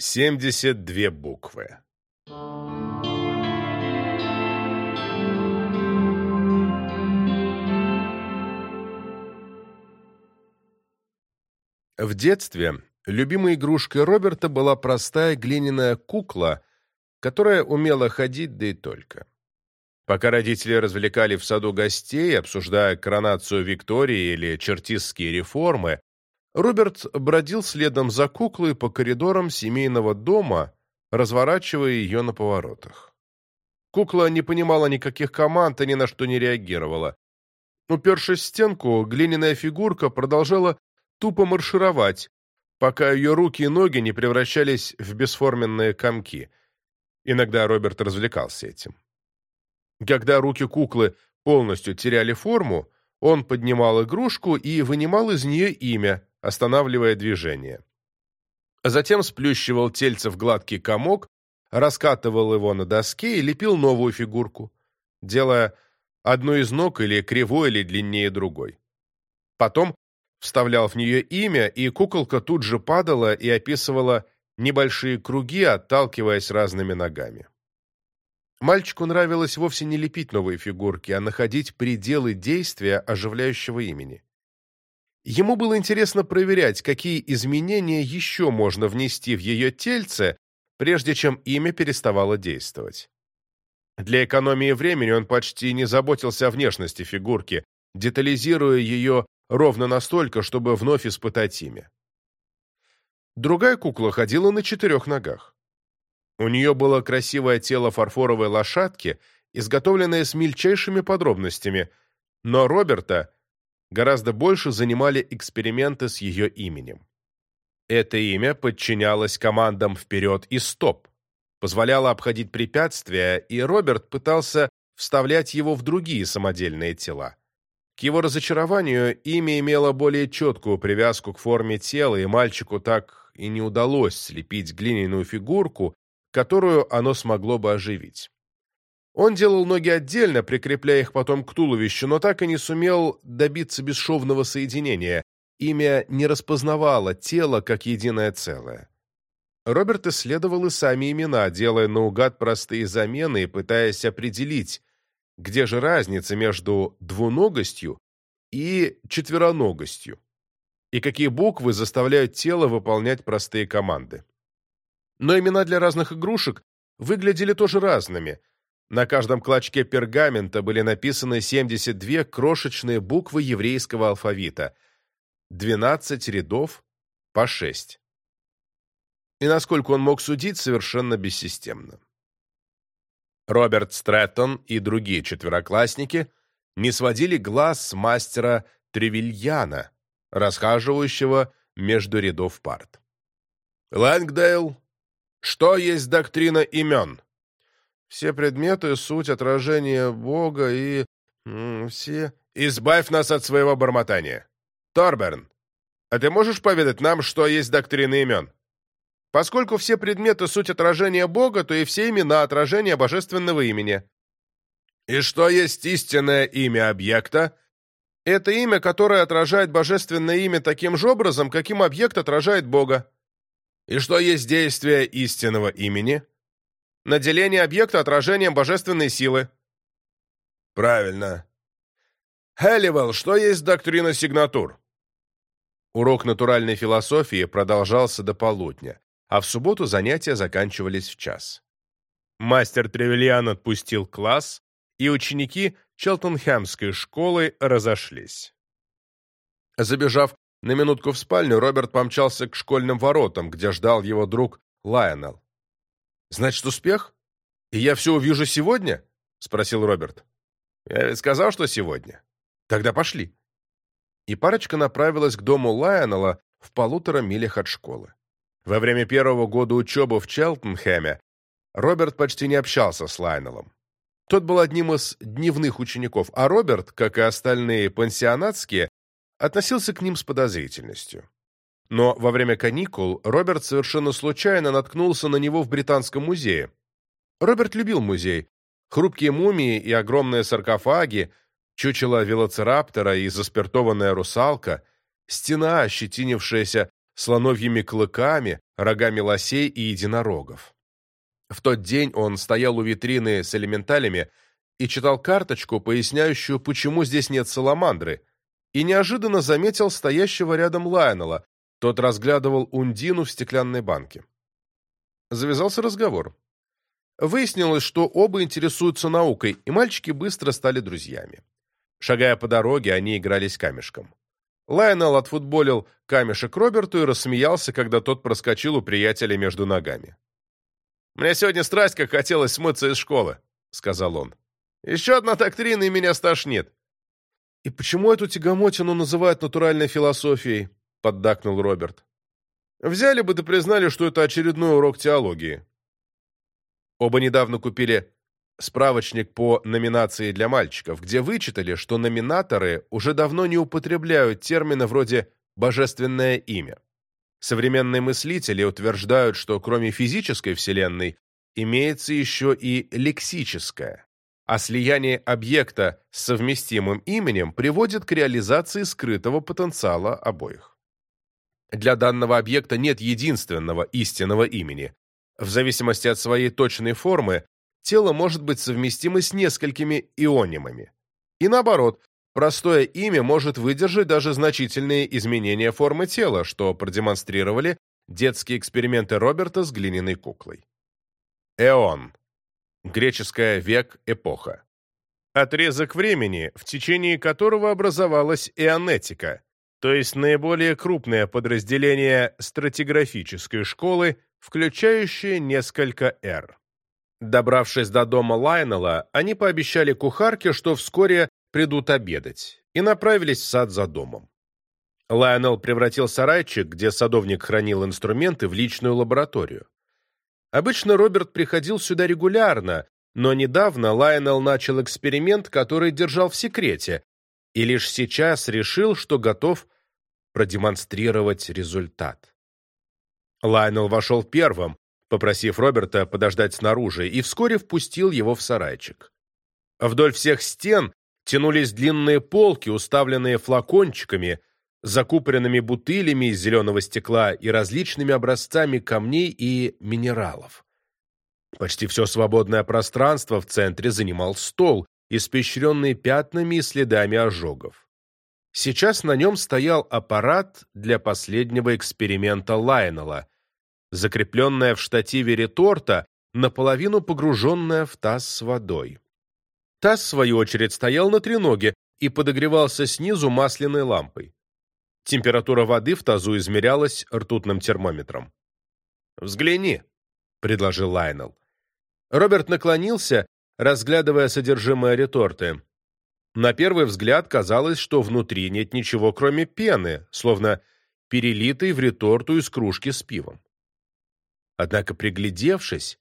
72 буквы. В детстве любимой игрушкой Роберта была простая глиняная кукла, которая умела ходить, да и только. Пока родители развлекали в саду гостей, обсуждая коронацию Виктории или чертистские реформы, Роберт бродил следом за куклой по коридорам семейного дома, разворачивая ее на поворотах. Кукла не понимала никаких команд и ни на что не реагировала. Упершись в стенку, глиняная фигурка продолжала тупо маршировать, пока ее руки и ноги не превращались в бесформенные комки. Иногда Роберт развлекался этим. Когда руки куклы полностью теряли форму, он поднимал игрушку и вынимал из нее имя, останавливая движение. Затем сплющивал тельце в гладкий комок, раскатывал его на доске и лепил новую фигурку, делая одну из ног или кривой, или длиннее другой. Потом вставлял в нее имя, и куколка тут же падала и описывала небольшие круги, отталкиваясь разными ногами. Мальчику нравилось вовсе не лепить новые фигурки, а находить пределы действия оживляющего имени. Ему было интересно проверять, какие изменения еще можно внести в ее тельце, прежде чем имя переставало действовать. Для экономии времени он почти не заботился о внешности фигурки, детализируя ее ровно настолько, чтобы вновь испытать имя. Другая кукла ходила на четырех ногах. У нее было красивое тело фарфоровой лошадки, изготовленное с мельчайшими подробностями, но Роберта гораздо больше занимали эксперименты с ее именем. Это имя подчинялось командам «вперед» и «стоп», позволяло обходить препятствия, и Роберт пытался вставлять его в другие самодельные тела. К его разочарованию имя имело более четкую привязку к форме тела, и мальчику так и не удалось слепить глиняную фигурку, которую оно смогло бы оживить. Он делал ноги отдельно, прикрепляя их потом к туловищу, но так и не сумел добиться бесшовного соединения. Имя не распознавало тело как единое целое. Роберт исследовал и сами имена, делая наугад простые замены и пытаясь определить, где же разница между двуногостью и четвероногостью, и какие буквы заставляют тело выполнять простые команды. Но имена для разных игрушек выглядели тоже разными. На каждом клочке пергамента были написаны 72 крошечные буквы еврейского алфавита, 12 рядов по 6. И, насколько он мог судить, совершенно бессистемно. Роберт Стрэттон и другие четвероклассники не сводили глаз с мастера Тревильяна, расхаживающего между рядов парт. «Лэнгдейл что есть доктрина имен? Все предметы — суть отражения Бога и... все... Избавь нас от своего бормотания. Торберн, а ты можешь поведать нам, что есть доктрина имен? Поскольку все предметы — суть отражения Бога, то и все имена — отражение божественного имени. И что есть истинное имя объекта? Это имя, которое отражает божественное имя таким же образом, каким объект отражает Бога. И что есть действие истинного имени? Наделение объекта отражением божественной силы. Правильно. Хелливелл, что есть доктрина сигнатур? Урок натуральной философии продолжался до полудня, а в субботу занятия заканчивались в час. Мастер Тревельян отпустил класс, и ученики Челтонхэмской школы разошлись. Забежав на минутку в спальню Роберт помчался к школьным воротам, где ждал его друг Лайонел. «Значит, успех? И я все увижу сегодня?» — спросил Роберт. «Я ведь сказал, что сегодня. Тогда пошли». И парочка направилась к дому Лайонела в полутора милях от школы. Во время первого года учебы в Челтенхэме Роберт почти не общался с Лайонелом. Тот был одним из дневных учеников, а Роберт, как и остальные пансионатские, относился к ним с подозрительностью. Но во время каникул Роберт совершенно случайно наткнулся на него в Британском музее. Роберт любил музей. Хрупкие мумии и огромные саркофаги, чучело велоцираптора и заспиртованная русалка, стена, ощетинившаяся слоновьими клыками, рогами лосей и единорогов. В тот день он стоял у витрины с элементалями и читал карточку, поясняющую, почему здесь нет саламандры, и неожиданно заметил стоящего рядом Лайонела, тот разглядывал Ундину в стеклянной банке. Завязался разговор. Выяснилось, что оба интересуются наукой, и мальчики быстро стали друзьями. Шагая по дороге, они игрались камешком. Лайонел отфутболил камешек Роберту и рассмеялся, когда тот проскочил у приятеля между ногами. «Мне сегодня страсть как хотелось смыться из школы», — сказал он. «Еще одна доктрина, и меня стошнит». «И почему эту тягомотину называют натуральной философией?» — поддакнул Роберт. «Взяли бы да признали, что это очередной урок теологии». Оба недавно купили справочник по номинации для мальчиков, где вычитали, что номинаторы уже давно не употребляют термины вроде «божественное имя». Современные мыслители утверждают, что кроме физической вселенной имеется еще и лексическая, а слияние объекта с совместимым именем приводит к реализации скрытого потенциала обоих. Для данного объекта нет единственного истинного имени. В зависимости от своей точной формы тело может быть совместимо с несколькими ионимами. И наоборот, простое имя может выдержать даже значительные изменения формы тела, что продемонстрировали детские эксперименты Роберта с глиняной куклой. Эон. Греческая век, эпоха. Отрезок времени, в течение которого образовалась эонетика, то есть наиболее крупное подразделение стратиграфической школы, включающее несколько эр. Добравшись до дома Лайнела, они пообещали кухарке, что вскоре придут обедать, и направились в сад за домом. Лайонел превратил сарайчик, где садовник хранил инструменты, в личную лабораторию. Обычно Роберт приходил сюда регулярно, но недавно Лайонел начал эксперимент, который держал в секрете, и лишь сейчас решил, что готов продемонстрировать результат. Лайонел вошел первым, попросив Роберта подождать снаружи, и вскоре впустил его в сарайчик. Вдоль всех стен тянулись длинные полки, уставленные флакончиками, закупоренными бутылями из зеленого стекла и различными образцами камней и минералов. Почти все свободное пространство в центре занимал стол, испещренный пятнами и следами ожогов. Сейчас на нем стоял аппарат для последнего эксперимента Лайнела — закрепленная в штативе реторта, наполовину погруженная в таз с водой. Таз, в свою очередь, стоял на треноге и подогревался снизу масляной лампой. Температура воды в тазу измерялась ртутным термометром. «Взгляни», — предложил Лайнел. Роберт наклонился, разглядывая содержимое реторты. На первый взгляд казалось, что внутри нет ничего, кроме пены, словно перелитой в реторту из кружки с пивом. Однако, приглядевшись,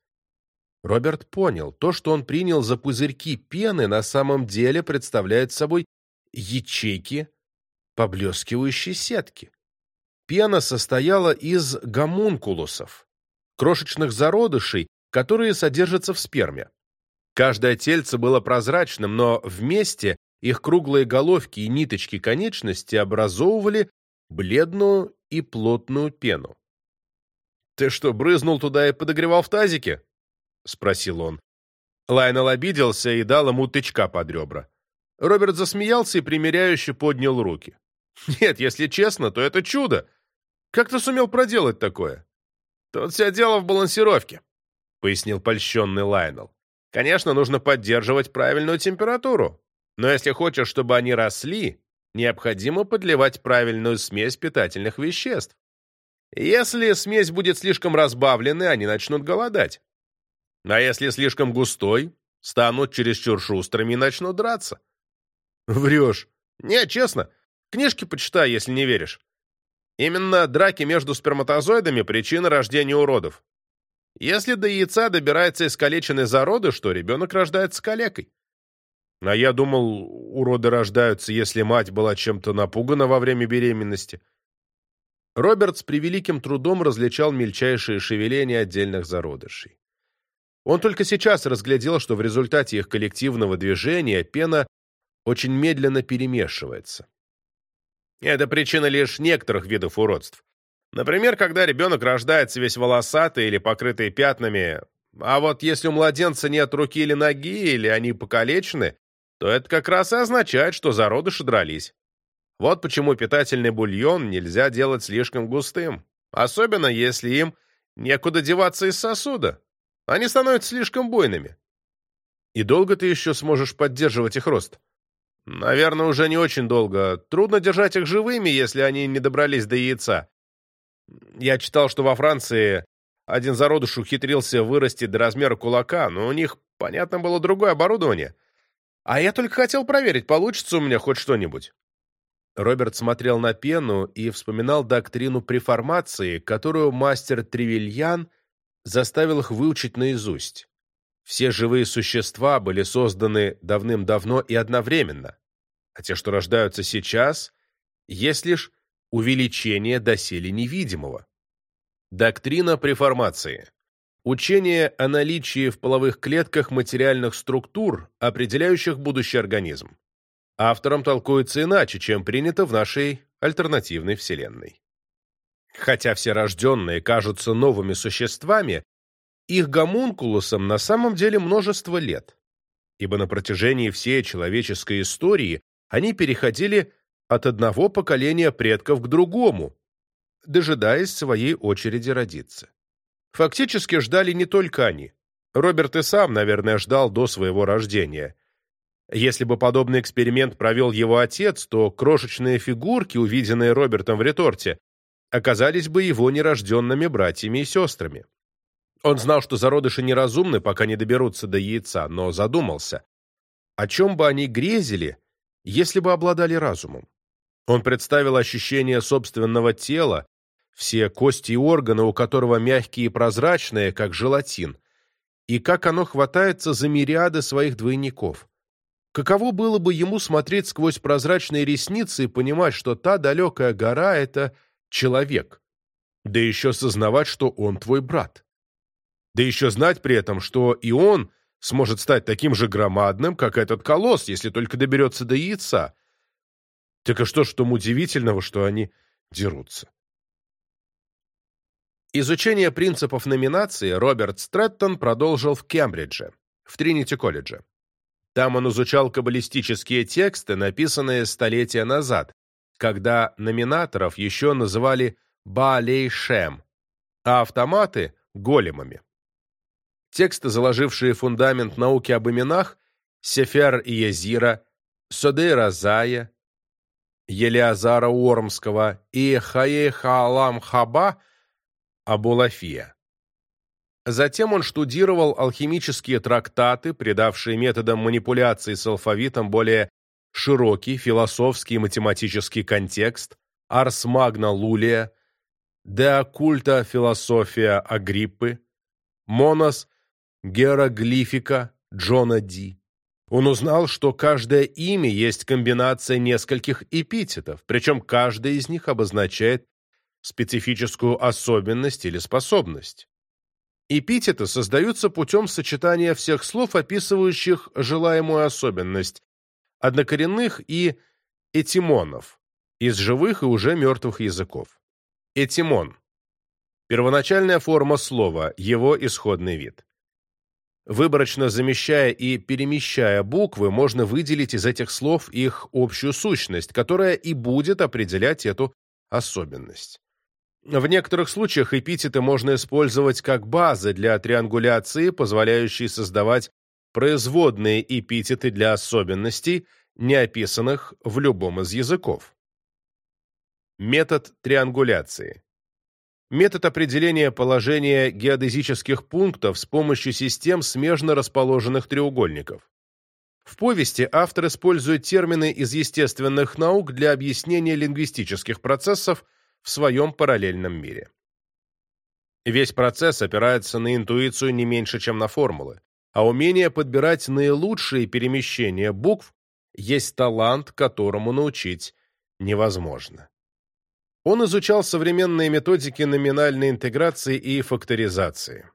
Роберт понял, то, что он принял за пузырьки пены, на самом деле представляет собой ячейки поблескивающей сетки. Пена состояла из гомункулусов, крошечных зародышей, которые содержатся в сперме. Каждое тельце было прозрачным, но вместе их круглые головки и ниточки конечности образовывали бледную и плотную пену. «Ты что, брызнул туда и подогревал в тазике?» — спросил он. Лайнел обиделся и дал ему тычка под ребра. Роберт засмеялся и примиряюще поднял руки. «Нет, если честно, то это чудо. Как ты сумел проделать такое?» «Тут все дело в балансировке», — пояснил польщенный Лайнел. «Конечно, нужно поддерживать правильную температуру, но если хочешь, чтобы они росли, необходимо подливать правильную смесь питательных веществ. Если смесь будет слишком разбавленной, они начнут голодать. А если слишком густой, станут чересчур шустрыми и начнут драться. Врешь. Не, честно. Книжки почитай, если не веришь. Именно драки между сперматозоидами – причина рождения уродов. Если до яйца добирается искалеченный зародыш, то ребенок рождается калекой. А я думал, уроды рождаются, если мать была чем-то напугана во время беременности. Роберт с превеликим трудом различал мельчайшие шевеления отдельных зародышей. Он только сейчас разглядел, что в результате их коллективного движения пена очень медленно перемешивается. Это причина лишь некоторых видов уродств. Например, когда ребенок рождается весь волосатый или покрытый пятнами, а вот если у младенца нет руки или ноги, или они покалечены, то это как раз и означает, что зародыши дрались. Вот почему питательный бульон нельзя делать слишком густым, особенно если им некуда деваться из сосуда. Они становятся слишком буйными. И долго ты еще сможешь поддерживать их рост? Наверное, уже не очень долго. Трудно держать их живыми, если они не добрались до яйца. Я читал, что во Франции один зародыш ухитрился вырасти до размера кулака, но у них, понятно, было другое оборудование. А я только хотел проверить, получится у меня хоть что-нибудь. Роберт смотрел на пену и вспоминал доктрину преформации, которую мастер Тревельян заставил их выучить наизусть. Все живые существа были созданы давным-давно и одновременно, а те, что рождаются сейчас, есть лишь увеличение доселе невидимого. Доктрина преформации. Учение о наличии в половых клетках материальных структур, определяющих будущий организм автором толкуется иначе, чем принято в нашей альтернативной вселенной. Хотя все рожденные кажутся новыми существами, их гомункулусам на самом деле множество лет, ибо на протяжении всей человеческой истории они переходили от одного поколения предков к другому, дожидаясь своей очереди родиться. Фактически ждали не только они. Роберт и сам, наверное, ждал до своего рождения – если бы подобный эксперимент провел его отец, то крошечные фигурки, увиденные Робертом в реторте, оказались бы его нерожденными братьями и сестрами. Он знал, что зародыши неразумны, пока не доберутся до яйца, но задумался, о чем бы они грезили, если бы обладали разумом. Он представил ощущение собственного тела, все кости и органы, у которого мягкие и прозрачные, как желатин, и как оно хватается за мириады своих двойников. Каково было бы ему смотреть сквозь прозрачные ресницы и понимать, что та далекая гора — это человек, да еще сознавать, что он твой брат. Да еще знать при этом, что и он сможет стать таким же громадным, как этот колосс, если только доберется до яйца. Так и что ж в том удивительного, что они дерутся? Изучение принципов номинации Роберт Стрэттон продолжил в Кембридже, в Тринити-колледже. Там он изучал каббалистические тексты, написанные столетия назад, когда номинаторов еще называли Баалей-Шем, а автоматы — големами. Тексты, заложившие фундамент науки об именах, Сефер и Езира, Содейра Зая, Елиазара Уормского и Хаехаалам Хаба Абулафия. Затем он штудировал алхимические трактаты, придавшие методам манипуляции с алфавитом более широкий философский и математический контекст, Арс Магна Лулия, De Occulta Философия Агриппы, Монос Героглифика Джона Ди. Он узнал, что каждое имя есть комбинация нескольких эпитетов, причем каждый из них обозначает специфическую особенность или способность. Эпитеты создаются путем сочетания всех слов, описывающих желаемую особенность, однокоренных и этимонов, из живых и уже мертвых языков. Этимон. Первоначальная форма слова, его исходный вид. Выборочно замещая и перемещая буквы, можно выделить из этих слов их общую сущность, которая и будет определять эту особенность. В некоторых случаях эпитеты можно использовать как базы для триангуляции, позволяющие создавать производные эпитеты для особенностей, не описанных в любом из языков. Метод триангуляции. Метод определения положения геодезических пунктов с помощью систем смежно расположенных треугольников. В повести автор использует термины из естественных наук для объяснения лингвистических процессов – в своем параллельном мире. Весь процесс опирается на интуицию не меньше, чем на формулы, а умение подбирать наилучшие перемещения букв есть талант, которому научить невозможно. Он изучал современные методики номинальной интеграции и факторизации.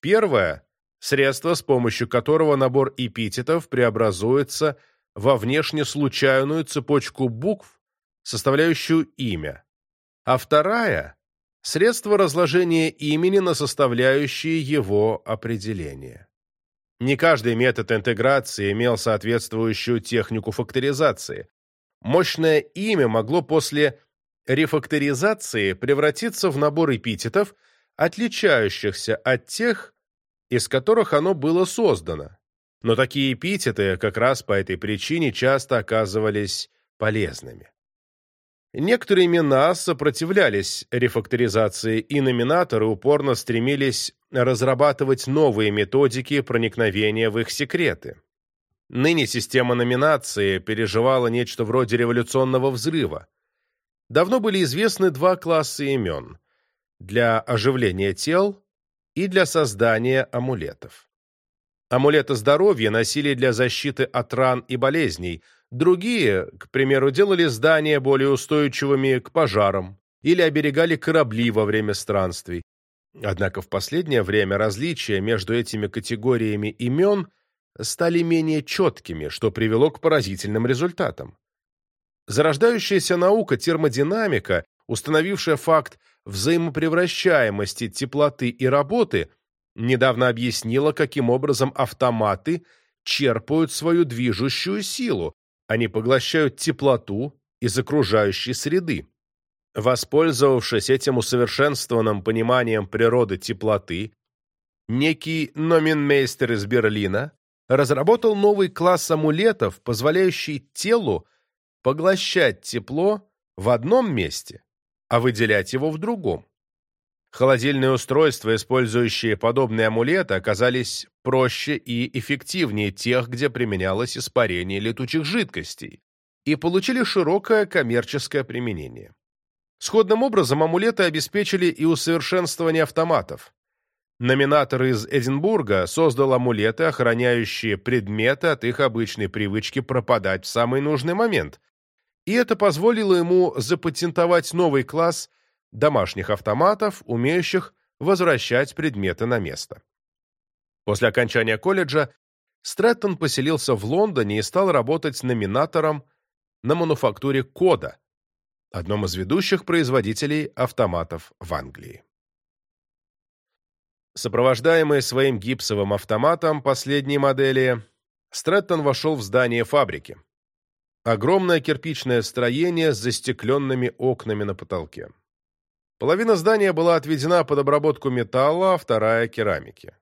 Первое – средство, с помощью которого набор эпитетов преобразуется во внешне случайную цепочку букв, составляющую имя, а вторая средство разложения имени на составляющие его определения. Не каждый метод интеграции имел соответствующую технику факторизации. Мощное имя могло после рефакторизации превратиться в набор эпитетов, отличающихся от тех, из которых оно было создано. Но такие эпитеты как раз по этой причине часто оказывались полезными. Некоторые имена сопротивлялись рефакторизации, и номинаторы упорно стремились разрабатывать новые методики проникновения в их секреты. Ныне система номинации переживала нечто вроде революционного взрыва. Давно были известны два класса имен – для оживления тел и для создания амулетов. Амулеты здоровья носили для защиты от ран и болезней, другие, к примеру, делали здания более устойчивыми к пожарам или оберегали корабли во время странствий. Однако в последнее время различия между этими категориями имен стали менее четкими, что привело к поразительным результатам. Зарождающаяся наука термодинамика, установившая факт взаимопревращаемости теплоты и работы, недавно объяснила, каким образом автоматы черпают свою движущую силу, они поглощают теплоту из окружающей среды. Воспользовавшись этим усовершенствованным пониманием природы теплоты, некий номинмейстер из Берлина разработал новый класс амулетов, позволяющий телу поглощать тепло в одном месте, а выделять его в другом. Холодильные устройства, использующие подобные амулеты, оказались проще и эффективнее тех, где применялось испарение летучих жидкостей, и получили широкое коммерческое применение. Сходным образом амулеты обеспечили и усовершенствование автоматов. Номинатор из Эдинбурга создал амулеты, охраняющие предметы от их обычной привычки пропадать в самый нужный момент, и это позволило ему запатентовать новый класс домашних автоматов, умеющих возвращать предметы на место. После окончания колледжа Стрэттон поселился в Лондоне и стал работать номинатором на мануфактуре Кода, одном из ведущих производителей автоматов в Англии. Сопровождаемый своим гипсовым автоматом последней модели, Стрэттон вошел в здание фабрики. Огромное кирпичное строение с застекленными окнами на потолке. Половина здания была отведена под обработку металла, а вторая — керамики.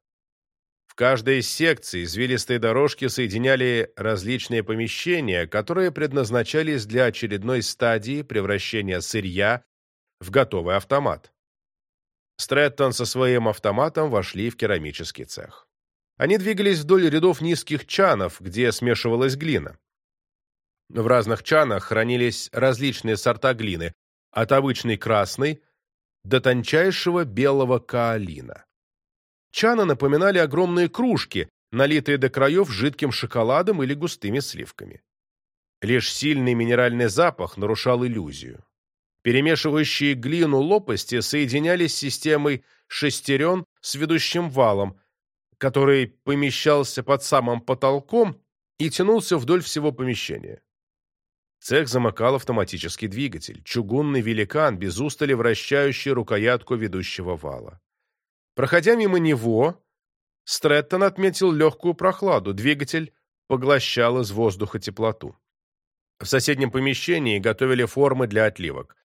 В каждой из секций извилистые дорожки соединяли различные помещения, которые предназначались для очередной стадии превращения сырья в готовый автомат. Стрэттон со своим автоматом вошли в керамический цех. Они двигались вдоль рядов низких чанов, где смешивалась глина. В разных чанах хранились различные сорта глины, от обычной красной до тончайшего белого каолина. Чаны напоминали огромные кружки, налитые до краев жидким шоколадом или густыми сливками. Лишь сильный минеральный запах нарушал иллюзию. Перемешивающие глину лопасти соединялись с системой шестерен с ведущим валом, который помещался под самым потолком и тянулся вдоль всего помещения. Цех замыкал автоматический двигатель, чугунный великан, без устали вращающий рукоятку ведущего вала. Проходя мимо него, Стрэттон отметил легкую прохладу, двигатель поглощал из воздуха теплоту. В соседнем помещении готовили формы для отливок.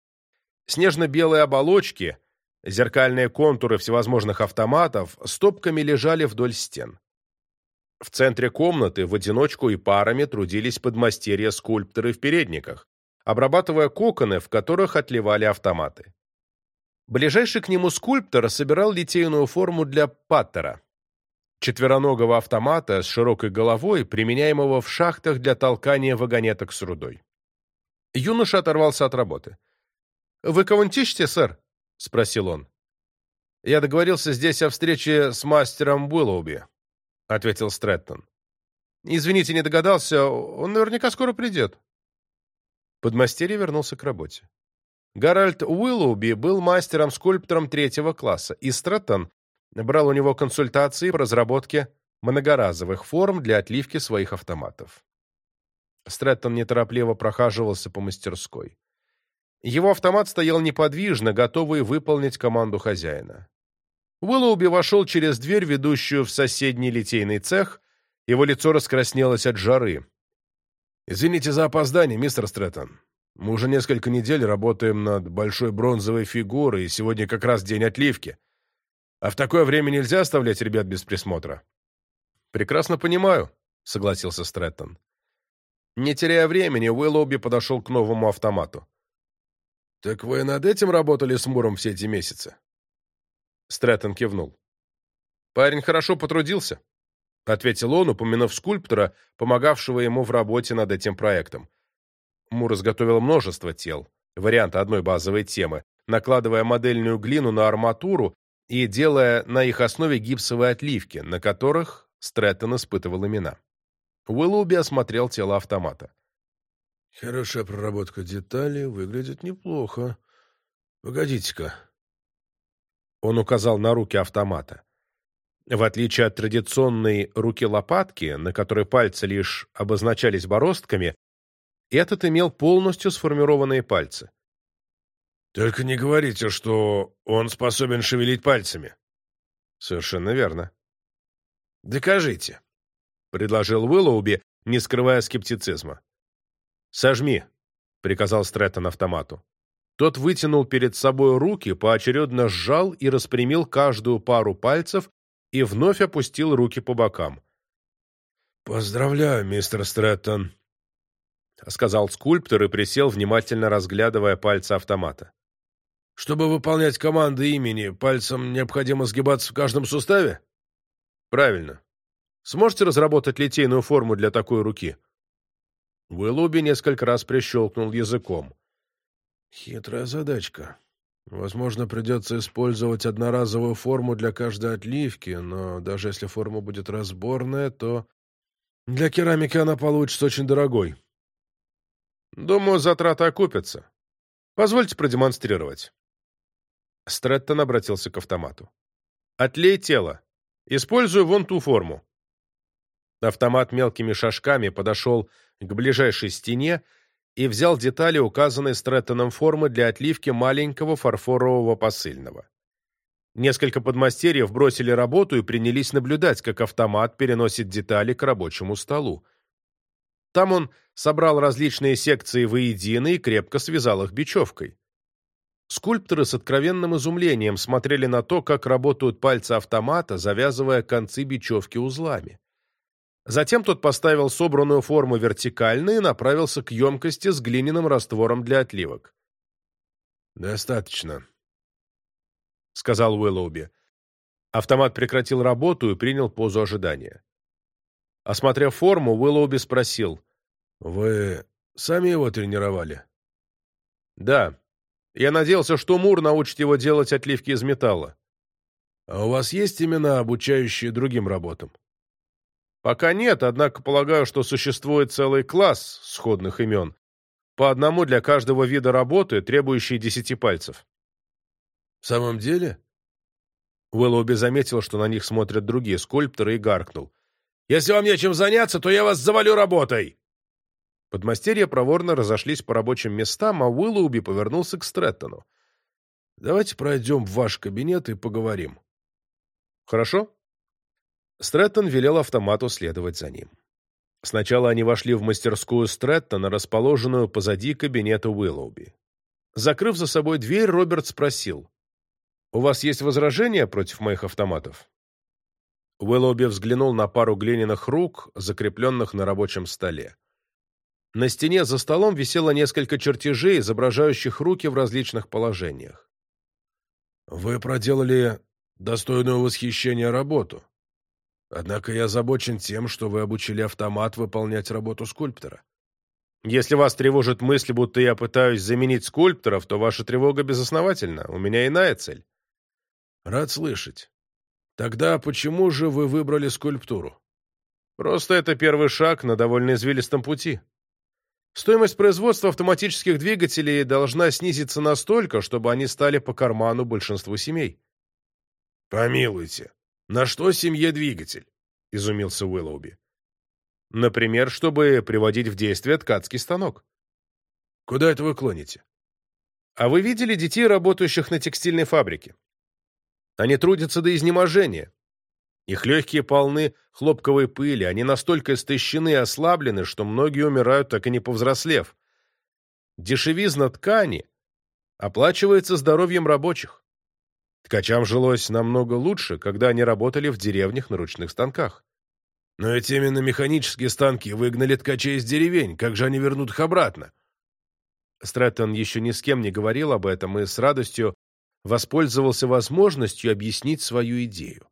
Снежно-белые оболочки, зеркальные контуры всевозможных автоматов стопками лежали вдоль стен. В центре комнаты в одиночку и парами трудились подмастерья-скульпторы в передниках, обрабатывая коконы, в которых отливали автоматы. Ближайший к нему скульптор собирал литейную форму для паттера, четвероногого автомата с широкой головой, применяемого в шахтах для толкания вагонеток с рудой. Юноша оторвался от работы. «Вы ищете, сэр?» — спросил он. «Я договорился здесь о встрече с мастером Уиллоуби», — ответил Стрэттон. «Извините, не догадался. Он наверняка скоро придет». Подмастерье вернулся к работе. Гарольд Уиллоуби был мастером-скульптором третьего класса, и Стрэттон брал у него консультации по разработке многоразовых форм для отливки своих автоматов. Стрэттон неторопливо прохаживался по мастерской. Его автомат стоял неподвижно, готовый выполнить команду хозяина. Уиллоуби вошел через дверь, ведущую в соседний литейный цех. Его лицо раскраснелось от жары. «Извините за опоздание, мистер Стрэттон. Мы уже несколько недель работаем над большой бронзовой фигурой, и сегодня как раз день отливки. А в такое время нельзя оставлять ребят без присмотра». «Прекрасно понимаю», — согласился Стрэттон. Не теряя времени, Уиллоуби подошел к новому автомату. «Так вы над этим работали с Муром все эти месяцы?» Стрэттон кивнул. «Парень хорошо потрудился», — ответил он, упомянув скульптора, помогавшего ему в работе над этим проектом. Мур изготовил множество тел, варианты одной базовой темы, накладывая модельную глину на арматуру и делая на их основе гипсовые отливки, на которых Стрэттон испытывал имена. Уиллуби осмотрел тело автомата. Хорошая проработка деталей, выглядит неплохо. Погодите-ка. Он указал на руки автомата. В отличие от традиционной руки-лопатки, на которой пальцы лишь обозначались бороздками, этот имел полностью сформированные пальцы. «Только не говорите, что он способен шевелить пальцами». «Совершенно верно». «Докажите», — предложил Уиллоуби, не скрывая скептицизма. «Сожми», — приказал Стрэттон автомату. Тот вытянул перед собой руки, поочередно сжал и распрямил каждую пару пальцев и вновь опустил руки по бокам. «Поздравляю, мистер Стрэттон», — сказал скульптор и присел, внимательно разглядывая пальцы автомата. «Чтобы выполнять команды имени, пальцем необходимо сгибаться в каждом суставе?» «Правильно. Сможете разработать литейную форму для такой руки?» Уиллуби несколько раз прищелкнул языком. «Хитрая задачка. Возможно, придется использовать одноразовую форму для каждой отливки, но даже если форма будет разборная, то для керамики она получится очень дорогой». «Думаю, затраты окупятся. Позвольте продемонстрировать». Стрэттон обратился к автомату. «Отлей тело. Использую вон ту форму». Автомат мелкими шажками подошел к ближайшей стене и взял детали, указанные Стрэттоном формы для отливки маленького фарфорового посыльного. Несколько подмастерьев бросили работу и принялись наблюдать, как автомат переносит детали к рабочему столу. Там он собрал различные секции воедино и крепко связал их бечевкой. Скульпторы с откровенным изумлением смотрели на то, как работают пальцы автомата, завязывая концы бечевки узлами. Затем тот поставил собранную форму вертикально и направился к емкости с глиняным раствором для отливок. «Достаточно», — сказал Уиллоуби. Автомат прекратил работу и принял позу ожидания. Осмотрев форму, Уиллоуби спросил. «Вы сами его тренировали?» «Да. Я надеялся, что Мур научит его делать отливки из металла». «А у вас есть имена, обучающие другим работам?» Пока нет, однако полагаю, что существует целый класс сходных имен, по одному для каждого вида работы, требующий десяти пальцев. В самом деле? Уиллоуби заметил, что на них смотрят другие скульпторы, и гаркнул. «Если вам нечем заняться, то я вас завалю работой!» Подмастерья проворно разошлись по рабочим местам, а Уиллоуби повернулся к Стрэттону. «Давайте пройдем в ваш кабинет и поговорим». «Хорошо?» Стрэттон велел автомату следовать за ним. Сначала они вошли в мастерскую Стрэттона, расположенную позади кабинета Уиллоуби. Закрыв за собой дверь, Роберт спросил, «У вас есть возражения против моих автоматов?» Уиллоуби взглянул на пару глиняных рук, закрепленных на рабочем столе. На стене за столом висело несколько чертежей, изображающих руки в различных положениях. «Вы проделали достойную восхищения работу», Однако я озабочен тем, что вы обучили автомат выполнять работу скульптора. Если вас тревожит мысль, будто я пытаюсь заменить скульпторов, то ваша тревога безосновательна. У меня иная цель. Рад слышать. Тогда почему же вы выбрали скульптуру? Просто это первый шаг на довольно извилистом пути. Стоимость производства автоматических двигателей должна снизиться настолько, чтобы они стали по карману большинству семей. Помилуйте. «На что семье двигатель?» — изумился Уиллоуби. «Например, чтобы приводить в действие ткацкий станок». «Куда это вы клоните?» А вы видели детей, работающих на текстильной фабрике? Они трудятся до изнеможения. Их легкие полны хлопковой пыли, они настолько истощены и ослаблены, что многие умирают, так и не повзрослев. Дешевизна ткани оплачивается здоровьем рабочих. Ткачам жилось намного лучше, когда они работали в деревнях на ручных станках. Но ведь именно механические станки выгнали ткачей из деревень. Как же они вернут их обратно? Стрэттон еще ни с кем не говорил об этом и с радостью воспользовался возможностью объяснить свою идею.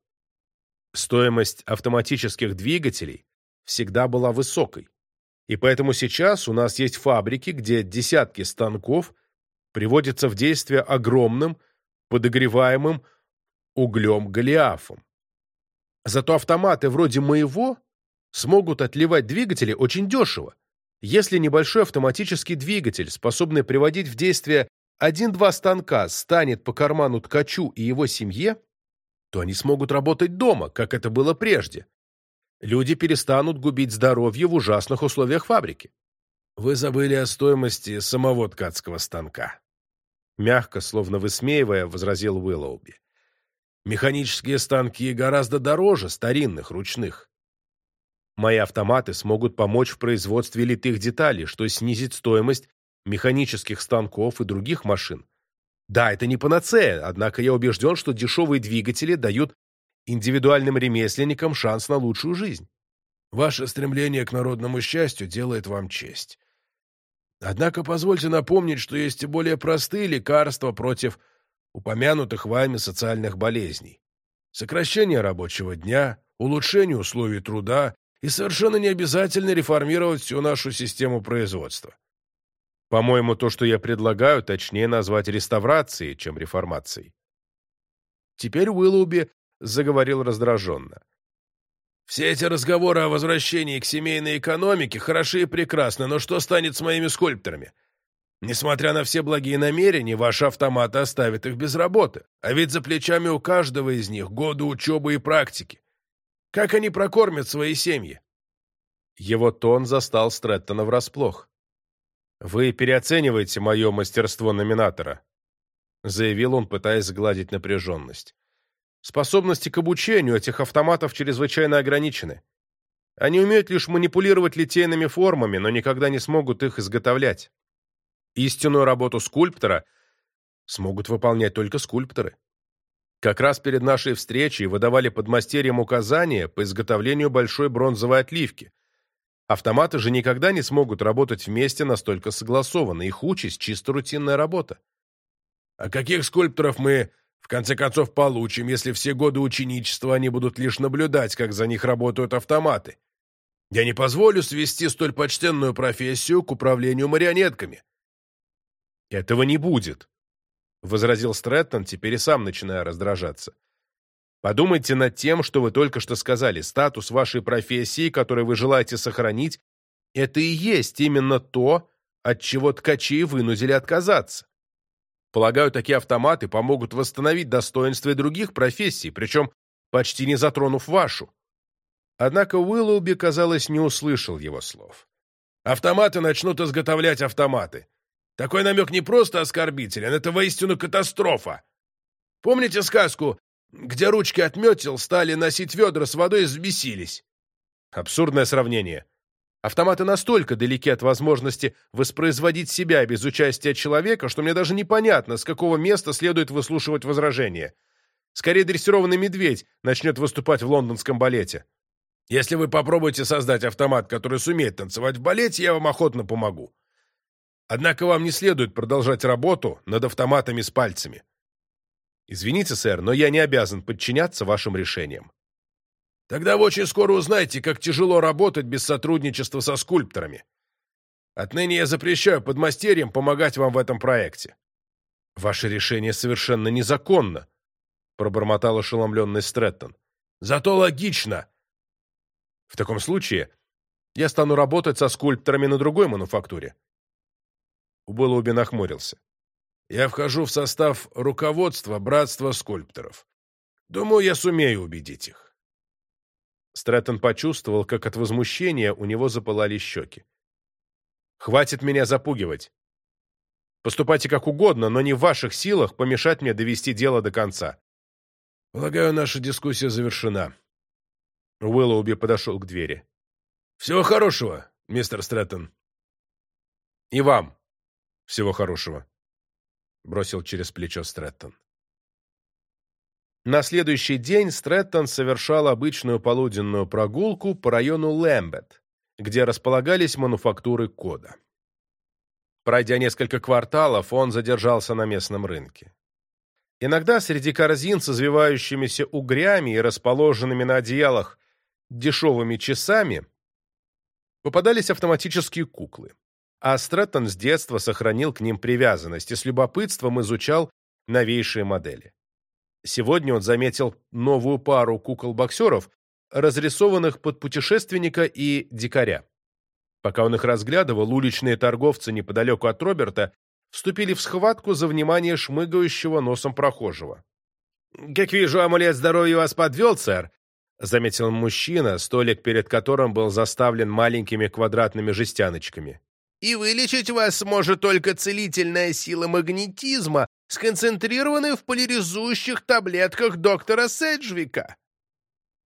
Стоимость автоматических двигателей всегда была высокой, и поэтому сейчас у нас есть фабрики, где десятки станков приводятся в действие огромным, подогреваемым углем Голиафом. Зато автоматы вроде моего смогут отливать двигатели очень дешево. Если небольшой автоматический двигатель, способный приводить в действие один-два станка, станет по карману ткачу и его семье, то они смогут работать дома, как это было прежде. Люди перестанут губить здоровье в ужасных условиях фабрики. Вы забыли о стоимости самого ткацкого станка. Мягко, словно высмеивая, возразил Уиллоуби. Механические станки гораздо дороже старинных, ручных. Мои автоматы смогут помочь в производстве литых деталей, что снизит стоимость механических станков и других машин. Да, это не панацея, однако я убежден, что дешевые двигатели дают индивидуальным ремесленникам шанс на лучшую жизнь. Ваше стремление к народному счастью делает вам честь. Однако позвольте напомнить, что есть и более простые лекарства против упомянутых вами социальных болезней. Сокращение рабочего дня, улучшение условий труда и совершенно не обязательно реформировать всю нашу систему производства. По-моему, то, что я предлагаю, точнее назвать реставрацией, чем реформацией. Теперь Уиллоуби заговорил раздраженно. «Все эти разговоры о возвращении к семейной экономике хороши и прекрасны, но что станет с моими скульпторами? Несмотря на все благие намерения, ваши автоматы оставят их без работы, а ведь за плечами у каждого из них годы учебы и практики. Как они прокормят свои семьи?» Его тон застал Стрэттона врасплох. «Вы переоцениваете мое мастерство номинатора», — заявил он, пытаясь сгладить напряженность. «Способности к обучению этих автоматов чрезвычайно ограничены. Они умеют лишь манипулировать литейными формами, но никогда не смогут их изготовлять. Истинную работу скульптора смогут выполнять только скульпторы. Как раз перед нашей встречей выдавали подмастерьям указания по изготовлению большой бронзовой отливки, Автоматы же никогда не смогут работать вместе настолько согласованно. Их участь — чисто рутинная работа. А каких скульпторов мы, в конце концов, получим, если все годы ученичества они будут лишь наблюдать, как за них работают автоматы? Я не позволю свести столь почтенную профессию к управлению марионетками. Этого не будет, — возразил Стрэттон, теперь и сам начиная раздражаться. Подумайте над тем, что вы только что сказали. Статус вашей профессии, который вы желаете сохранить, это и есть именно то, от чего ткачи вынудили отказаться. Полагаю, такие автоматы помогут восстановить достоинство и других профессий, причем почти не затронув вашу. Однако Уиллоуби, казалось, не услышал его слов. «Автоматы начнут изготовлять автоматы. Такой намек не просто оскорбителен, это воистину катастрофа. Помните сказку где ручки отметил, стали носить ведра с водой и взбесились. Абсурдное сравнение. Автоматы настолько далеки от возможности воспроизводить себя без участия человека, что мне даже непонятно, с какого места следует выслушивать возражения. Скорее, дрессированный медведь начнет выступать в лондонском балете. Если вы попробуете создать автомат, который сумеет танцевать в балете, я вам охотно помогу. Однако вам не следует продолжать работу над автоматами с пальцами. Извините, сэр, но я не обязан подчиняться вашим решениям. Тогда вы очень скоро узнаете, как тяжело работать без сотрудничества со скульпторами. Отныне я запрещаю подмастерьям помогать вам в этом проекте. Ваше решение совершенно незаконно, пробормотал ошеломленный Стрэттон. Зато логично. В таком случае я стану работать со скульпторами на другой мануфактуре. Убылоуби нахмурился. Я вхожу в состав руководства Братства скульпторов. Думаю, я сумею убедить их. Стрэттон почувствовал, как от возмущения у него запылали щеки. «Хватит меня запугивать. Поступайте как угодно, но не в ваших силах помешать мне довести дело до конца. Полагаю, наша дискуссия завершена. Уиллоуби подошел к двери. Всего хорошего, мистер Стрэттон. И вам всего хорошего, бросил через плечо Стрэттон. На следующий день Стрэттон совершал обычную полуденную прогулку по району Лэмбет, где располагались мануфактуры кода. Пройдя несколько кварталов, он задержался на местном рынке. Иногда среди корзин с извивающимися угрями и расположенными на одеялах дешевыми часами попадались автоматические куклы. А Стрэттон с детства сохранил к ним привязанность и с любопытством изучал новейшие модели. Сегодня он заметил новую пару кукол-боксеров, разрисованных под путешественника и дикаря. Пока он их разглядывал, уличные торговцы неподалеку от Роберта вступили в схватку за внимание шмыгающего носом прохожего. «Как вижу, амулет здоровья вас подвел, сэр», — заметил мужчина, столик перед которым был заставлен маленькими квадратными жестяночками. «И вылечить вас может только целительная сила магнетизма, сконцентрированная в поляризующих таблетках доктора Седжвика».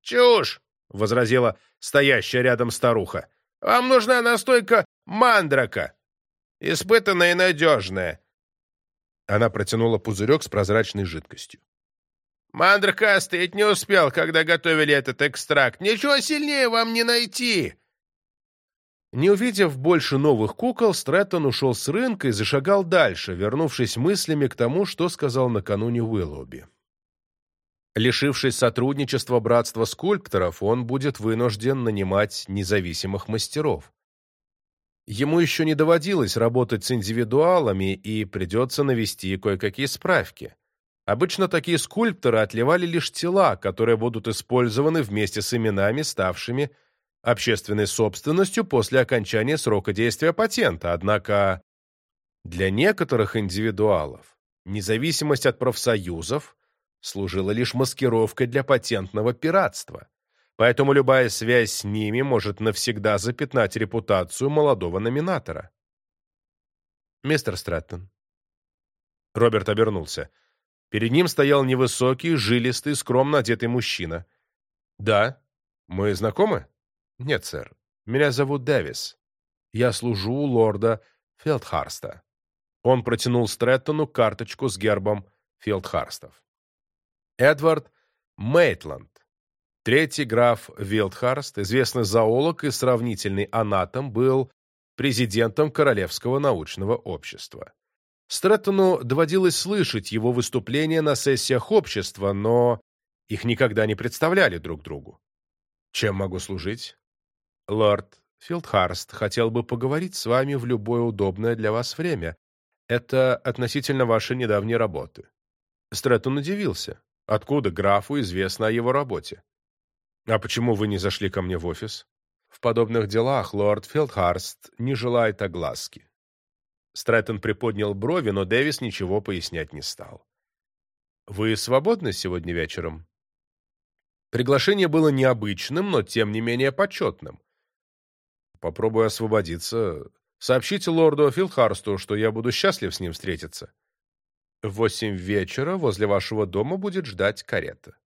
«Чушь!» — возразила стоящая рядом старуха. «Вам нужна настойка мандрака, испытанная и надежная». Она протянула пузырек с прозрачной жидкостью. Мандрака остыть не успел, когда готовили этот экстракт. Ничего сильнее вам не найти!» Не увидев больше новых кукол, Стрэттон ушел с рынка и зашагал дальше, вернувшись мыслями к тому, что сказал накануне Уиллоуби. Лишившись сотрудничества братства скульпторов, он будет вынужден нанимать независимых мастеров. Ему еще не доводилось работать с индивидуалами, и придется навести кое-какие справки. Обычно такие скульпторы отливали лишь тела, которые будут использованы вместе с именами, ставшими общественной собственностью после окончания срока действия патента. Однако для некоторых индивидуалов независимость от профсоюзов служила лишь маскировкой для патентного пиратства. Поэтому любая связь с ними может навсегда запятнать репутацию молодого номинатора. «Мистер Стрэттон». Роберт обернулся. Перед ним стоял невысокий, жилистый, скромно одетый мужчина. «Да. Мы знакомы?» «Нет, сэр. Меня зовут Дэвис. Я служу у лорда Филдхарста». Он протянул Стрэттону карточку с гербом Филдхарстов. Эдвард Мейтланд, третий граф Вилдхарст, известный зоолог и сравнительный анатом, был президентом Королевского научного общества. Стрэттону доводилось слышать его выступления на сессиях общества, но их никогда не представляли друг другу. Чем могу служить? Лорд Филдхарст хотел бы поговорить с вами в любое удобное для вас время. Это относительно вашей недавней работы. Стрэттон удивился. Откуда графу известно о его работе? А почему вы не зашли ко мне в офис? В подобных делах лорд Филдхарст не желает огласки. Стрэттон приподнял брови, но Дэвис ничего пояснять не стал. «Вы свободны сегодня вечером?» Приглашение было необычным, но тем не менее почетным. «Попробую освободиться. Сообщите лорду Филхарсту, что я буду счастлив с ним встретиться. В восемь вечера возле вашего дома будет ждать карета».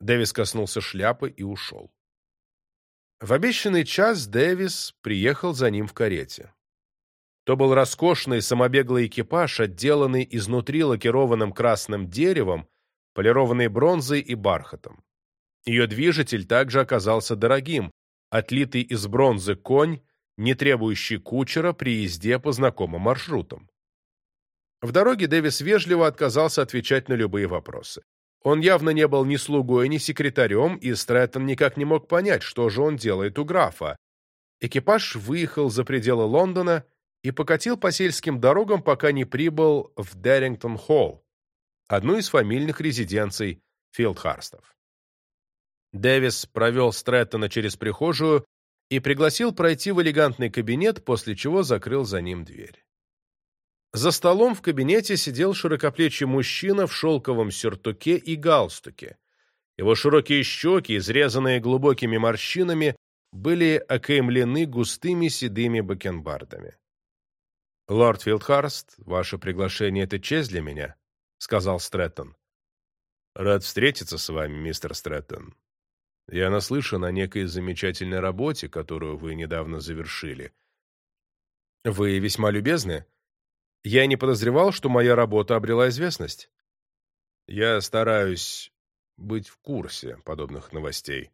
Дэвис коснулся шляпы и ушел. В обещанный час Дэвис приехал за ним в карете. То был роскошный самобеглый экипаж, отделанный изнутри лакированным красным деревом, полированной бронзой и бархатом. Ее движитель также оказался дорогим, отлитый из бронзы конь, не требующий кучера при езде по знакомым маршрутам. В дороге Дэвис вежливо отказался отвечать на любые вопросы. Он явно не был ни слугой, ни секретарем, и Стрэттон никак не мог понять, что же он делает у графа. Экипаж выехал за пределы Лондона и покатил по сельским дорогам, пока не прибыл в Деррингтон-Холл, одну из фамильных резиденций Филдхарстов. Дэвис провел Стрэттона через прихожую и пригласил пройти в элегантный кабинет, после чего закрыл за ним дверь. За столом в кабинете сидел широкоплечий мужчина в шелковом сюртуке и галстуке. Его широкие щеки, изрезанные глубокими морщинами, были окаймлены густыми седыми бакенбардами. «Лорд Филдхарст, ваше приглашение — это честь для меня», — сказал Стрэттон. «Рад встретиться с вами, мистер Стрэттон. Я наслышан о некой замечательной работе, которую вы недавно завершили». «Вы весьма любезны. Я не подозревал, что моя работа обрела известность». «Я стараюсь быть в курсе подобных новостей.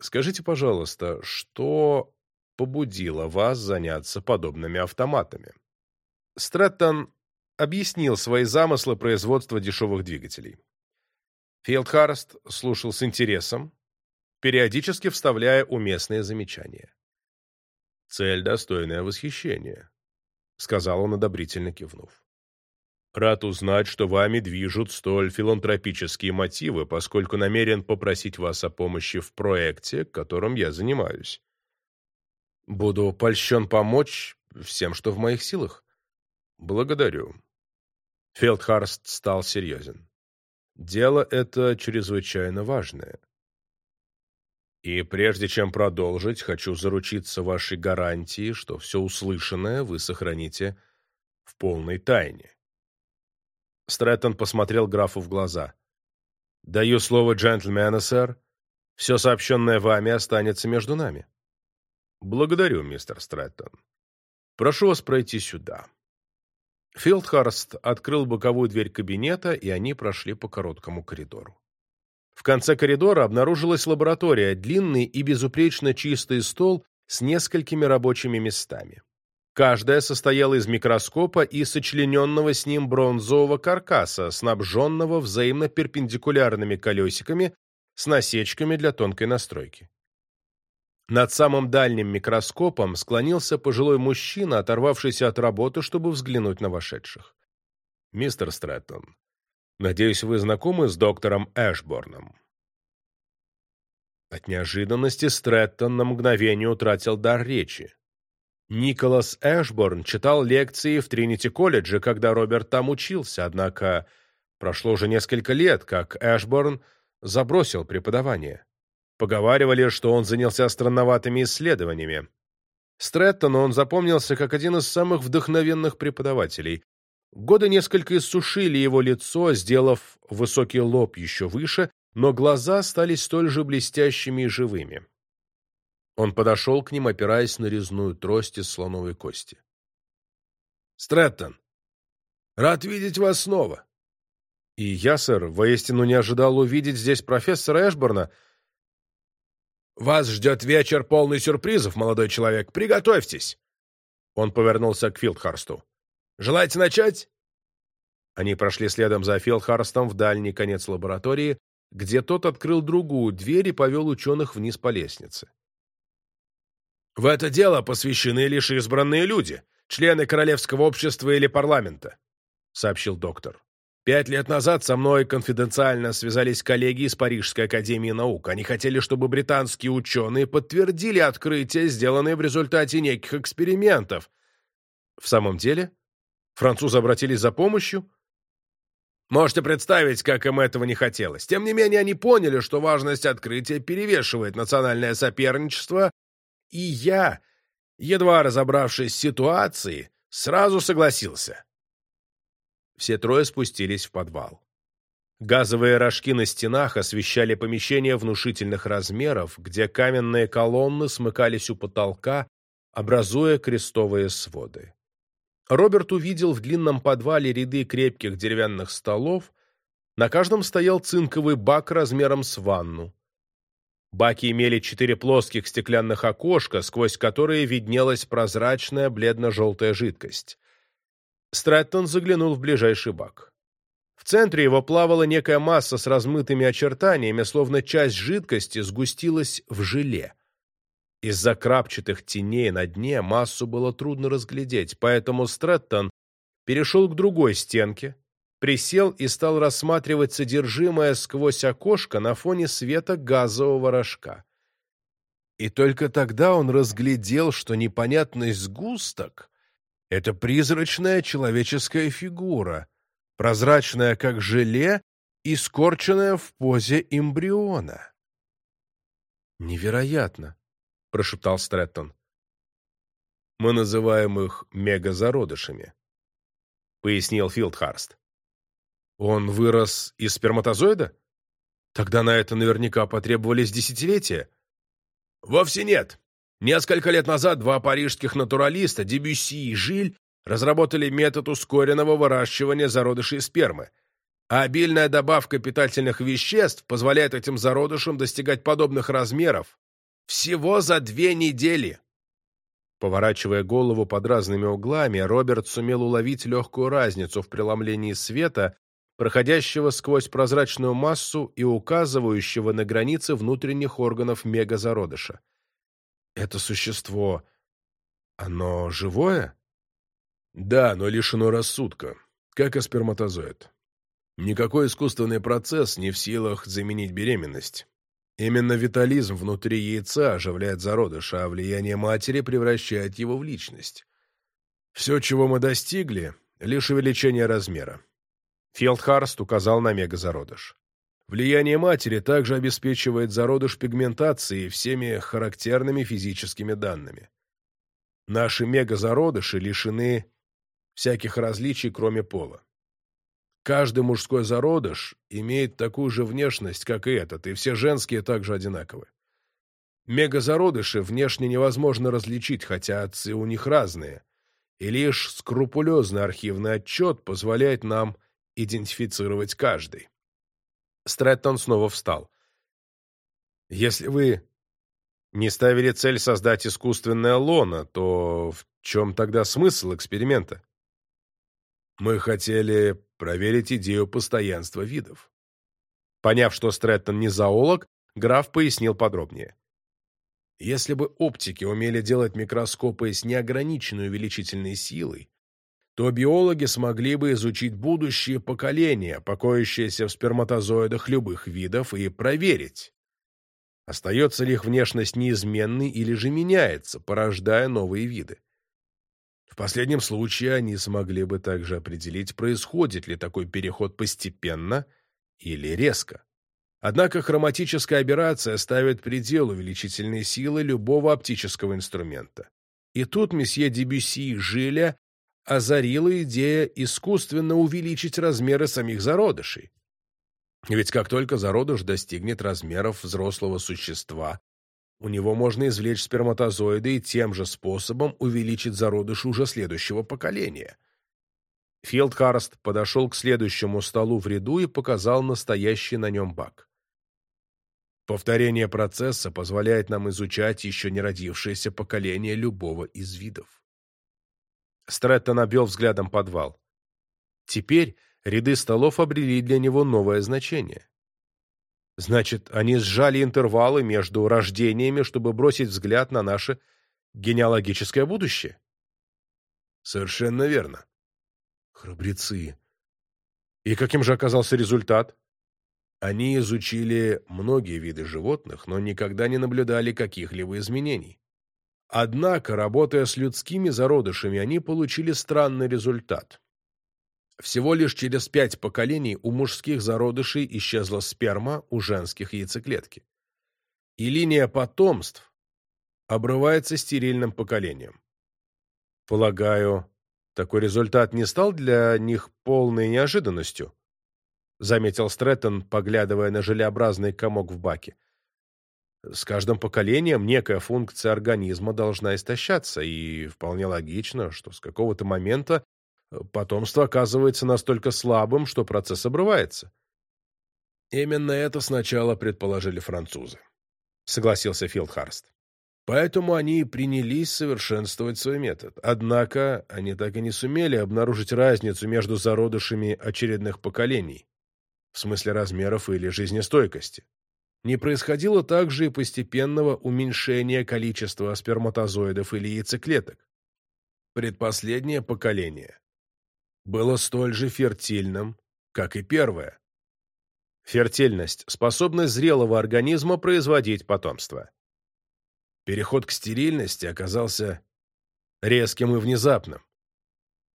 Скажите, пожалуйста, что побудило вас заняться подобными автоматами? Стрэттон объяснил свои замыслы производства дешевых двигателей. Филдхарст слушал с интересом, периодически вставляя уместные замечания. «Цель, достойная восхищения», — сказал он, одобрительно кивнув. Рад узнать, что вами движут столь филантропические мотивы, поскольку намерен попросить вас о помощи в проекте, которым я занимаюсь. Буду польщен помочь всем, что в моих силах. Благодарю. Фелдхарст стал серьезен. Дело это чрезвычайно важное. И прежде чем продолжить, хочу заручиться вашей гарантией, что все услышанное вы сохраните в полной тайне. Стрэттон посмотрел графу в глаза. «Даю слово джентльмена, сэр. Все сообщенное вами останется между нами». «Благодарю, мистер Стрэттон. Прошу вас пройти сюда». Филдхарст открыл боковую дверь кабинета, и они прошли по короткому коридору. В конце коридора обнаружилась лаборатория, длинный и безупречно чистый стол с несколькими рабочими местами. Каждая состояла из микроскопа и сочлененного с ним бронзового каркаса, снабженного взаимно перпендикулярными колесиками с насечками для тонкой настройки. Над самым дальним микроскопом склонился пожилой мужчина, оторвавшийся от работы, чтобы взглянуть на вошедших. «Мистер Стрэттон, надеюсь, вы знакомы с доктором Эшборном?» От неожиданности Стрэттон на мгновение утратил дар речи. Николас Эшборн читал лекции в Тринити-колледже, когда Роберт там учился, однако прошло уже несколько лет, как Эшборн забросил преподавание. Поговаривали, что он занялся странноватыми исследованиями. Стрэттону он запомнился как один из самых вдохновенных преподавателей. Годы несколько иссушили его лицо, сделав высокий лоб еще выше, но глаза стали столь же блестящими и живыми. Он подошел к ним, опираясь на резную трость из слоновой кости. «Стрэттон, рад видеть вас снова!» «И я, сэр, воистину не ожидал увидеть здесь профессора Эшборна. Вас ждет вечер полный сюрпризов, молодой человек. Приготовьтесь!» Он повернулся к Филдхарсту. «Желаете начать?» Они прошли следом за Филдхарстом в дальний конец лаборатории, где тот открыл другую дверь и повел ученых вниз по лестнице. В это дело посвящены лишь избранные люди, члены Королевского общества или парламента», — сообщил доктор. «Пять лет назад со мной конфиденциально связались коллеги из Парижской академии наук. Они хотели, чтобы британские ученые подтвердили открытия, сделанные в результате неких экспериментов. В самом деле? Французы обратились за помощью?» Можете представить, как им этого не хотелось. Тем не менее, они поняли, что важность открытия перевешивает национальное соперничество и я, едва разобравшись с ситуацией, сразу согласился. Все трое спустились в подвал. Газовые рожки на стенах освещали помещение внушительных размеров, где каменные колонны смыкались у потолка, образуя крестовые своды. Роберт увидел в длинном подвале ряды крепких деревянных столов, на каждом стоял цинковый бак размером с ванну. Баки имели четыре плоских стеклянных окошка, сквозь которые виднелась прозрачная бледно-желтая жидкость. Стрэттон заглянул в ближайший бак. В центре его плавала некая масса с размытыми очертаниями, словно часть жидкости сгустилась в желе. Из-за крапчатых теней на дне массу было трудно разглядеть, поэтому Стрэттон перешел к другой стенке, присел и стал рассматривать содержимое сквозь окошко на фоне света газового рожка. И только тогда он разглядел, что непонятный сгусток — это призрачная человеческая фигура, прозрачная, как желе, и скорченная в позе эмбриона. «Невероятно!» — прошептал Стрэттон. Мы называем их мегазародышами, пояснил Филдхарст. Он вырос из сперматозоида? Тогда на это наверняка потребовались десятилетия. Вовсе нет. Несколько лет назад два парижских натуралиста, Дебюсси и Жиль, разработали метод ускоренного выращивания зародышей спермы. А обильная добавка питательных веществ позволяет этим зародышам достигать подобных размеров всего за две недели. Поворачивая голову под разными углами, Роберт сумел уловить легкую разницу в преломлении света, проходящего сквозь прозрачную массу и указывающего на границы внутренних органов мегазародыша. Это существо... оно живое? Да, но лишено рассудка, как и сперматозоид. Никакой искусственный процесс не в силах заменить беременность. Именно витализм внутри яйца оживляет зародыш, а влияние матери превращает его в личность. Все, чего мы достигли, лишь увеличение размера. Фелдхарст указал на мегазародыш. Влияние матери также обеспечивает зародыш пигментации всеми характерными физическими данными. Наши мегазародыши лишены всяких различий, кроме пола. Каждый мужской зародыш имеет такую же внешность, как и этот, и все женские также одинаковы. Мегазародыши внешне невозможно различить, хотя отцы у них разные, и лишь скрупулезный архивный отчет позволяет нам идентифицировать каждый. Стрэттон снова встал. «Если вы не ставили цель создать искусственное лоно, то в чем тогда смысл эксперимента?» Мы хотели проверить идею постоянства видов. Поняв, что Стрэттон не зоолог, граф пояснил подробнее. Если бы оптики умели делать микроскопы с неограниченной увеличительной силой, то биологи смогли бы изучить будущее поколения, покоящееся в сперматозоидах любых видов, и проверить, остается ли их внешность неизменной или же меняется, порождая новые виды. В последнем случае они смогли бы также определить, происходит ли такой переход постепенно или резко. Однако хроматическая аберрация ставит предел увеличительной силы любого оптического инструмента. И тут месье Дебюсси Жиля озарила идея искусственно увеличить размеры самих зародышей. Ведь как только зародыш достигнет размеров взрослого существа, у него можно извлечь сперматозоиды и тем же способом увеличить зародыш уже следующего поколения. Филдхарст подошел к следующему столу в ряду и показал настоящий на нем бак. Повторение процесса позволяет нам изучать еще не родившееся поколение любого из видов. Стрэттон обвел взглядом подвал. Теперь ряды столов обрели для него новое значение. Значит, они сжали интервалы между рождениями, чтобы бросить взгляд на наше генеалогическое будущее? Совершенно верно. Храбрецы. И каким же оказался результат? Они изучили многие виды животных, но никогда не наблюдали каких-либо изменений. Однако, работая с людскими зародышами, они получили странный результат. Всего лишь через пять поколений у мужских зародышей исчезла сперма у женских яйцеклетки. И линия потомств обрывается стерильным поколением. Полагаю, такой результат не стал для них полной неожиданностью, заметил Стрэттон, поглядывая на желеобразный комок в баке. С каждым поколением некая функция организма должна истощаться, и вполне логично, что с какого-то момента потомство оказывается настолько слабым, что процесс обрывается. Именно это сначала предположили французы, согласился Филдхарст. Поэтому они принялись совершенствовать свой метод. Однако они так и не сумели обнаружить разницу между зародышами очередных поколений, в смысле размеров или жизнестойкости. Не происходило также и постепенного уменьшения количества сперматозоидов или яйцеклеток. Предпоследнее поколение было столь же фертильным, как и первое. Фертильность – способность зрелого организма производить потомство. Переход к стерильности оказался резким и внезапным.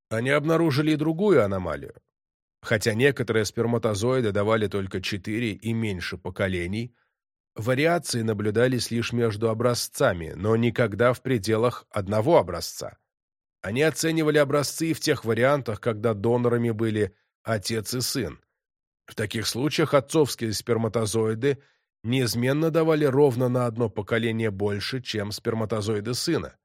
Они обнаружили и другую аномалию. Хотя некоторые сперматозоиды давали только четыре и меньше поколений, вариации наблюдались лишь между образцами, но никогда в пределах одного образца. Они оценивали образцы в тех вариантах, когда донорами были отец и сын. В таких случаях отцовские сперматозоиды неизменно давали ровно на одно поколение больше, чем сперматозоиды сына.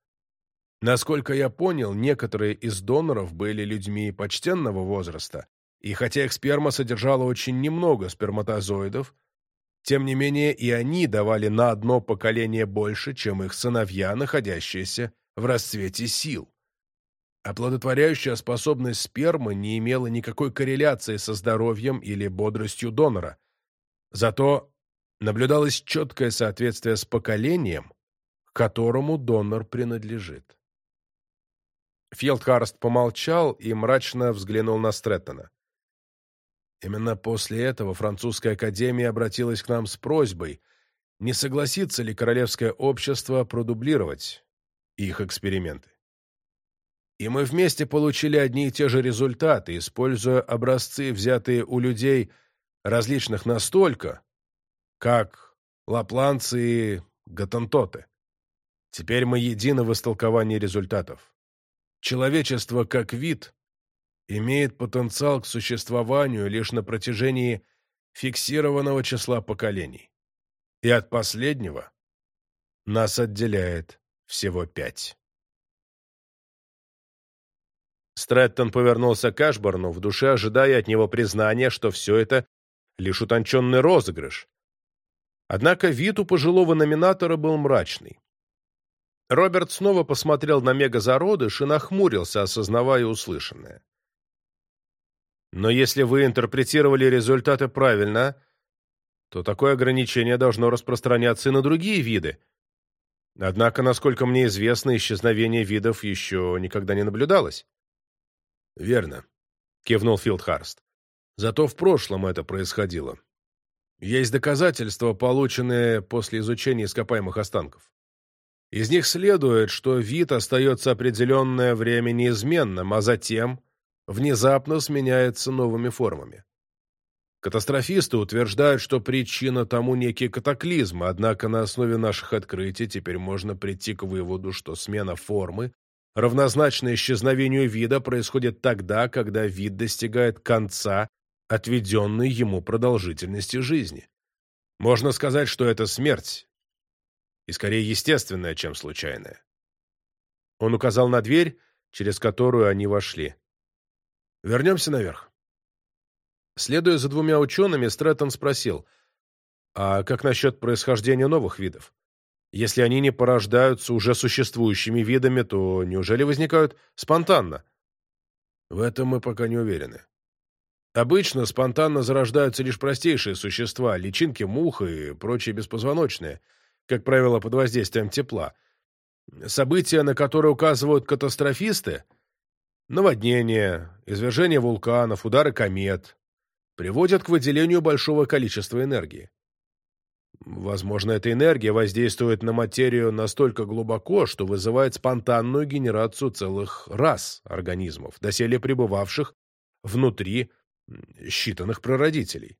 Насколько я понял, некоторые из доноров были людьми почтенного возраста, и хотя их сперма содержала очень немного сперматозоидов, тем не менее и они давали на одно поколение больше, чем их сыновья, находящиеся в расцвете сил. Оплодотворяющая способность спермы не имела никакой корреляции со здоровьем или бодростью донора. Зато наблюдалось четкое соответствие с поколением, к которому донор принадлежит. Филдхарст помолчал и мрачно взглянул на Стрэттона. Именно после этого французская академия обратилась к нам с просьбой, не согласится ли Королевское общество продублировать их эксперименты. И мы вместе получили одни и те же результаты, используя образцы, взятые у людей различных настолько, как лапланцы и гатантоты. Теперь мы едины в истолковании результатов. Человечество как вид имеет потенциал к существованию лишь на протяжении фиксированного числа поколений. И от последнего нас отделяет всего пять. Стрэттон повернулся к Ашборну, в душе ожидая от него признания, что все это лишь утонченный розыгрыш. Однако вид у пожилого номинатора был мрачный. Роберт снова посмотрел на мегазародыш и нахмурился, осознавая услышанное. Но если вы интерпретировали результаты правильно, то такое ограничение должно распространяться и на другие виды. Однако, насколько мне известно, исчезновение видов еще никогда не наблюдалось. «Верно», — кивнул Филдхарст. «Зато в прошлом это происходило. Есть доказательства, полученные после изучения ископаемых останков. Из них следует, что вид остается определенное время неизменным, а затем внезапно сменяется новыми формами. Катастрофисты утверждают, что причина тому некий катаклизм, однако на основе наших открытий теперь можно прийти к выводу, что смена формы равнозначно исчезновению вида происходит тогда, когда вид достигает конца отведенной ему продолжительности жизни. Можно сказать, что это смерть, и скорее естественная, чем случайная. Он указал на дверь, через которую они вошли. Вернемся наверх. Следуя за двумя учеными, Стрэттон спросил, а как насчет происхождения новых видов? Если они не порождаются уже существующими видами, то неужели возникают спонтанно? В этом мы пока не уверены. Обычно спонтанно зарождаются лишь простейшие существа, личинки мух и прочие беспозвоночные, как правило, под воздействием тепла. События, на которые указывают катастрофисты – наводнения, извержения вулканов, удары комет – приводят к выделению большого количества энергии. Возможно, эта энергия воздействует на материю настолько глубоко, что вызывает спонтанную генерацию целых рас организмов, доселе пребывавших внутри считанных прародителей.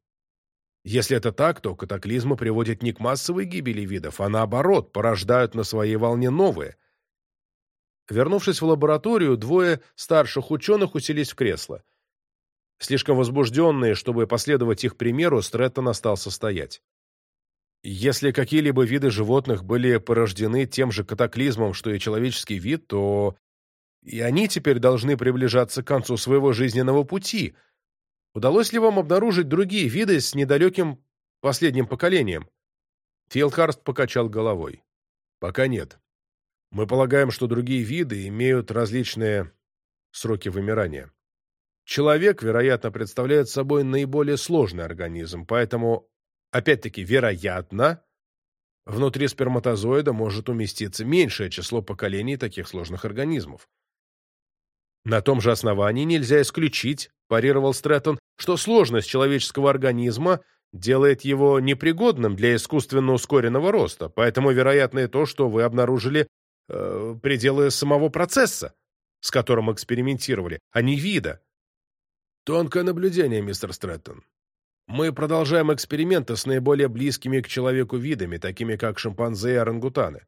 Если это так, то катаклизмы приводят не к массовой гибели видов, а наоборот, порождают на своей волне новые. Вернувшись в лабораторию, двое старших ученых уселись в кресло. Слишком возбужденные, чтобы последовать их примеру, Стрэттон остался стоять. Если какие-либо виды животных были порождены тем же катаклизмом, что и человеческий вид, то и они теперь должны приближаться к концу своего жизненного пути. Удалось ли вам обнаружить другие виды с недалеким последним поколением? Филдхарст покачал головой. Пока нет. Мы полагаем, что другие виды имеют различные сроки вымирания. Человек, вероятно, представляет собой наиболее сложный организм, поэтому Опять-таки, вероятно, внутри сперматозоида может уместиться меньшее число поколений таких сложных организмов. На том же основании нельзя исключить, парировал Стрэттон, что сложность человеческого организма делает его непригодным для искусственно ускоренного роста, поэтому вероятно и то, что вы обнаружили э, пределы самого процесса, с которым экспериментировали, а не вида. Тонкое наблюдение, мистер Стрэттон. Мы продолжаем эксперименты с наиболее близкими к человеку видами, такими как шимпанзе и орангутаны.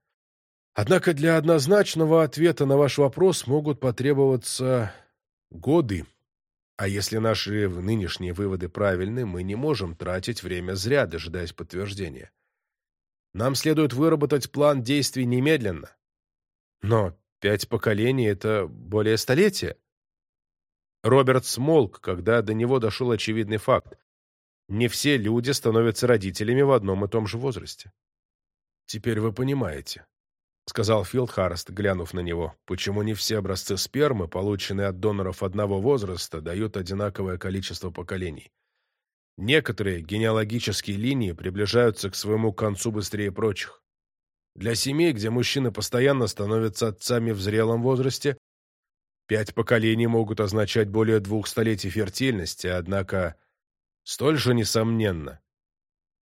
Однако для однозначного ответа на ваш вопрос могут потребоваться годы. А если наши нынешние выводы правильны, мы не можем тратить время зря, дожидаясь подтверждения. Нам следует выработать план действий немедленно. Но пять поколений — это более столетия. Роберт смолк, когда до него дошел очевидный факт. Не все люди становятся родителями в одном и том же возрасте. Теперь вы понимаете, — сказал Филд Харрест, глянув на него, — почему не все образцы спермы, полученные от доноров одного возраста, дают одинаковое количество поколений. Некоторые генеалогические линии приближаются к своему концу быстрее прочих. Для семей, где мужчины постоянно становятся отцами в зрелом возрасте, пять поколений могут означать более двух столетий фертильности, однако, столь же несомненно,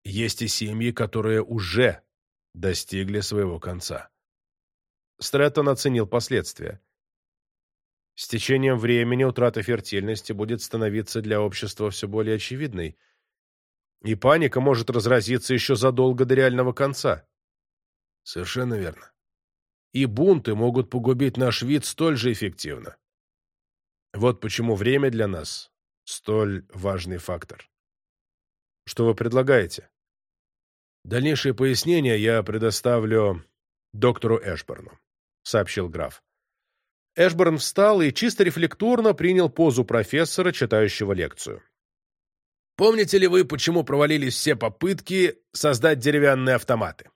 есть и семьи, которые уже достигли своего конца. Стрэттон оценил последствия. С течением времени утрата фертильности будет становиться для общества все более очевидной, и паника может разразиться еще задолго до реального конца. Совершенно верно. И бунты могут погубить наш вид столь же эффективно. Вот почему время для нас столь важный фактор. Что вы предлагаете? Дальнейшие пояснения я предоставлю доктору Эшборну. — сообщил граф. Эшборн встал и чисто рефлекторно принял позу профессора, читающего лекцию. «Помните ли вы, почему провалились все попытки создать деревянные автоматы?»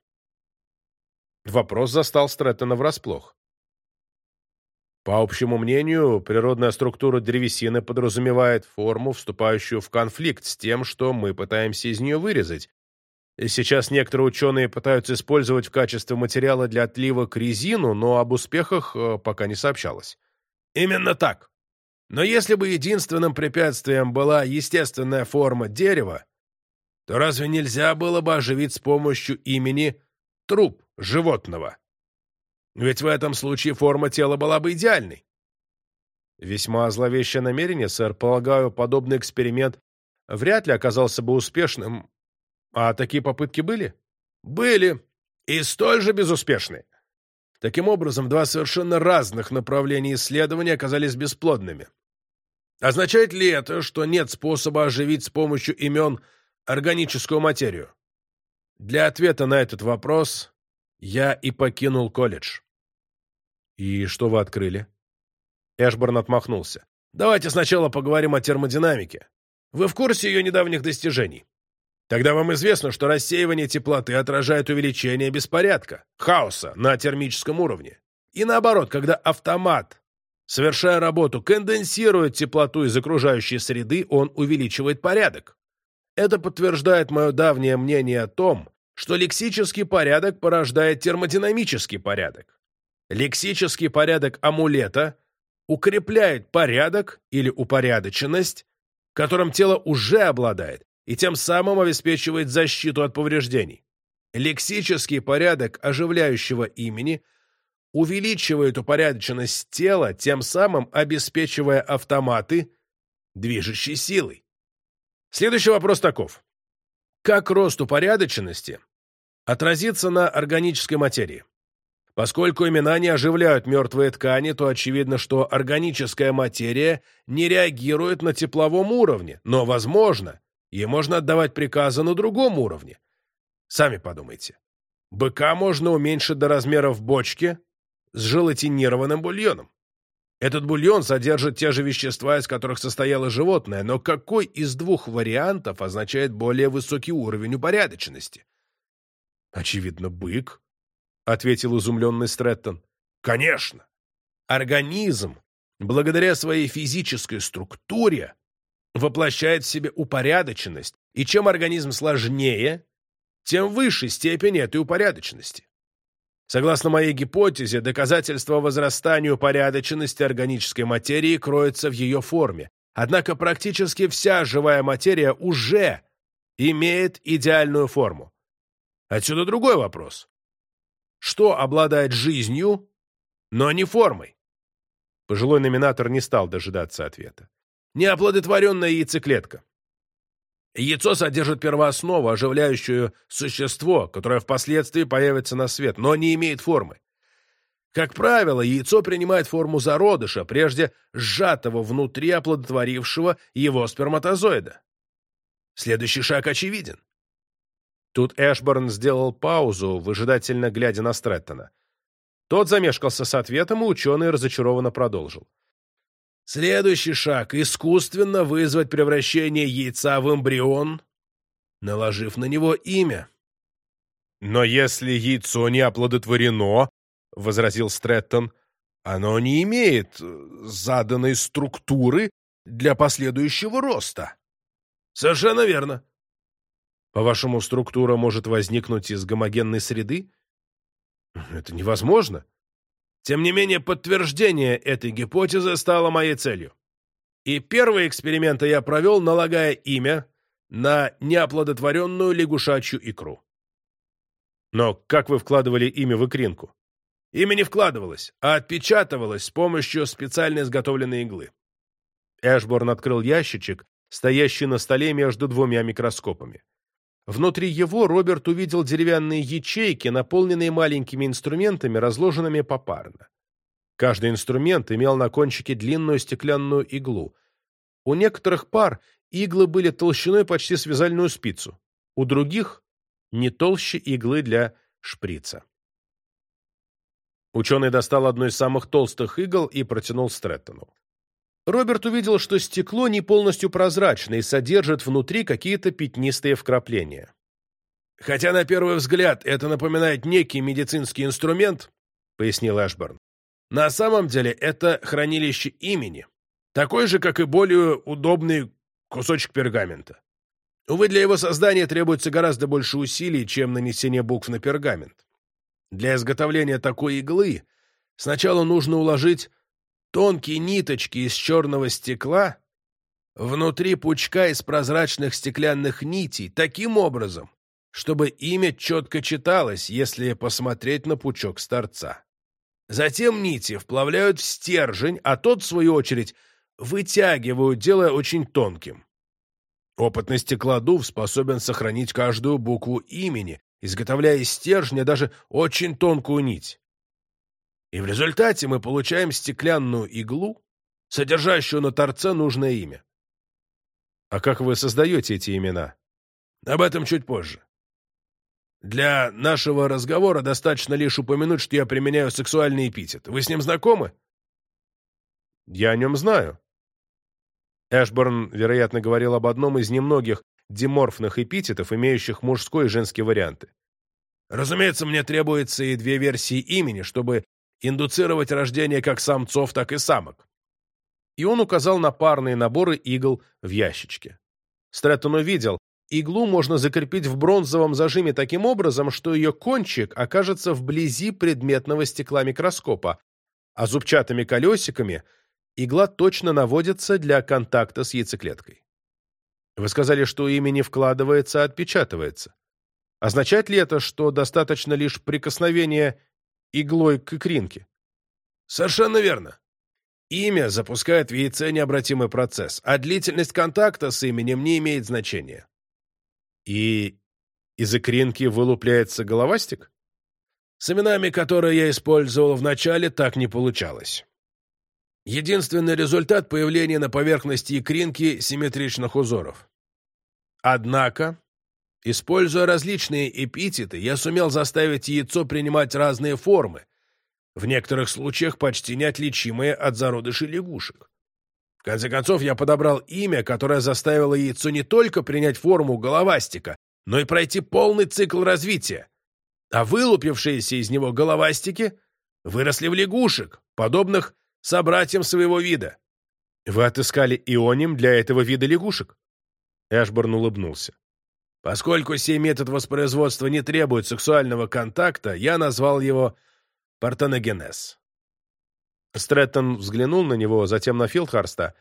Вопрос застал Стрэттона врасплох. По общему мнению, природная структура древесины подразумевает форму, вступающую в конфликт с тем, что мы пытаемся из нее вырезать, Сейчас некоторые ученые пытаются использовать в качестве материала для отливок резину, но об успехах э, пока не сообщалось. Именно так. Но если бы единственным препятствием была естественная форма дерева, то разве нельзя было бы оживить с помощью имени труп животного? Ведь в этом случае форма тела была бы идеальной. Весьма зловещее намерение, сэр. Полагаю, подобный эксперимент вряд ли оказался бы успешным, а такие попытки были? Были. И столь же безуспешны. Таким образом, два совершенно разных направления исследования оказались бесплодными. Означает ли это, что нет способа оживить с помощью имен органическую материю? Для ответа на этот вопрос я и покинул колледж. И что вы открыли? Эшборн отмахнулся. Давайте сначала поговорим о термодинамике. Вы в курсе ее недавних достижений? Тогда вам известно, что рассеивание теплоты отражает увеличение беспорядка, хаоса на термическом уровне. И наоборот, когда автомат, совершая работу, конденсирует теплоту из окружающей среды, он увеличивает порядок. Это подтверждает мое давнее мнение о том, что лексический порядок порождает термодинамический порядок. Лексический порядок амулета укрепляет порядок или упорядоченность, которым тело уже обладает, и тем самым обеспечивает защиту от повреждений. Лексический порядок оживляющего имени увеличивает упорядоченность тела, тем самым обеспечивая автоматы движущей силой. Следующий вопрос таков. Как рост упорядоченности отразится на органической материи? Поскольку имена не оживляют мертвые ткани, то очевидно, что органическая материя не реагирует на тепловом уровне, но, возможно, Ей можно отдавать приказы на другом уровне. Сами подумайте. Быка можно уменьшить до размеров бочки с желатинированным бульоном. Этот бульон содержит те же вещества, из которых состояло животное, но какой из двух вариантов означает более высокий уровень упорядоченности? Очевидно, бык, — ответил изумленный Стрэттон. Конечно. Организм, благодаря своей физической структуре, воплощает в себе упорядоченность, и чем организм сложнее, тем выше степень этой упорядоченности. Согласно моей гипотезе, доказательство возрастания упорядоченности органической материи кроется в ее форме. Однако практически вся живая материя уже имеет идеальную форму. Отсюда другой вопрос. Что обладает жизнью, но не формой? Пожилой номинатор не стал дожидаться ответа неоплодотворенная яйцеклетка. Яйцо содержит первооснову, оживляющую существо, которое впоследствии появится на свет, но не имеет формы. Как правило, яйцо принимает форму зародыша, прежде сжатого внутри оплодотворившего его сперматозоида. Следующий шаг очевиден. Тут Эшборн сделал паузу, выжидательно глядя на Стрэттона. Тот замешкался с ответом, и ученый разочарованно продолжил. Следующий шаг — искусственно вызвать превращение яйца в эмбрион, наложив на него имя. «Но если яйцо не оплодотворено, — возразил Стрэттон, — оно не имеет э, заданной структуры для последующего роста». «Совершенно верно». «По-вашему, структура может возникнуть из гомогенной среды?» «Это невозможно». Тем не менее, подтверждение этой гипотезы стало моей целью. И первые эксперименты я провел, налагая имя на неоплодотворенную лягушачью икру. Но как вы вкладывали имя в икринку? Имя не вкладывалось, а отпечатывалось с помощью специально изготовленной иглы. Эшборн открыл ящичек, стоящий на столе между двумя микроскопами. Внутри его Роберт увидел деревянные ячейки, наполненные маленькими инструментами, разложенными попарно. Каждый инструмент имел на кончике длинную стеклянную иглу. У некоторых пар иглы были толщиной почти с вязальную спицу, у других — не толще иглы для шприца. Ученый достал одну из самых толстых игл и протянул Стрэттону. Роберт увидел, что стекло не полностью прозрачное и содержит внутри какие-то пятнистые вкрапления. «Хотя на первый взгляд это напоминает некий медицинский инструмент», — пояснил Эшборн, «на самом деле это хранилище имени, такой же, как и более удобный кусочек пергамента. Увы, для его создания требуется гораздо больше усилий, чем нанесение букв на пергамент. Для изготовления такой иглы сначала нужно уложить тонкие ниточки из черного стекла внутри пучка из прозрачных стеклянных нитей таким образом, чтобы имя четко читалось, если посмотреть на пучок с торца. Затем нити вплавляют в стержень, а тот, в свою очередь, вытягивают, делая очень тонким. Опытный стеклодув способен сохранить каждую букву имени, изготовляя из стержня даже очень тонкую нить. И в результате мы получаем стеклянную иглу, содержащую на торце нужное имя. А как вы создаете эти имена? Об этом чуть позже. Для нашего разговора достаточно лишь упомянуть, что я применяю сексуальный эпитет. Вы с ним знакомы? Я о нем знаю. Эшборн, вероятно, говорил об одном из немногих диморфных эпитетов, имеющих мужской и женский варианты. Разумеется, мне требуется и две версии имени, чтобы индуцировать рождение как самцов, так и самок. И он указал на парные наборы игл в ящичке. Стрэттон увидел, иглу можно закрепить в бронзовом зажиме таким образом, что ее кончик окажется вблизи предметного стекла микроскопа, а зубчатыми колесиками игла точно наводится для контакта с яйцеклеткой. Вы сказали, что имя не вкладывается, а отпечатывается. Означает ли это, что достаточно лишь прикосновения иглой к икринке. Совершенно верно. Имя запускает в яйце необратимый процесс, а длительность контакта с именем не имеет значения. И из икринки вылупляется головастик? С именами, которые я использовал в начале, так не получалось. Единственный результат появления на поверхности икринки симметричных узоров. Однако, Используя различные эпитеты, я сумел заставить яйцо принимать разные формы, в некоторых случаях почти неотличимые от зародышей лягушек. В конце концов, я подобрал имя, которое заставило яйцо не только принять форму головастика, но и пройти полный цикл развития. А вылупившиеся из него головастики выросли в лягушек, подобных собратьям своего вида. Вы отыскали ионим для этого вида лягушек? Эшборн улыбнулся. Поскольку сей метод воспроизводства не требует сексуального контакта, я назвал его партеногенез. Стрэттон взглянул на него, затем на Филдхарста.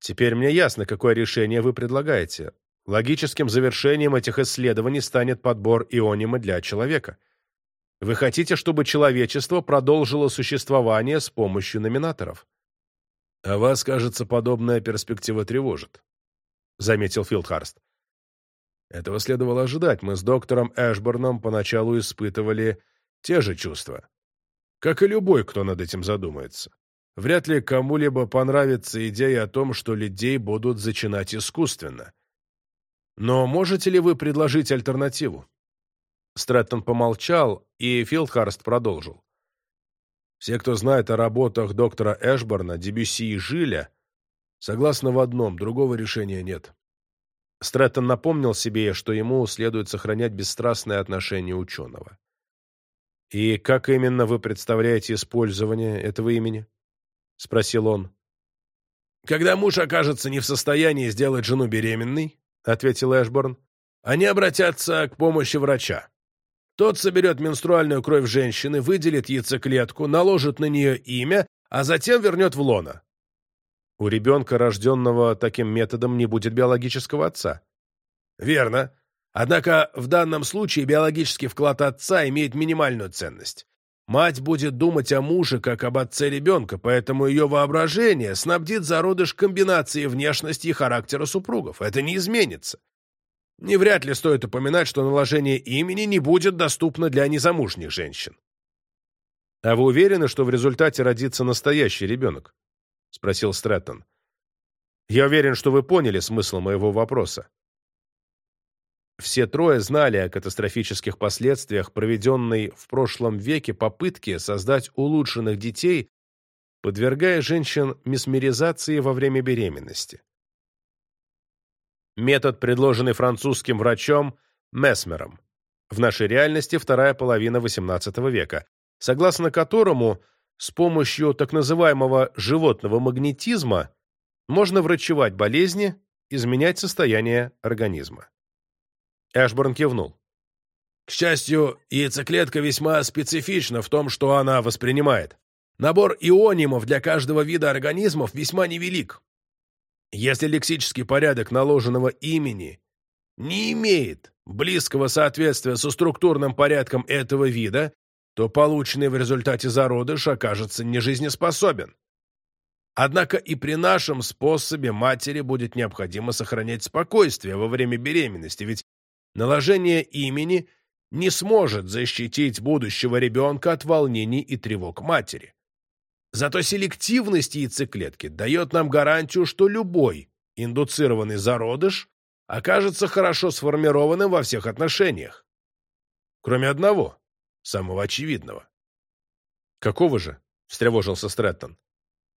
«Теперь мне ясно, какое решение вы предлагаете. Логическим завершением этих исследований станет подбор ионима для человека. Вы хотите, чтобы человечество продолжило существование с помощью номинаторов?» «А вас, кажется, подобная перспектива тревожит», — заметил Филдхарст. Этого следовало ожидать. Мы с доктором Эшборном поначалу испытывали те же чувства. Как и любой, кто над этим задумается. Вряд ли кому-либо понравится идея о том, что людей будут зачинать искусственно. Но можете ли вы предложить альтернативу? Стрэттон помолчал, и Филдхарст продолжил. Все, кто знает о работах доктора Эшборна, Дебюсси и Жиля, согласны в одном, другого решения нет. Стрэттон напомнил себе, что ему следует сохранять бесстрастное отношение ученого. «И как именно вы представляете использование этого имени?» — спросил он. «Когда муж окажется не в состоянии сделать жену беременной, — ответил Эшборн, — они обратятся к помощи врача. Тот соберет менструальную кровь женщины, выделит яйцеклетку, наложит на нее имя, а затем вернет в лона. У ребенка, рожденного таким методом, не будет биологического отца. Верно. Однако в данном случае биологический вклад отца имеет минимальную ценность. Мать будет думать о муже как об отце ребенка, поэтому ее воображение снабдит зародыш комбинацией внешности и характера супругов. Это не изменится. Не вряд ли стоит упоминать, что наложение имени не будет доступно для незамужних женщин. А вы уверены, что в результате родится настоящий ребенок? — спросил Стрэттон. «Я уверен, что вы поняли смысл моего вопроса». Все трое знали о катастрофических последствиях проведенной в прошлом веке попытки создать улучшенных детей, подвергая женщин месмеризации во время беременности. Метод, предложенный французским врачом Месмером, в нашей реальности вторая половина XVIII века, согласно которому с помощью так называемого животного магнетизма можно врачевать болезни, изменять состояние организма. Эшборн кивнул. К счастью, яйцеклетка весьма специфична в том, что она воспринимает. Набор ионимов для каждого вида организмов весьма невелик. Если лексический порядок наложенного имени не имеет близкого соответствия со структурным порядком этого вида, то полученный в результате зародыш окажется нежизнеспособен. Однако и при нашем способе матери будет необходимо сохранять спокойствие во время беременности, ведь наложение имени не сможет защитить будущего ребенка от волнений и тревог матери. Зато селективность яйцеклетки дает нам гарантию, что любой индуцированный зародыш окажется хорошо сформированным во всех отношениях. Кроме одного самого очевидного. «Какого же?» — встревожился Стрэттон.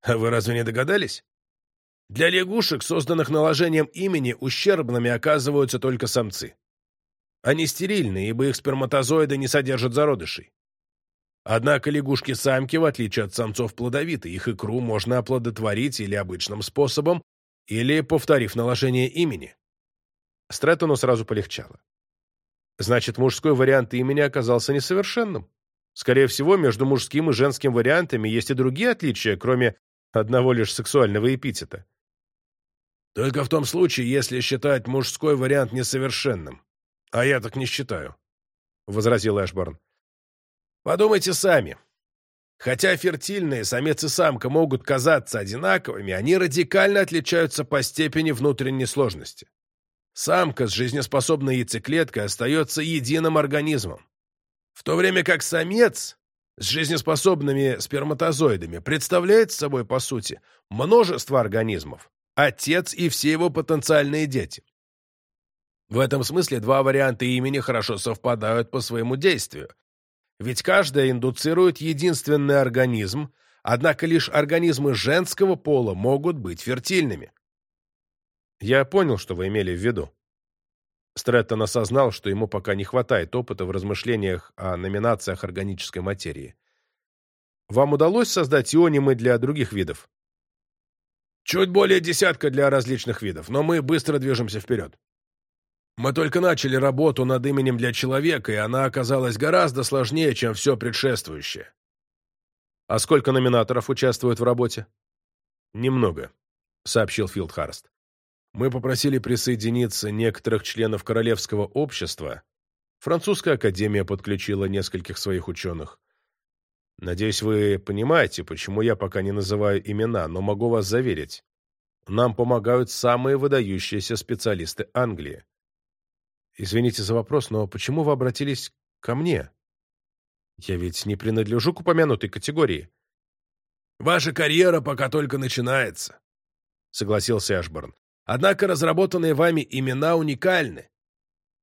«А вы разве не догадались? Для лягушек, созданных наложением имени, ущербными оказываются только самцы. Они стерильны, ибо их сперматозоиды не содержат зародышей. Однако лягушки-самки, в отличие от самцов, плодовиты. Их икру можно оплодотворить или обычным способом, или повторив наложение имени. Стрэттону сразу полегчало. Значит, мужской вариант имени оказался несовершенным. Скорее всего, между мужским и женским вариантами есть и другие отличия, кроме одного лишь сексуального эпитета. Только в том случае, если считать мужской вариант несовершенным. А я так не считаю, — возразил Эшборн. Подумайте сами. Хотя фертильные самец и самка могут казаться одинаковыми, они радикально отличаются по степени внутренней сложности. Самка с жизнеспособной яйцеклеткой остается единым организмом, в то время как самец с жизнеспособными сперматозоидами представляет собой, по сути, множество организмов, отец и все его потенциальные дети. В этом смысле два варианта имени хорошо совпадают по своему действию, ведь каждая индуцирует единственный организм, однако лишь организмы женского пола могут быть фертильными. Я понял, что вы имели в виду. Стрэттон осознал, что ему пока не хватает опыта в размышлениях о номинациях органической материи. Вам удалось создать ионимы для других видов? Чуть более десятка для различных видов, но мы быстро движемся вперед. Мы только начали работу над именем для человека, и она оказалась гораздо сложнее, чем все предшествующее. А сколько номинаторов участвует в работе? Немного, сообщил Филдхарст. Мы попросили присоединиться некоторых членов Королевского общества. Французская академия подключила нескольких своих ученых. Надеюсь, вы понимаете, почему я пока не называю имена, но могу вас заверить. Нам помогают самые выдающиеся специалисты Англии. Извините за вопрос, но почему вы обратились ко мне? Я ведь не принадлежу к упомянутой категории. Ваша карьера пока только начинается, согласился Эшборн. Однако разработанные вами имена уникальны.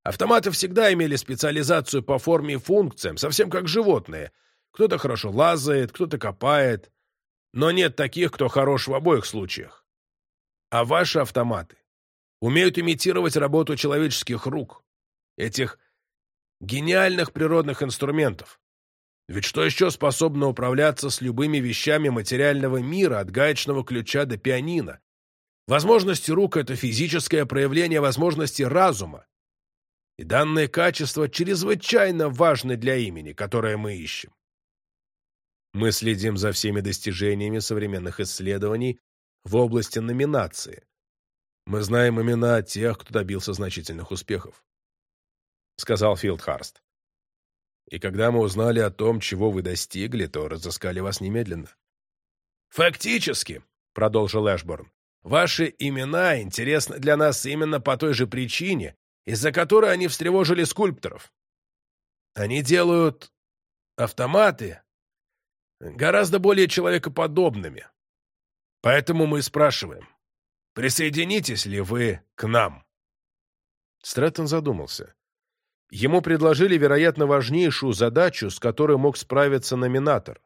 Автоматы всегда имели специализацию по форме и функциям, совсем как животные. Кто-то хорошо лазает, кто-то копает. Но нет таких, кто хорош в обоих случаях. А ваши автоматы умеют имитировать работу человеческих рук, этих гениальных природных инструментов. Ведь что еще способно управляться с любыми вещами материального мира, от гаечного ключа до пианино? Возможности рук — это физическое проявление возможности разума. И данное качество чрезвычайно важны для имени, которое мы ищем. Мы следим за всеми достижениями современных исследований в области номинации. Мы знаем имена тех, кто добился значительных успехов. Сказал Филдхарст. И когда мы узнали о том, чего вы достигли, то разыскали вас немедленно. «Фактически», — продолжил Эшборн, — «ваши имена интересны для нас именно по той же причине, из-за которой они встревожили скульпторов. Они делают автоматы гораздо более человекоподобными. Поэтому мы спрашиваем, присоединитесь ли вы к нам?» Стрэттон задумался. Ему предложили, вероятно, важнейшую задачу, с которой мог справиться номинатор.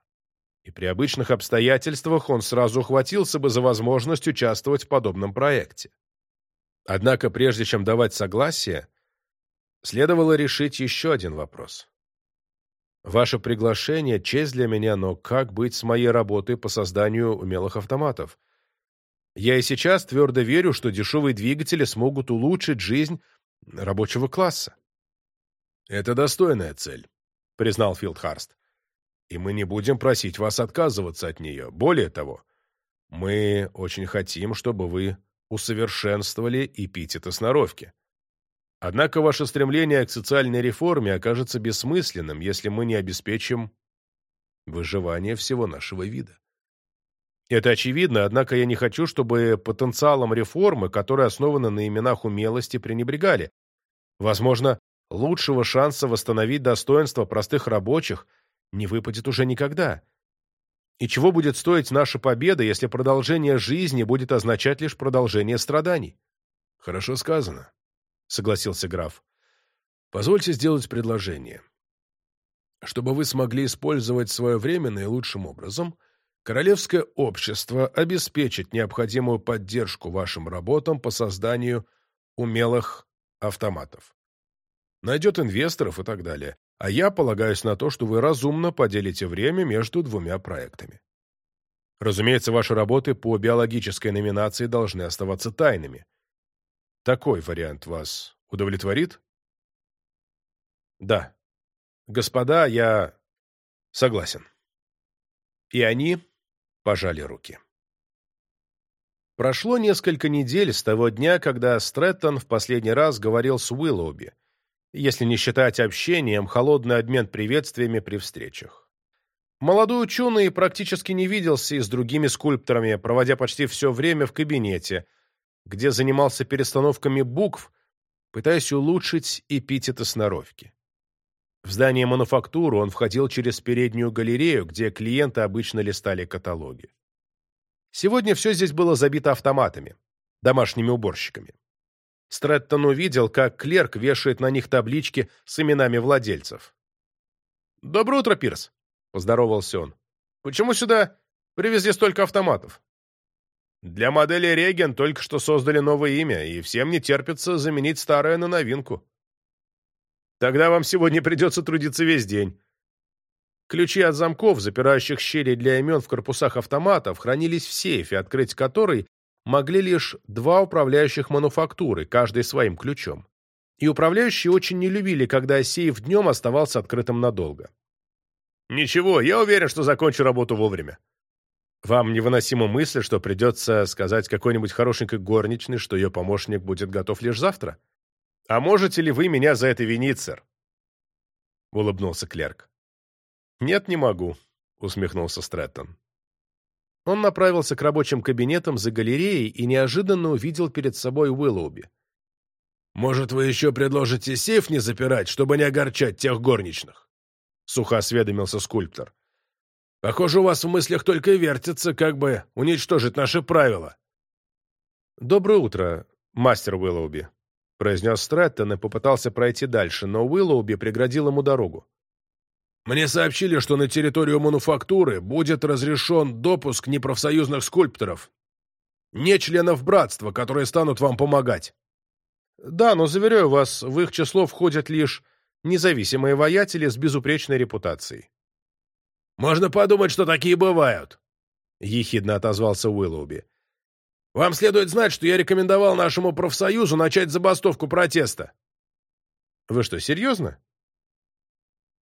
И при обычных обстоятельствах он сразу ухватился бы за возможность участвовать в подобном проекте. Однако, прежде чем давать согласие, следовало решить еще один вопрос. Ваше приглашение — честь для меня, но как быть с моей работой по созданию умелых автоматов? Я и сейчас твердо верю, что дешевые двигатели смогут улучшить жизнь рабочего класса. «Это достойная цель», — признал Филдхарст. «И мы не будем просить вас отказываться от нее. Более того, мы очень хотим, чтобы вы усовершенствовали эпитеты сноровки. Однако ваше стремление к социальной реформе окажется бессмысленным, если мы не обеспечим выживание всего нашего вида. Это очевидно, однако я не хочу, чтобы потенциалом реформы, которые основаны на именах умелости, пренебрегали. Возможно, лучшего шанса восстановить достоинство простых рабочих не выпадет уже никогда. И чего будет стоить наша победа, если продолжение жизни будет означать лишь продолжение страданий? — Хорошо сказано, — согласился граф. — Позвольте сделать предложение. Чтобы вы смогли использовать свое время наилучшим образом, Королевское общество обеспечит необходимую поддержку вашим работам по созданию умелых автоматов найдет инвесторов и так далее. А я полагаюсь на то, что вы разумно поделите время между двумя проектами. Разумеется, ваши работы по биологической номинации должны оставаться тайными. Такой вариант вас удовлетворит? Да. Господа, я согласен. И они пожали руки. Прошло несколько недель с того дня, когда Стрэттон в последний раз говорил с Уиллоуби, если не считать общением, холодный обмен приветствиями при встречах. Молодой ученый практически не виделся и с другими скульпторами, проводя почти все время в кабинете, где занимался перестановками букв, пытаясь улучшить эпитеты сноровки. В здание мануфактуры он входил через переднюю галерею, где клиенты обычно листали каталоги. Сегодня все здесь было забито автоматами, домашними уборщиками. Стрэттон увидел, как клерк вешает на них таблички с именами владельцев. «Доброе утро, Пирс!» — поздоровался он. «Почему сюда привезли столько автоматов?» «Для модели Реген только что создали новое имя, и всем не терпится заменить старое на новинку. Тогда вам сегодня придется трудиться весь день». Ключи от замков, запирающих щели для имен в корпусах автоматов, хранились в сейфе, открыть который могли лишь два управляющих мануфактуры, каждый своим ключом. И управляющие очень не любили, когда сейф днем оставался открытым надолго. «Ничего, я уверен, что закончу работу вовремя». Вам невыносима мысль, что придется сказать какой-нибудь хорошенькой горничной, что ее помощник будет готов лишь завтра? А можете ли вы меня за это винить, сэр? Улыбнулся клерк. Нет, не могу, усмехнулся Стрэттон. Он направился к рабочим кабинетам за галереей и неожиданно увидел перед собой Уиллоуби. Может, вы еще предложите сейф не запирать, чтобы не огорчать тех горничных?» Сухо осведомился скульптор. «Похоже, у вас в мыслях только вертится, как бы уничтожить наши правила». «Доброе утро, мастер Уиллоуби», — произнес Стрэттон и попытался пройти дальше, но Уиллоуби преградил ему дорогу. «Мне сообщили, что на территорию мануфактуры будет разрешен допуск непрофсоюзных скульпторов, не членов братства, которые станут вам помогать». Да, но, заверяю вас, в их число входят лишь независимые воятели с безупречной репутацией. «Можно подумать, что такие бывают», — ехидно отозвался Уиллоуби. «Вам следует знать, что я рекомендовал нашему профсоюзу начать забастовку протеста». «Вы что, серьезно?»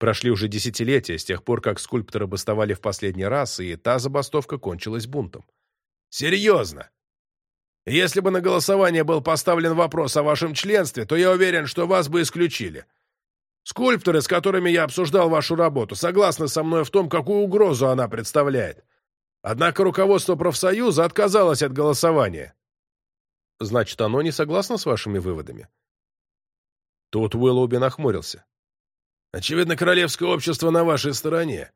Прошли уже десятилетия с тех пор, как скульпторы бастовали в последний раз, и та забастовка кончилась бунтом. «Серьезно. Если бы на голосование был поставлен вопрос о вашем членстве, то я уверен, что вас бы исключили. Скульпторы, с которыми я обсуждал вашу работу, согласны со мной в том, какую угрозу она представляет. Однако руководство профсоюза отказалось от голосования. Значит, оно не согласно с вашими выводами? Тут Уиллоуби нахмурился. Очевидно, королевское общество на вашей стороне.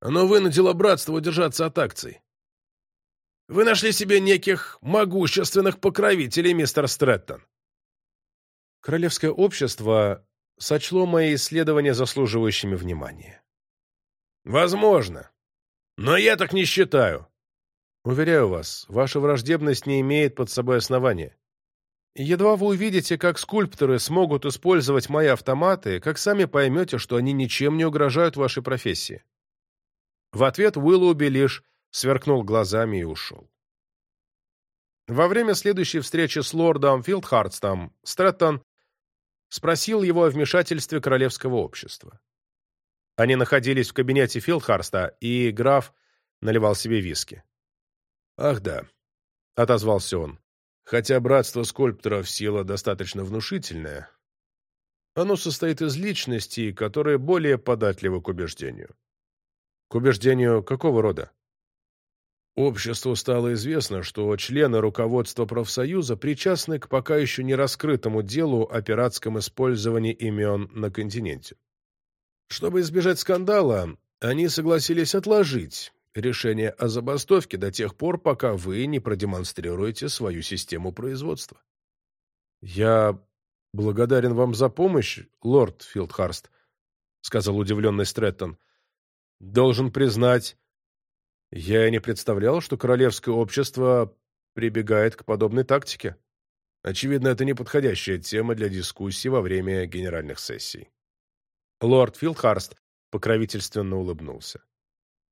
Оно вынудило братство удержаться от акций. Вы нашли себе неких могущественных покровителей, мистер Стрэттон. Королевское общество сочло мои исследования заслуживающими внимания. Возможно. Но я так не считаю. Уверяю вас, ваша враждебность не имеет под собой основания. Едва вы увидите, как скульпторы смогут использовать мои автоматы, как сами поймете, что они ничем не угрожают вашей профессии. В ответ Уиллоуби лишь сверкнул глазами и ушел. Во время следующей встречи с лордом Филдхардстом Стрэттон спросил его о вмешательстве королевского общества. Они находились в кабинете Филдхарста, и граф наливал себе виски. «Ах да», — отозвался он, — «хотя братство скульпторов сила достаточно внушительная, оно состоит из личностей, которые более податливы к убеждению». «К убеждению какого рода?» Обществу стало известно, что члены руководства профсоюза причастны к пока еще не раскрытому делу о пиратском использовании имен на континенте. Чтобы избежать скандала, они согласились отложить решение о забастовке до тех пор, пока вы не продемонстрируете свою систему производства. «Я благодарен вам за помощь, лорд Филдхарст», — сказал удивленный Стрэттон. «Должен признать, я и не представлял, что королевское общество прибегает к подобной тактике. Очевидно, это неподходящая тема для дискуссий во время генеральных сессий. Лорд Филдхарст покровительственно улыбнулся.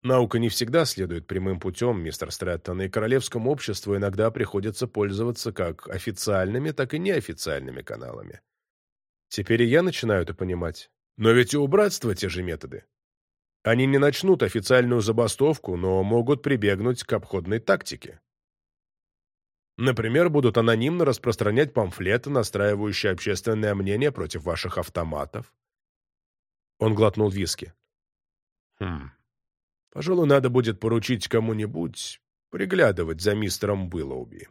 Наука не всегда следует прямым путем, мистер Стрэттон, и королевскому обществу иногда приходится пользоваться как официальными, так и неофициальными каналами. Теперь и я начинаю это понимать. Но ведь и у братства те же методы. Они не начнут официальную забастовку, но могут прибегнуть к обходной тактике. Например, будут анонимно распространять памфлеты, настраивающие общественное мнение против ваших автоматов. Он глотнул виски. Хм. Пожалуй, надо будет поручить кому-нибудь приглядывать за мистером Уиллоуби.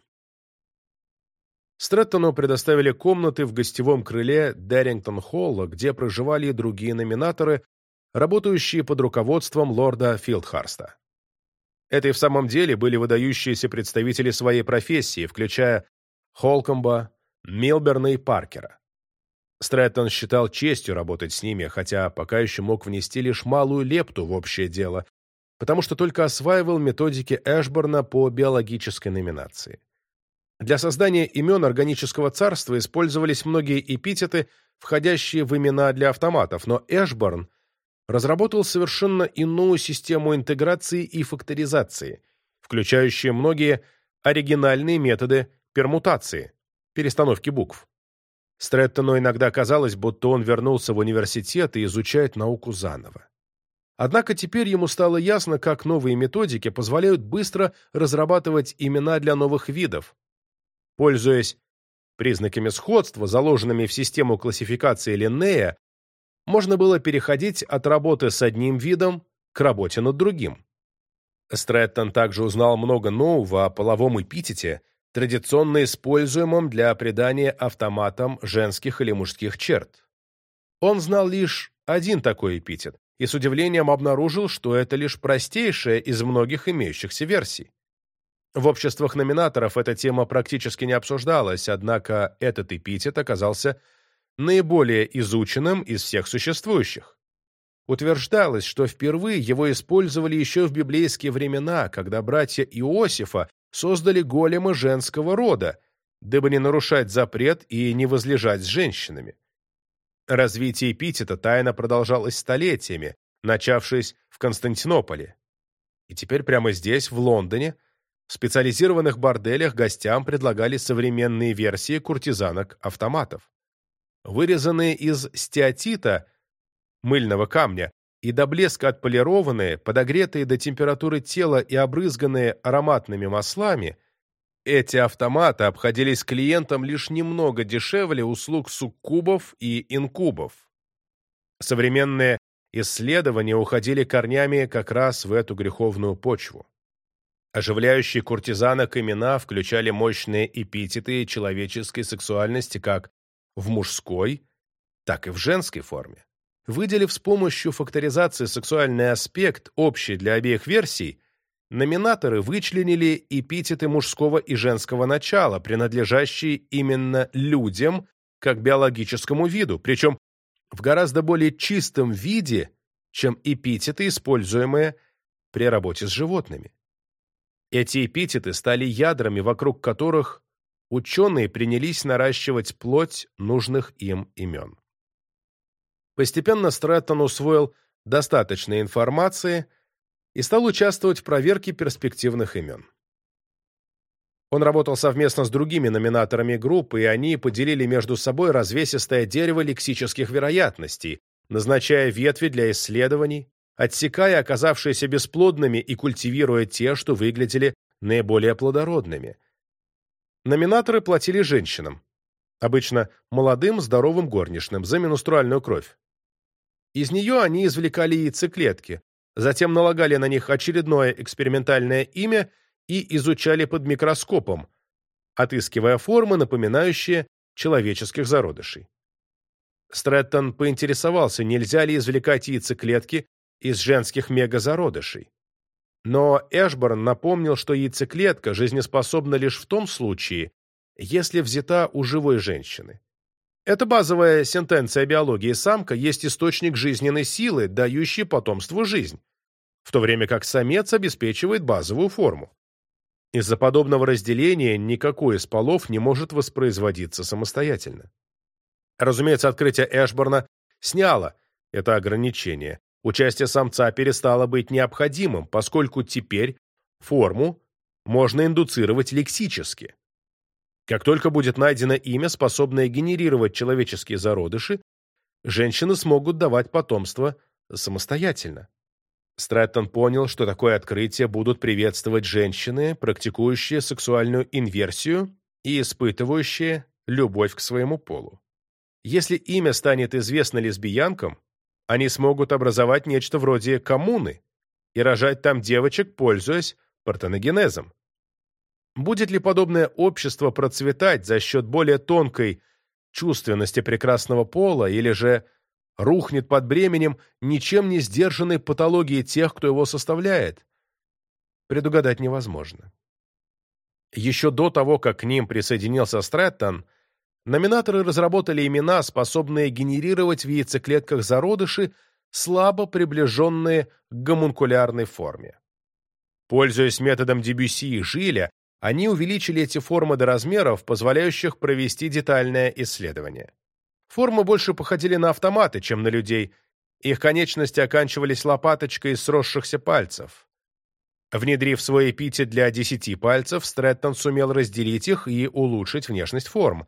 Стрэттону предоставили комнаты в гостевом крыле Деррингтон-Холла, где проживали и другие номинаторы, работающие под руководством лорда Филдхарста. Это и в самом деле были выдающиеся представители своей профессии, включая Холкомба, Милберна и Паркера. Стрэттон считал честью работать с ними, хотя пока еще мог внести лишь малую лепту в общее дело, потому что только осваивал методики Эшборна по биологической номинации. Для создания имен органического царства использовались многие эпитеты, входящие в имена для автоматов, но Эшборн разработал совершенно иную систему интеграции и факторизации, включающую многие оригинальные методы пермутации, перестановки букв. Стрэттону иногда казалось, будто он вернулся в университет и изучает науку заново. Однако теперь ему стало ясно, как новые методики позволяют быстро разрабатывать имена для новых видов. Пользуясь признаками сходства, заложенными в систему классификации Линнея, можно было переходить от работы с одним видом к работе над другим. Стрэттон также узнал много нового о половом эпитете, традиционно используемом для придания автоматам женских или мужских черт. Он знал лишь один такой эпитет и с удивлением обнаружил, что это лишь простейшая из многих имеющихся версий. В обществах номинаторов эта тема практически не обсуждалась, однако этот эпитет оказался наиболее изученным из всех существующих. Утверждалось, что впервые его использовали еще в библейские времена, когда братья Иосифа создали голема женского рода, дабы не нарушать запрет и не возлежать с женщинами. Развитие эпитета тайно продолжалось столетиями, начавшись в Константинополе. И теперь прямо здесь, в Лондоне, в специализированных борделях гостям предлагали современные версии куртизанок-автоматов. Вырезанные из стеатита, мыльного камня, и до блеска отполированные, подогретые до температуры тела и обрызганные ароматными маслами, эти автоматы обходились клиентам лишь немного дешевле услуг суккубов и инкубов. Современные исследования уходили корнями как раз в эту греховную почву. Оживляющие куртизанок имена включали мощные эпитеты человеческой сексуальности как в мужской, так и в женской форме. Выделив с помощью факторизации сексуальный аспект, общий для обеих версий, номинаторы вычленили эпитеты мужского и женского начала, принадлежащие именно людям как биологическому виду, причем в гораздо более чистом виде, чем эпитеты, используемые при работе с животными. Эти эпитеты стали ядрами, вокруг которых ученые принялись наращивать плоть нужных им имен. Постепенно Стрэттон усвоил достаточно информации и стал участвовать в проверке перспективных имен. Он работал совместно с другими номинаторами группы, и они поделили между собой развесистое дерево лексических вероятностей, назначая ветви для исследований, отсекая оказавшиеся бесплодными и культивируя те, что выглядели наиболее плодородными. Номинаторы платили женщинам, обычно молодым здоровым горничным, за менструальную кровь. Из нее они извлекали яйцеклетки, затем налагали на них очередное экспериментальное имя и изучали под микроскопом, отыскивая формы, напоминающие человеческих зародышей. Стрэттон поинтересовался, нельзя ли извлекать яйцеклетки из женских мегазародышей. Но Эшборн напомнил, что яйцеклетка жизнеспособна лишь в том случае, если взята у живой женщины. Это базовая сентенция биологии. Самка есть источник жизненной силы, дающий потомству жизнь, в то время как самец обеспечивает базовую форму. Из-за подобного разделения никакой из полов не может воспроизводиться самостоятельно. Разумеется, открытие Эшборна сняло это ограничение, участие самца перестало быть необходимым, поскольку теперь форму можно индуцировать лексически. Как только будет найдено имя, способное генерировать человеческие зародыши, женщины смогут давать потомство самостоятельно. Стрэттон понял, что такое открытие будут приветствовать женщины, практикующие сексуальную инверсию и испытывающие любовь к своему полу. Если имя станет известно лесбиянкам, они смогут образовать нечто вроде коммуны и рожать там девочек, пользуясь партеногенезом. Будет ли подобное общество процветать за счет более тонкой чувственности прекрасного пола, или же рухнет под бременем ничем не сдержанной патологии тех, кто его составляет? Предугадать невозможно. Еще до того, как к ним присоединился Стрэттон, Номинаторы разработали имена, способные генерировать в яйцеклетках зародыши, слабо приближенные к гомункулярной форме. Пользуясь методом Дебюсси и Жиля, они увеличили эти формы до размеров, позволяющих провести детальное исследование. Формы больше походили на автоматы, чем на людей, их конечности оканчивались лопаточкой из сросшихся пальцев. Внедрив свой эпитет для десяти пальцев, Стрэттон сумел разделить их и улучшить внешность форм.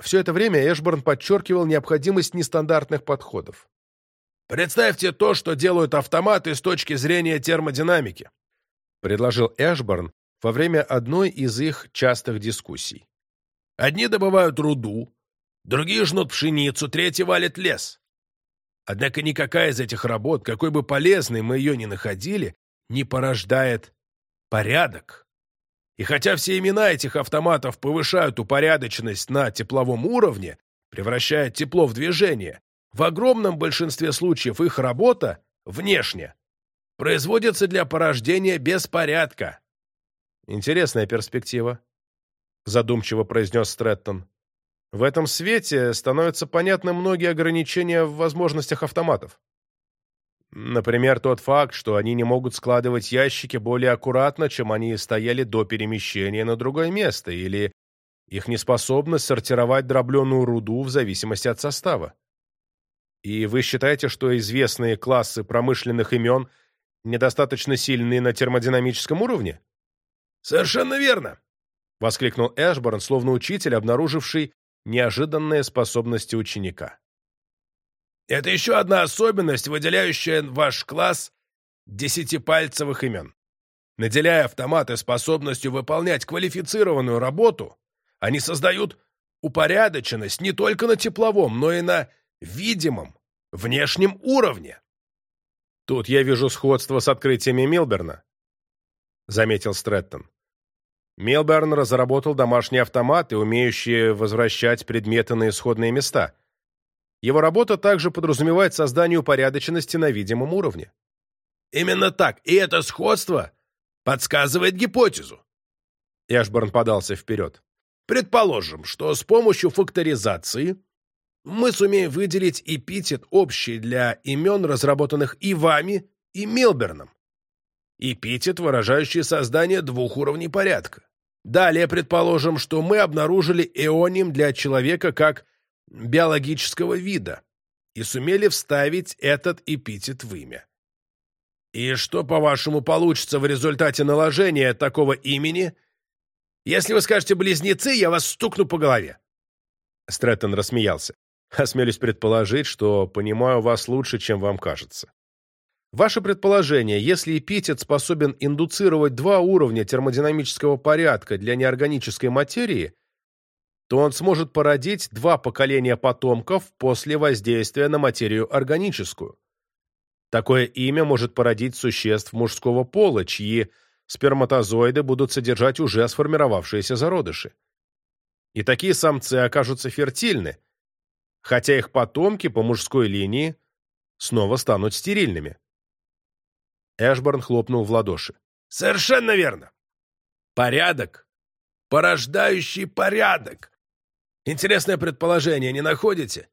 Все это время Эшборн подчеркивал необходимость нестандартных подходов. «Представьте то, что делают автоматы с точки зрения термодинамики», предложил Эшборн во время одной из их частых дискуссий. «Одни добывают руду, другие жнут пшеницу, третьи валят лес. Однако никакая из этих работ, какой бы полезной мы ее ни находили, не порождает порядок. И хотя все имена этих автоматов повышают упорядоченность на тепловом уровне, превращая тепло в движение, в огромном большинстве случаев их работа, внешне, производится для порождения беспорядка. Интересная перспектива, задумчиво произнес Стрэттон. В этом свете становятся понятны многие ограничения в возможностях автоматов. Например, тот факт, что они не могут складывать ящики более аккуратно, чем они стояли до перемещения на другое место, или их неспособность сортировать дробленую руду в зависимости от состава. И вы считаете, что известные классы промышленных имен недостаточно сильные на термодинамическом уровне? Совершенно верно, воскликнул Эшборн, словно учитель, обнаруживший неожиданные способности ученика. Это еще одна особенность, выделяющая ваш класс десятипальцевых имен. Наделяя автоматы способностью выполнять квалифицированную работу, они создают упорядоченность не только на тепловом, но и на видимом, внешнем уровне. Тут я вижу сходство с открытиями Милберна, заметил Стрэттон. Милберн разработал домашние автоматы, умеющие возвращать предметы на исходные места. Его работа также подразумевает создание упорядоченности на видимом уровне. Именно так, и это сходство подсказывает гипотезу. Эшборн подался вперед. Предположим, что с помощью факторизации мы сумеем выделить эпитет общий для имен, разработанных и вами, и Милберном. Эпитет, выражающий создание двух уровней порядка. Далее предположим, что мы обнаружили эоним для человека как биологического вида и сумели вставить этот эпитет в имя. И что, по-вашему, получится в результате наложения такого имени? Если вы скажете «близнецы», я вас стукну по голове. Стрэттон рассмеялся. Осмелюсь предположить, что понимаю вас лучше, чем вам кажется. Ваше предположение, если эпитет способен индуцировать два уровня термодинамического порядка для неорганической материи, то он сможет породить два поколения потомков после воздействия на материю органическую. Такое имя может породить существ мужского пола, чьи сперматозоиды будут содержать уже сформировавшиеся зародыши. И такие самцы окажутся фертильны, хотя их потомки по мужской линии снова станут стерильными. Эшборн хлопнул в ладоши. «Совершенно верно! Порядок, порождающий порядок! Интересное предположение, не находите?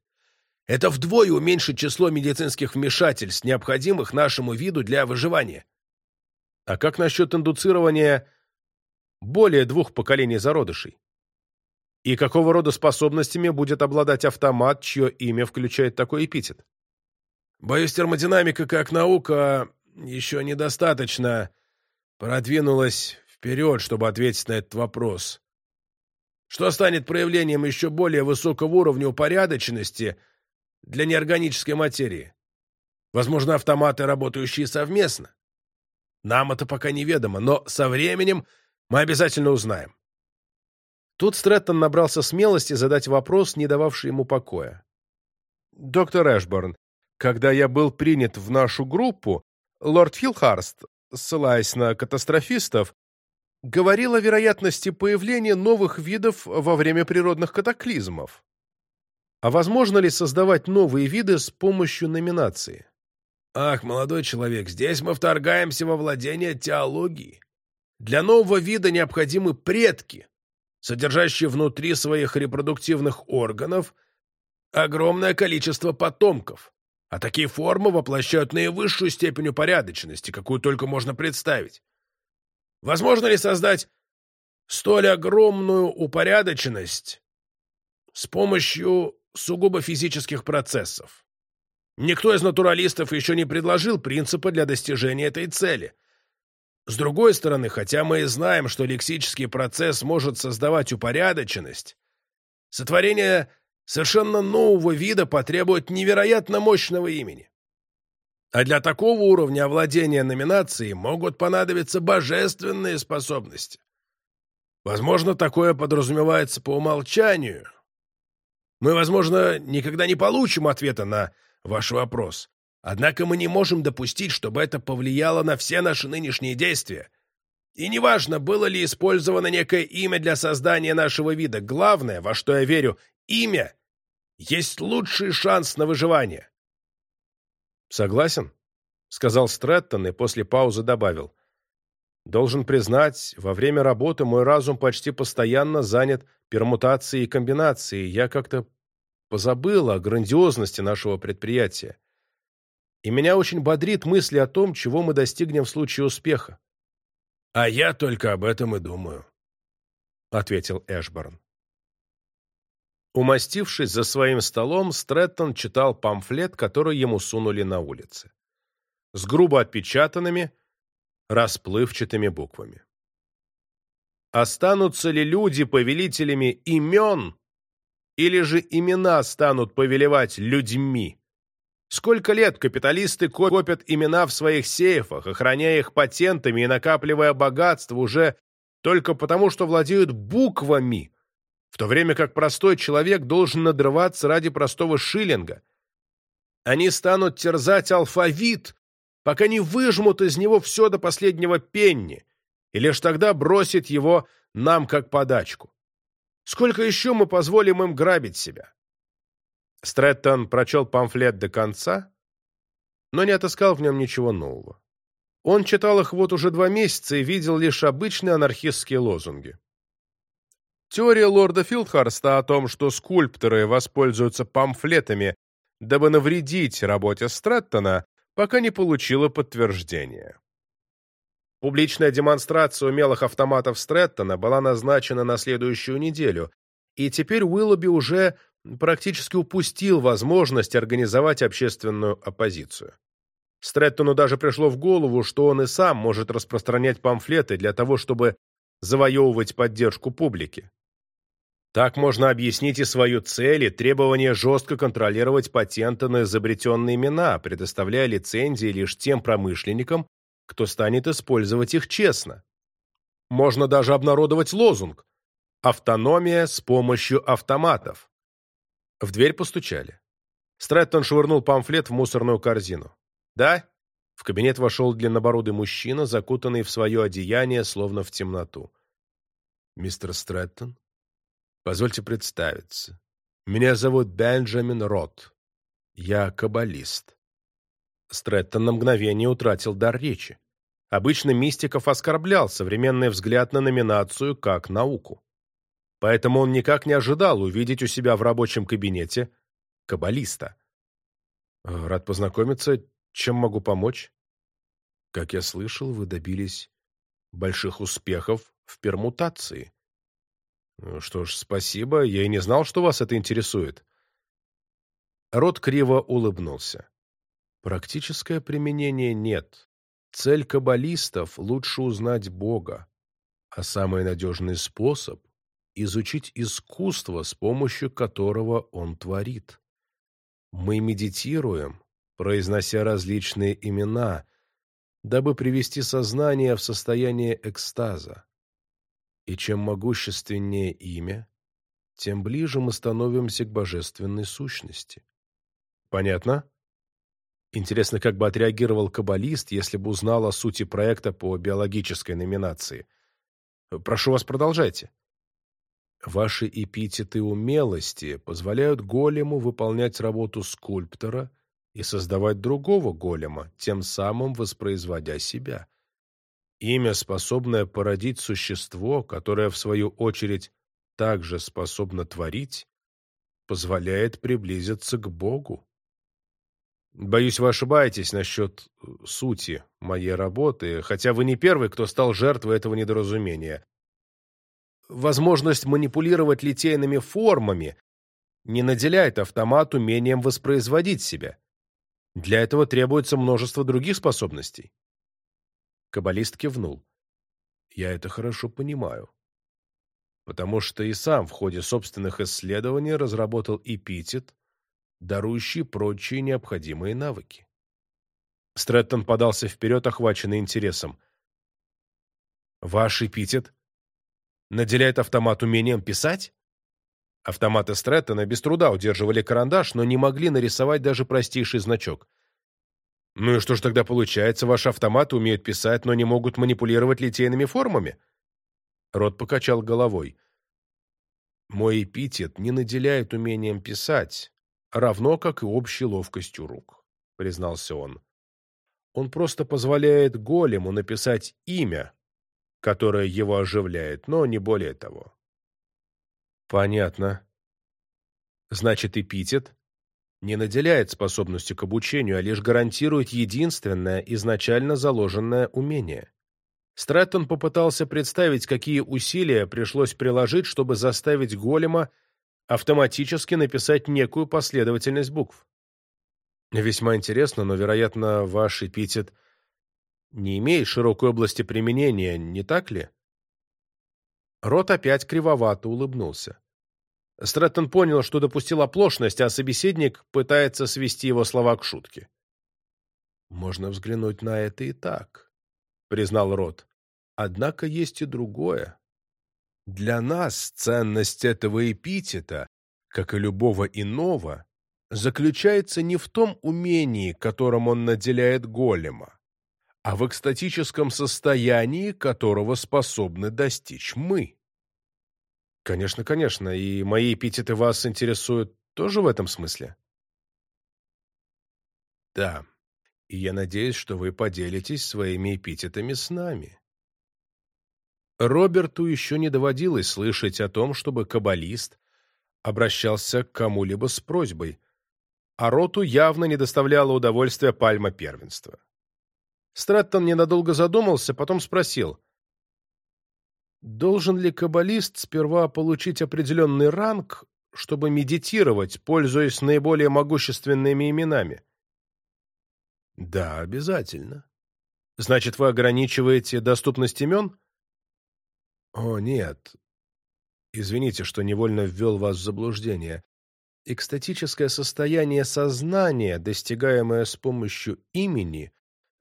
Это вдвое уменьшит число медицинских вмешательств, необходимых нашему виду для выживания. А как насчет индуцирования более двух поколений зародышей? И какого рода способностями будет обладать автомат, чье имя включает такой эпитет? Боюсь, термодинамика как наука еще недостаточно продвинулась вперед, чтобы ответить на этот вопрос. Что станет проявлением еще более высокого уровня упорядоченности для неорганической материи? Возможно, автоматы, работающие совместно. Нам это пока неведомо, но со временем мы обязательно узнаем. Тут Стрэттон набрался смелости задать вопрос, не дававший ему покоя. «Доктор Эшборн, когда я был принят в нашу группу, Лорд Филхарст, ссылаясь на катастрофистов, говорил о вероятности появления новых видов во время природных катаклизмов. А возможно ли создавать новые виды с помощью номинации? Ах, молодой человек, здесь мы вторгаемся во владение теологии. Для нового вида необходимы предки, содержащие внутри своих репродуктивных органов огромное количество потомков. А такие формы воплощают наивысшую степень упорядоченности, какую только можно представить. Возможно ли создать столь огромную упорядоченность с помощью сугубо физических процессов? Никто из натуралистов еще не предложил принципа для достижения этой цели. С другой стороны, хотя мы и знаем, что лексический процесс может создавать упорядоченность, сотворение совершенно нового вида потребует невероятно мощного имени. А для такого уровня овладения номинацией могут понадобиться божественные способности. Возможно, такое подразумевается по умолчанию. Мы, возможно, никогда не получим ответа на ваш вопрос. Однако мы не можем допустить, чтобы это повлияло на все наши нынешние действия. И неважно, было ли использовано некое имя для создания нашего вида, главное, во что я верю, имя есть лучший шанс на выживание. Согласен, сказал Стрэттон и после паузы добавил. Должен признать, во время работы мой разум почти постоянно занят пермутацией и комбинацией. Я как-то позабыл о грандиозности нашего предприятия. И меня очень бодрит мысли о том, чего мы достигнем в случае успеха. «А я только об этом и думаю», — ответил Эшборн. Умастившись за своим столом, Стрэттон читал памфлет, который ему сунули на улице. С грубо отпечатанными, расплывчатыми буквами. Останутся ли люди повелителями имен, или же имена станут повелевать людьми? Сколько лет капиталисты копят имена в своих сейфах, охраняя их патентами и накапливая богатство уже только потому, что владеют буквами, в то время как простой человек должен надрываться ради простого шиллинга. Они станут терзать алфавит, пока не выжмут из него все до последнего пенни, и лишь тогда бросит его нам как подачку. Сколько еще мы позволим им грабить себя? Стрэттон прочел памфлет до конца, но не отыскал в нем ничего нового. Он читал их вот уже два месяца и видел лишь обычные анархистские лозунги. Теория лорда Филдхарста о том, что скульпторы воспользуются памфлетами, дабы навредить работе Стрэттона, пока не получила подтверждения. Публичная демонстрация умелых автоматов Стрэттона была назначена на следующую неделю, и теперь Уиллоби уже практически упустил возможность организовать общественную оппозицию. Стрэттону даже пришло в голову, что он и сам может распространять памфлеты для того, чтобы завоевывать поддержку публики. Так можно объяснить и свою цель, и требование жестко контролировать патенты на изобретенные имена, предоставляя лицензии лишь тем промышленникам, кто станет использовать их честно. Можно даже обнародовать лозунг «Автономия с помощью автоматов». В дверь постучали. Стрэттон швырнул памфлет в мусорную корзину. «Да?» В кабинет вошел длиннобородый мужчина, закутанный в свое одеяние, словно в темноту. «Мистер Стрэттон?» Позвольте представиться. Меня зовут Бенджамин Рот. Я каббалист. Стрэттон на мгновение утратил дар речи. Обычно Мистиков оскорблял современный взгляд на номинацию как науку. Поэтому он никак не ожидал увидеть у себя в рабочем кабинете каббалиста. «Рад познакомиться. Чем могу помочь?» «Как я слышал, вы добились больших успехов в пермутации», «Что ж, спасибо. Я и не знал, что вас это интересует». Рот криво улыбнулся. «Практическое применение нет. Цель каббалистов — лучше узнать Бога, а самый надежный способ — изучить искусство, с помощью которого он творит. Мы медитируем, произнося различные имена, дабы привести сознание в состояние экстаза. И чем могущественнее имя, тем ближе мы становимся к божественной сущности. Понятно? Интересно, как бы отреагировал каббалист, если бы узнал о сути проекта по биологической номинации. Прошу вас, продолжайте. Ваши эпитеты умелости позволяют голему выполнять работу скульптора и создавать другого голема, тем самым воспроизводя себя. Имя, способное породить существо, которое, в свою очередь, также способно творить, позволяет приблизиться к Богу. Боюсь, вы ошибаетесь насчет э, сути моей работы, хотя вы не первый, кто стал жертвой этого недоразумения. Возможность манипулировать литейными формами не наделяет автомат умением воспроизводить себя. Для этого требуется множество других способностей. Каббалист кивнул. «Я это хорошо понимаю. Потому что и сам в ходе собственных исследований разработал эпитет, дарующий прочие необходимые навыки». Стрэттон подался вперед, охваченный интересом. «Ваш эпитет наделяет автомат умением писать?» Автоматы Стрэттона без труда удерживали карандаш, но не могли нарисовать даже простейший значок. Ну и что ж тогда получается? Ваши автоматы умеют писать, но не могут манипулировать литейными формами? Рот покачал головой. Мой эпитет не наделяет умением писать, равно как и общей ловкостью рук, признался он. Он просто позволяет голему написать имя, которое его оживляет, но не более того. Понятно. Значит, эпитет не наделяет способностью к обучению, а лишь гарантирует единственное, изначально заложенное умение. Стрэттон попытался представить, какие усилия пришлось приложить, чтобы заставить голема автоматически написать некую последовательность букв. Весьма интересно, но, вероятно, ваш эпитет не имеет широкой области применения, не так ли? Рот опять кривовато улыбнулся. Стрэттон понял, что допустил оплошность, а собеседник пытается свести его слова к шутке. «Можно взглянуть на это и так», — признал Рот. «Однако есть и другое. Для нас ценность этого эпитета, как и любого иного, заключается не в том умении, которым он наделяет голема, а в экстатическом состоянии, которого способны достичь мы. Конечно, конечно, и мои эпитеты вас интересуют тоже в этом смысле? Да, и я надеюсь, что вы поделитесь своими эпитетами с нами. Роберту еще не доводилось слышать о том, чтобы каббалист обращался к кому-либо с просьбой, а Роту явно не доставляло удовольствия пальма первенства. Страттон ненадолго задумался, потом спросил — Должен ли каббалист сперва получить определенный ранг, чтобы медитировать, пользуясь наиболее могущественными именами? Да, обязательно. Значит, вы ограничиваете доступность имен? О, нет. Извините, что невольно ввел вас в заблуждение. Экстатическое состояние сознания, достигаемое с помощью имени,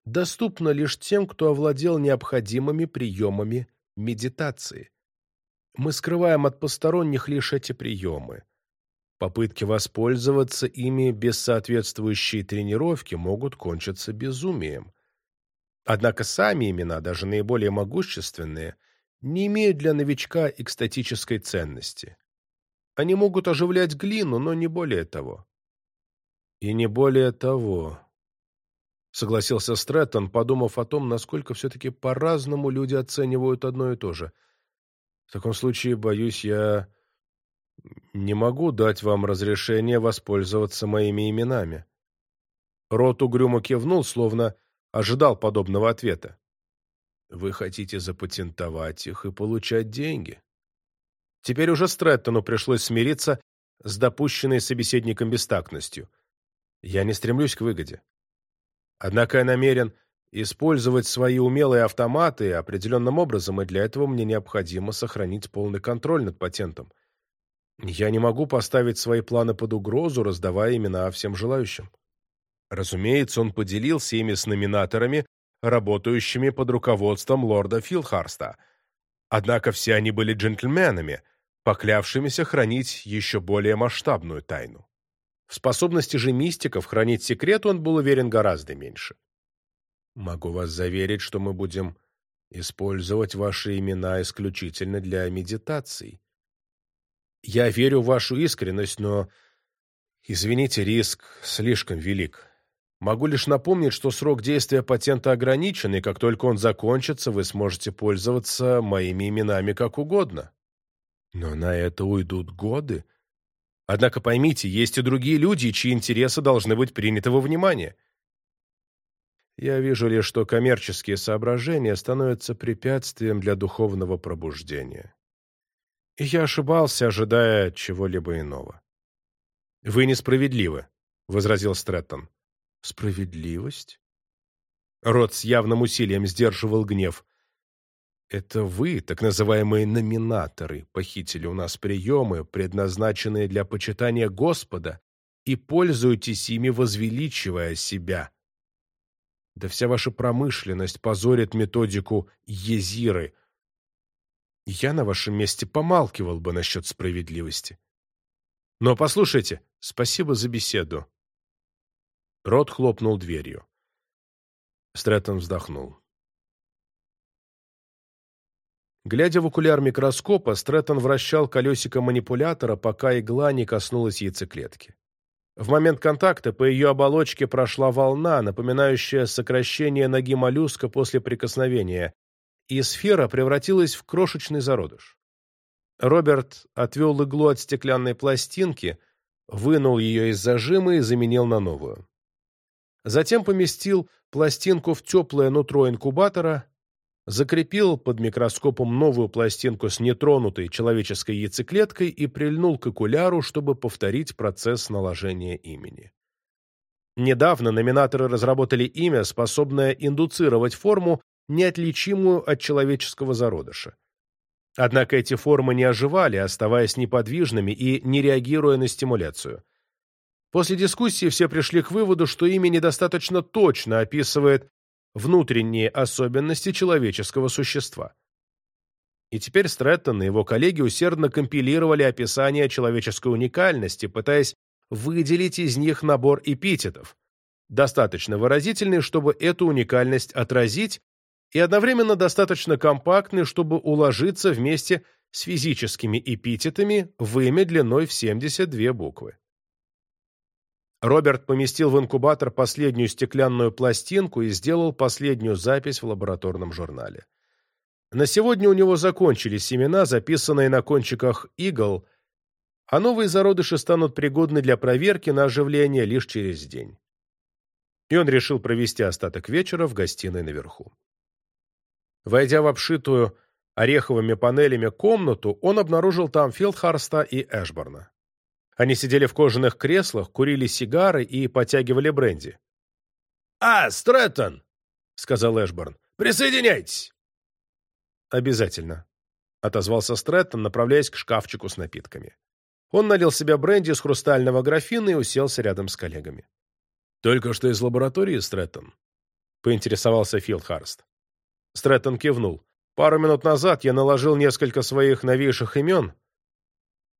доступно лишь тем, кто овладел необходимыми приемами медитации. Мы скрываем от посторонних лишь эти приемы. Попытки воспользоваться ими без соответствующей тренировки могут кончиться безумием. Однако сами имена, даже наиболее могущественные, не имеют для новичка экстатической ценности. Они могут оживлять глину, но не более того. И не более того, — согласился Стрэттон, подумав о том, насколько все-таки по-разному люди оценивают одно и то же. «В таком случае, боюсь, я не могу дать вам разрешение воспользоваться моими именами». Рот угрюмо кивнул, словно ожидал подобного ответа. «Вы хотите запатентовать их и получать деньги?» Теперь уже Стрэттону пришлось смириться с допущенной собеседником бестактностью. «Я не стремлюсь к выгоде. Однако я намерен использовать свои умелые автоматы определенным образом, и для этого мне необходимо сохранить полный контроль над патентом. Я не могу поставить свои планы под угрозу, раздавая имена всем желающим. Разумеется, он поделился ими с номинаторами, работающими под руководством лорда Филхарста. Однако все они были джентльменами, поклявшимися хранить еще более масштабную тайну. В способности же мистиков хранить секрет он был уверен гораздо меньше. Могу вас заверить, что мы будем использовать ваши имена исключительно для медитаций. Я верю в вашу искренность, но, извините, риск слишком велик. Могу лишь напомнить, что срок действия патента ограничен, и как только он закончится, вы сможете пользоваться моими именами как угодно. Но на это уйдут годы, Однако поймите, есть и другие люди, чьи интересы должны быть приняты во внимание. Я вижу лишь, что коммерческие соображения становятся препятствием для духовного пробуждения. И я ошибался, ожидая чего-либо иного. «Вы несправедливы», — возразил Стрэттон. «Справедливость?» Рот с явным усилием сдерживал гнев. Это вы, так называемые номинаторы, похитили у нас приемы, предназначенные для почитания Господа, и пользуетесь ими, возвеличивая себя. Да вся ваша промышленность позорит методику Езиры. Я на вашем месте помалкивал бы насчет справедливости. Но послушайте, спасибо за беседу. Рот хлопнул дверью. Стрэттон вздохнул. Глядя в окуляр микроскопа, Стрэттон вращал колесико манипулятора, пока игла не коснулась яйцеклетки. В момент контакта по ее оболочке прошла волна, напоминающая сокращение ноги моллюска после прикосновения, и сфера превратилась в крошечный зародыш. Роберт отвел иглу от стеклянной пластинки, вынул ее из зажима и заменил на новую. Затем поместил пластинку в теплое нутро инкубатора, закрепил под микроскопом новую пластинку с нетронутой человеческой яйцеклеткой и прильнул к окуляру, чтобы повторить процесс наложения имени. Недавно номинаторы разработали имя, способное индуцировать форму, неотличимую от человеческого зародыша. Однако эти формы не оживали, оставаясь неподвижными и не реагируя на стимуляцию. После дискуссии все пришли к выводу, что имя недостаточно точно описывает внутренние особенности человеческого существа. И теперь Стрэттон и его коллеги усердно компилировали описание человеческой уникальности, пытаясь выделить из них набор эпитетов, достаточно выразительный, чтобы эту уникальность отразить, и одновременно достаточно компактный, чтобы уложиться вместе с физическими эпитетами в имя длиной в 72 буквы. Роберт поместил в инкубатор последнюю стеклянную пластинку и сделал последнюю запись в лабораторном журнале. На сегодня у него закончились семена, записанные на кончиках игл, а новые зародыши станут пригодны для проверки на оживление лишь через день. И он решил провести остаток вечера в гостиной наверху. Войдя в обшитую ореховыми панелями комнату, он обнаружил там Филдхарста и Эшборна. Они сидели в кожаных креслах, курили сигары и потягивали бренди. «А, Стрэттон!» — сказал Эшборн. «Присоединяйтесь!» «Обязательно», — отозвался Стрэттон, направляясь к шкафчику с напитками. Он налил себе бренди из хрустального графина и уселся рядом с коллегами. «Только что из лаборатории, Стрэттон?» — поинтересовался Филдхарст. Стрэттон кивнул. «Пару минут назад я наложил несколько своих новейших имен,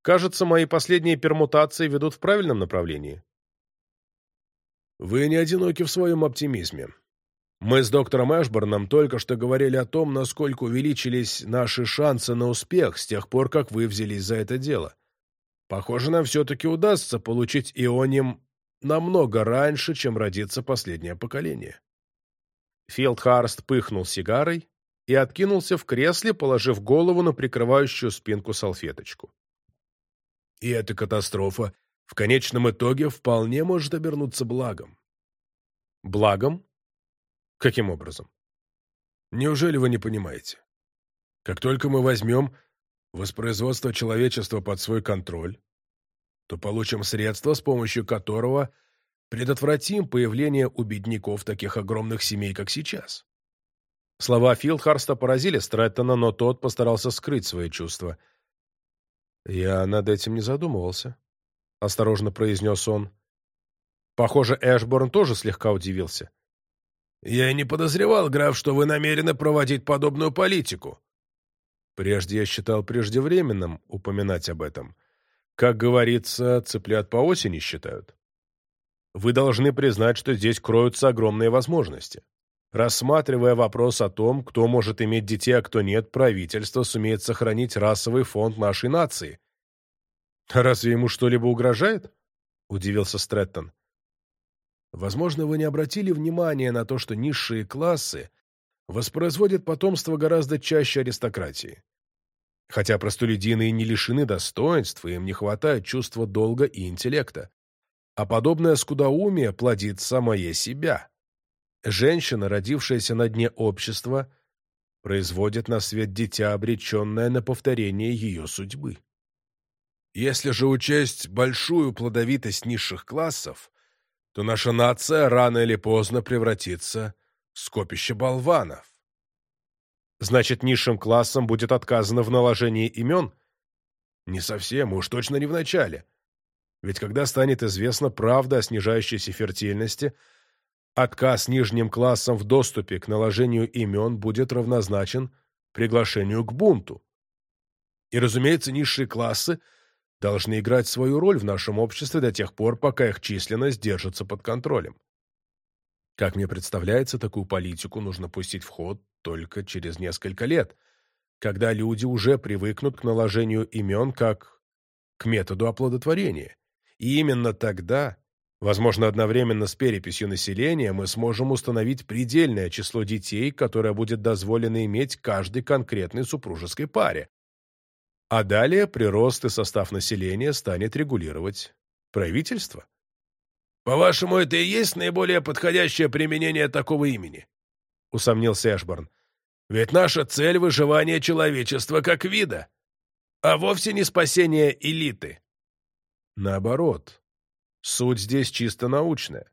Кажется, мои последние пермутации ведут в правильном направлении. Вы не одиноки в своем оптимизме. Мы с доктором Эшборном только что говорили о том, насколько увеличились наши шансы на успех с тех пор, как вы взялись за это дело. Похоже, нам все-таки удастся получить ионим намного раньше, чем родится последнее поколение. Филдхарст пыхнул сигарой и откинулся в кресле, положив голову на прикрывающую спинку салфеточку. И эта катастрофа в конечном итоге вполне может обернуться благом. Благом? Каким образом? Неужели вы не понимаете? Как только мы возьмем воспроизводство человечества под свой контроль, то получим средство, с помощью которого предотвратим появление у бедняков таких огромных семей, как сейчас. Слова Филдхарста поразили Стрэттона, но тот постарался скрыть свои чувства – «Я над этим не задумывался», — осторожно произнес он. Похоже, Эшборн тоже слегка удивился. «Я и не подозревал, граф, что вы намерены проводить подобную политику». Прежде я считал преждевременным упоминать об этом. Как говорится, цыплят по осени считают. Вы должны признать, что здесь кроются огромные возможности. Рассматривая вопрос о том, кто может иметь детей, а кто нет, правительство сумеет сохранить расовый фонд нашей нации. «Разве ему что-либо угрожает?» — удивился Стрэттон. «Возможно, вы не обратили внимания на то, что низшие классы воспроизводят потомство гораздо чаще аристократии. Хотя простолюдины не лишены достоинства, им не хватает чувства долга и интеллекта. А подобное скудоумие плодит самое себя». Женщина, родившаяся на дне общества, производит на свет дитя, обреченное на повторение ее судьбы. Если же учесть большую плодовитость низших классов, то наша нация рано или поздно превратится в скопище болванов. Значит, низшим классам будет отказано в наложении имен? Не совсем, уж точно не в начале. Ведь когда станет известна правда о снижающейся фертильности – Отказ нижним классам в доступе к наложению имен будет равнозначен приглашению к бунту. И, разумеется, низшие классы должны играть свою роль в нашем обществе до тех пор, пока их численность держится под контролем. Как мне представляется, такую политику нужно пустить в ход только через несколько лет, когда люди уже привыкнут к наложению имен как к методу оплодотворения. И именно тогда, возможно, одновременно с переписью населения, мы сможем установить предельное число детей, которое будет дозволено иметь каждой конкретной супружеской паре. А далее прирост и состав населения станет регулировать правительство. «По-вашему, это и есть наиболее подходящее применение такого имени?» — усомнился Эшборн. «Ведь наша цель — выживание человечества как вида, а вовсе не спасение элиты». Наоборот, суть здесь чисто научная.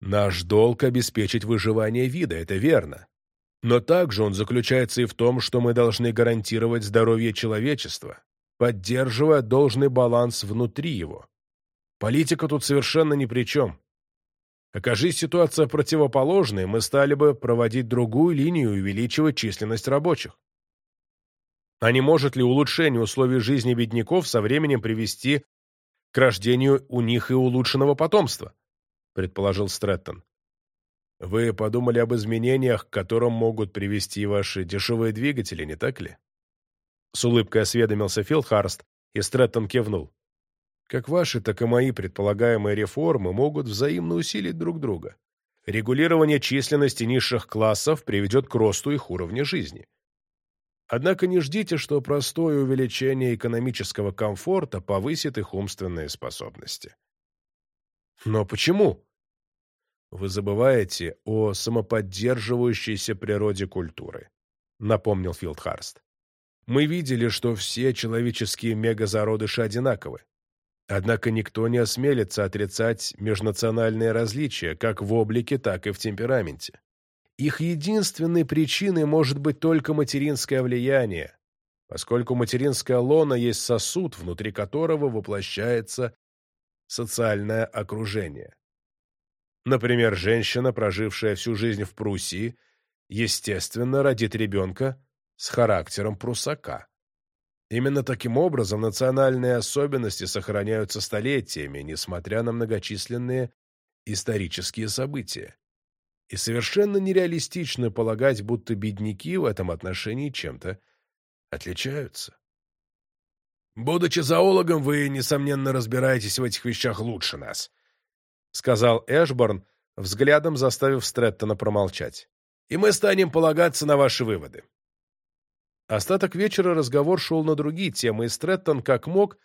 Наш долг — обеспечить выживание вида, это верно. Но также он заключается и в том, что мы должны гарантировать здоровье человечества, поддерживая должный баланс внутри его. Политика тут совершенно ни при чем. Окажись ситуация противоположной, мы стали бы проводить другую линию и увеличивать численность рабочих. А не может ли улучшение условий жизни бедняков со временем привести к рождению у них и улучшенного потомства? предположил Стрэттон. Вы подумали об изменениях, к которым могут привести ваши дешевые двигатели, не так ли? С улыбкой осведомился Филхарст, и Стрэттон кивнул. Как ваши, так и мои предполагаемые реформы могут взаимно усилить друг друга. Регулирование численности низших классов приведет к росту их уровня жизни. Однако не ждите, что простое увеличение экономического комфорта повысит их умственные способности. Но почему? Вы забываете о самоподдерживающейся природе культуры, напомнил Филдхарст. Мы видели, что все человеческие мегазародыши одинаковы. Однако никто не осмелится отрицать межнациональные различия как в облике, так и в темпераменте. Их единственной причиной может быть только материнское влияние, поскольку материнская лона есть сосуд, внутри которого воплощается социальное окружение. Например, женщина, прожившая всю жизнь в Пруссии, естественно, родит ребенка с характером прусака. Именно таким образом национальные особенности сохраняются столетиями, несмотря на многочисленные исторические события. И совершенно нереалистично полагать, будто бедняки в этом отношении чем-то отличаются. «Будучи зоологом, вы, несомненно, разбираетесь в этих вещах лучше нас», — сказал Эшборн, взглядом заставив Стрэттона промолчать. «И мы станем полагаться на ваши выводы. Остаток вечера разговор шел на другие темы, и Стрэттон, как мог,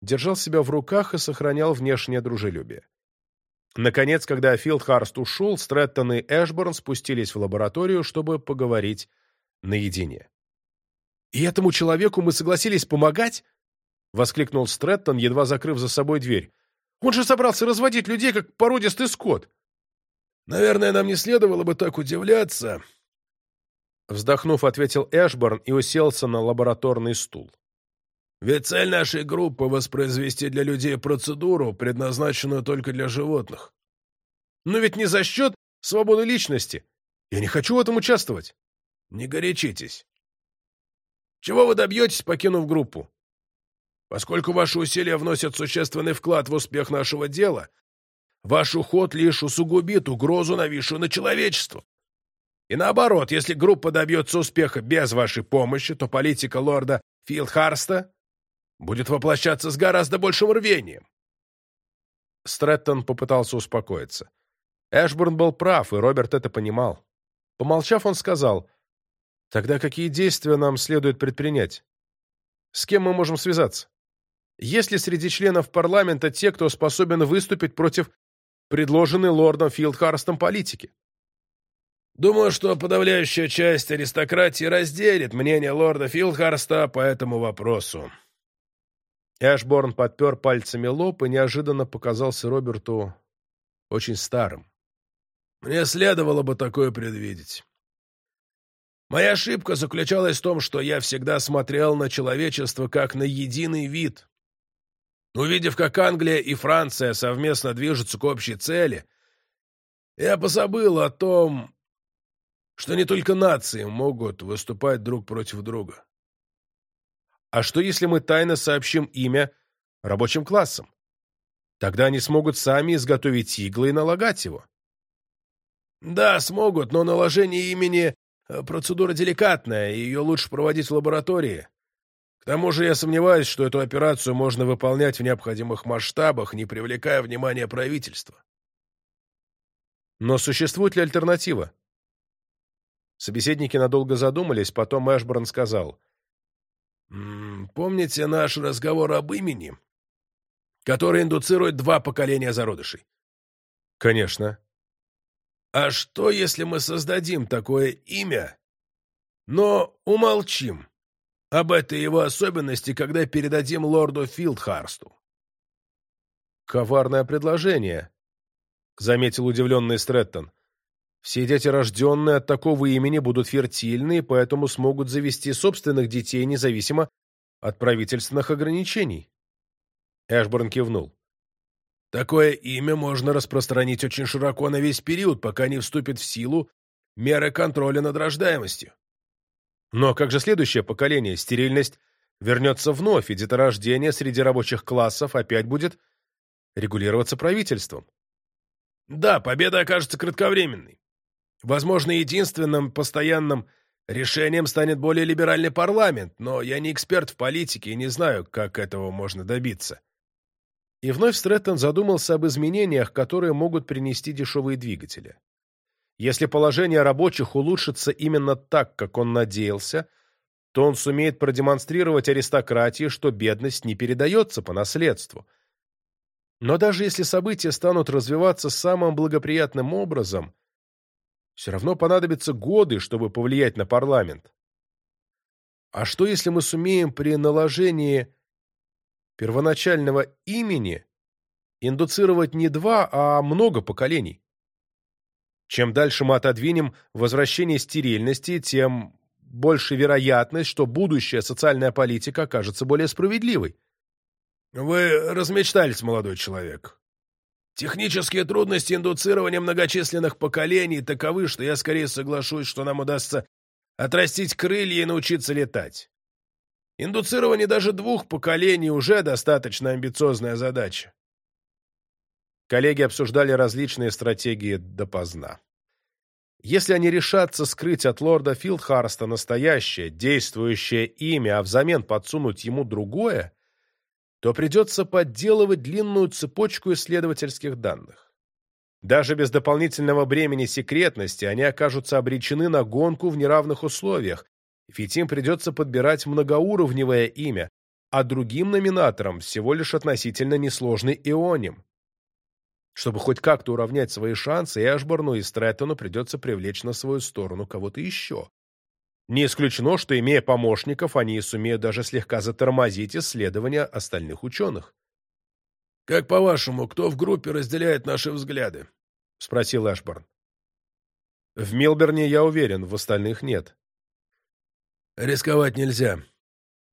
держал себя в руках и сохранял внешнее дружелюбие. Наконец, когда Филдхарст ушел, Стрэттон и Эшборн спустились в лабораторию, чтобы поговорить наедине. «И этому человеку мы согласились помогать?» — воскликнул Стрэттон, едва закрыв за собой дверь. «Он же собрался разводить людей, как породистый скот!» «Наверное, нам не следовало бы так удивляться», Вздохнув, ответил Эшборн и уселся на лабораторный стул. «Ведь цель нашей группы — воспроизвести для людей процедуру, предназначенную только для животных. Но ведь не за счет свободы личности. Я не хочу в этом участвовать». «Не горячитесь. Чего вы добьетесь, покинув группу? Поскольку ваши усилия вносят существенный вклад в успех нашего дела, ваш уход лишь усугубит угрозу, нависшую на человечество. И наоборот, если группа добьется успеха без вашей помощи, то политика лорда Филдхарста будет воплощаться с гораздо большим рвением. Стрэттон попытался успокоиться. Эшбурн был прав, и Роберт это понимал. Помолчав, он сказал, «Тогда какие действия нам следует предпринять? С кем мы можем связаться? Есть ли среди членов парламента те, кто способен выступить против предложенной лордом Филдхарстом политики?» Думаю, что подавляющая часть аристократии разделит мнение лорда Филхарста по этому вопросу. Эшборн подпер пальцами лоб и неожиданно показался Роберту очень старым. Мне следовало бы такое предвидеть. Моя ошибка заключалась в том, что я всегда смотрел на человечество как на единый вид. Увидев, как Англия и Франция совместно движутся к общей цели, я позабыл о том, что не только нации могут выступать друг против друга. А что, если мы тайно сообщим имя рабочим классам? Тогда они смогут сами изготовить иглы и налагать его. Да, смогут, но наложение имени э, — процедура деликатная, и ее лучше проводить в лаборатории. К тому же я сомневаюсь, что эту операцию можно выполнять в необходимых масштабах, не привлекая внимания правительства. Но существует ли альтернатива? Собеседники надолго задумались, потом Эшборн сказал. «Помните наш разговор об имени, который индуцирует два поколения зародышей?» «Конечно». «А что, если мы создадим такое имя, но умолчим об этой его особенности, когда передадим лорду Филдхарсту?» «Коварное предложение», — заметил удивленный Стрэттон. Все дети, рожденные от такого имени, будут фертильны и поэтому смогут завести собственных детей независимо от правительственных ограничений. Эшборн кивнул. Такое имя можно распространить очень широко на весь период, пока не вступит в силу меры контроля над рождаемостью. Но как же следующее поколение? Стерильность вернется вновь, и деторождение среди рабочих классов опять будет регулироваться правительством. Да, победа окажется кратковременной. Возможно, единственным постоянным решением станет более либеральный парламент, но я не эксперт в политике и не знаю, как этого можно добиться. И вновь Стрэттон задумался об изменениях, которые могут принести дешевые двигатели. Если положение рабочих улучшится именно так, как он надеялся, то он сумеет продемонстрировать аристократии, что бедность не передается по наследству. Но даже если события станут развиваться самым благоприятным образом, все равно понадобятся годы, чтобы повлиять на парламент. А что, если мы сумеем при наложении первоначального имени индуцировать не два, а много поколений? Чем дальше мы отодвинем возвращение стерильности, тем больше вероятность, что будущая социальная политика окажется более справедливой. Вы размечтались, молодой человек. Технические трудности индуцирования многочисленных поколений таковы, что я скорее соглашусь, что нам удастся отрастить крылья и научиться летать. Индуцирование даже двух поколений уже достаточно амбициозная задача. Коллеги обсуждали различные стратегии допоздна. Если они решатся скрыть от лорда Филдхарста настоящее, действующее имя, а взамен подсунуть ему другое, то придется подделывать длинную цепочку исследовательских данных. Даже без дополнительного бремени секретности они окажутся обречены на гонку в неравных условиях, ведь им придется подбирать многоуровневое имя, а другим номинаторам всего лишь относительно несложный ионим. Чтобы хоть как-то уравнять свои шансы, Эшборну и Стрэттону придется привлечь на свою сторону кого-то еще. Не исключено, что, имея помощников, они сумеют даже слегка затормозить исследования остальных ученых. «Как по-вашему, кто в группе разделяет наши взгляды?» — спросил Эшборн. «В Милберне я уверен, в остальных нет». «Рисковать нельзя.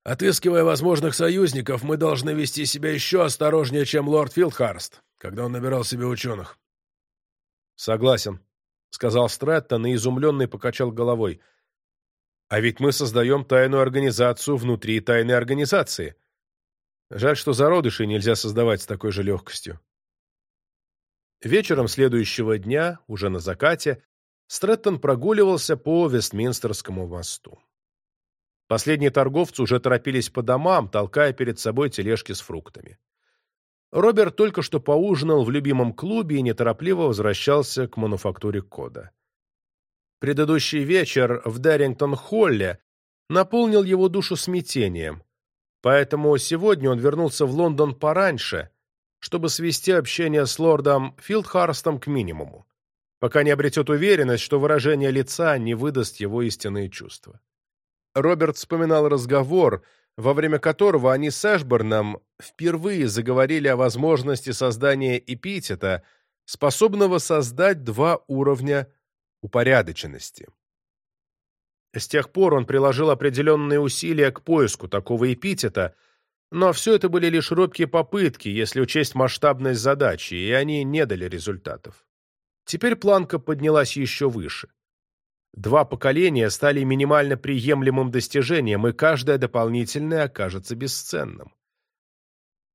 Отыскивая возможных союзников, мы должны вести себя еще осторожнее, чем лорд Филдхарст, когда он набирал себе ученых». «Согласен», — сказал Стрэттон и изумленный покачал головой — а ведь мы создаем тайную организацию внутри тайной организации. Жаль, что зародышей нельзя создавать с такой же легкостью. Вечером следующего дня, уже на закате, Стрэттон прогуливался по Вестминстерскому мосту. Последние торговцы уже торопились по домам, толкая перед собой тележки с фруктами. Роберт только что поужинал в любимом клубе и неторопливо возвращался к мануфактуре кода. Предыдущий вечер в Дэррингтон-Холле наполнил его душу смятением, поэтому сегодня он вернулся в Лондон пораньше, чтобы свести общение с лордом Филдхарстом к минимуму, пока не обретет уверенность, что выражение лица не выдаст его истинные чувства. Роберт вспоминал разговор, во время которого они с Эшборном впервые заговорили о возможности создания эпитета, способного создать два уровня упорядоченности. С тех пор он приложил определенные усилия к поиску такого эпитета, но все это были лишь робкие попытки, если учесть масштабность задачи, и они не дали результатов. Теперь планка поднялась еще выше. Два поколения стали минимально приемлемым достижением, и каждое дополнительное окажется бесценным.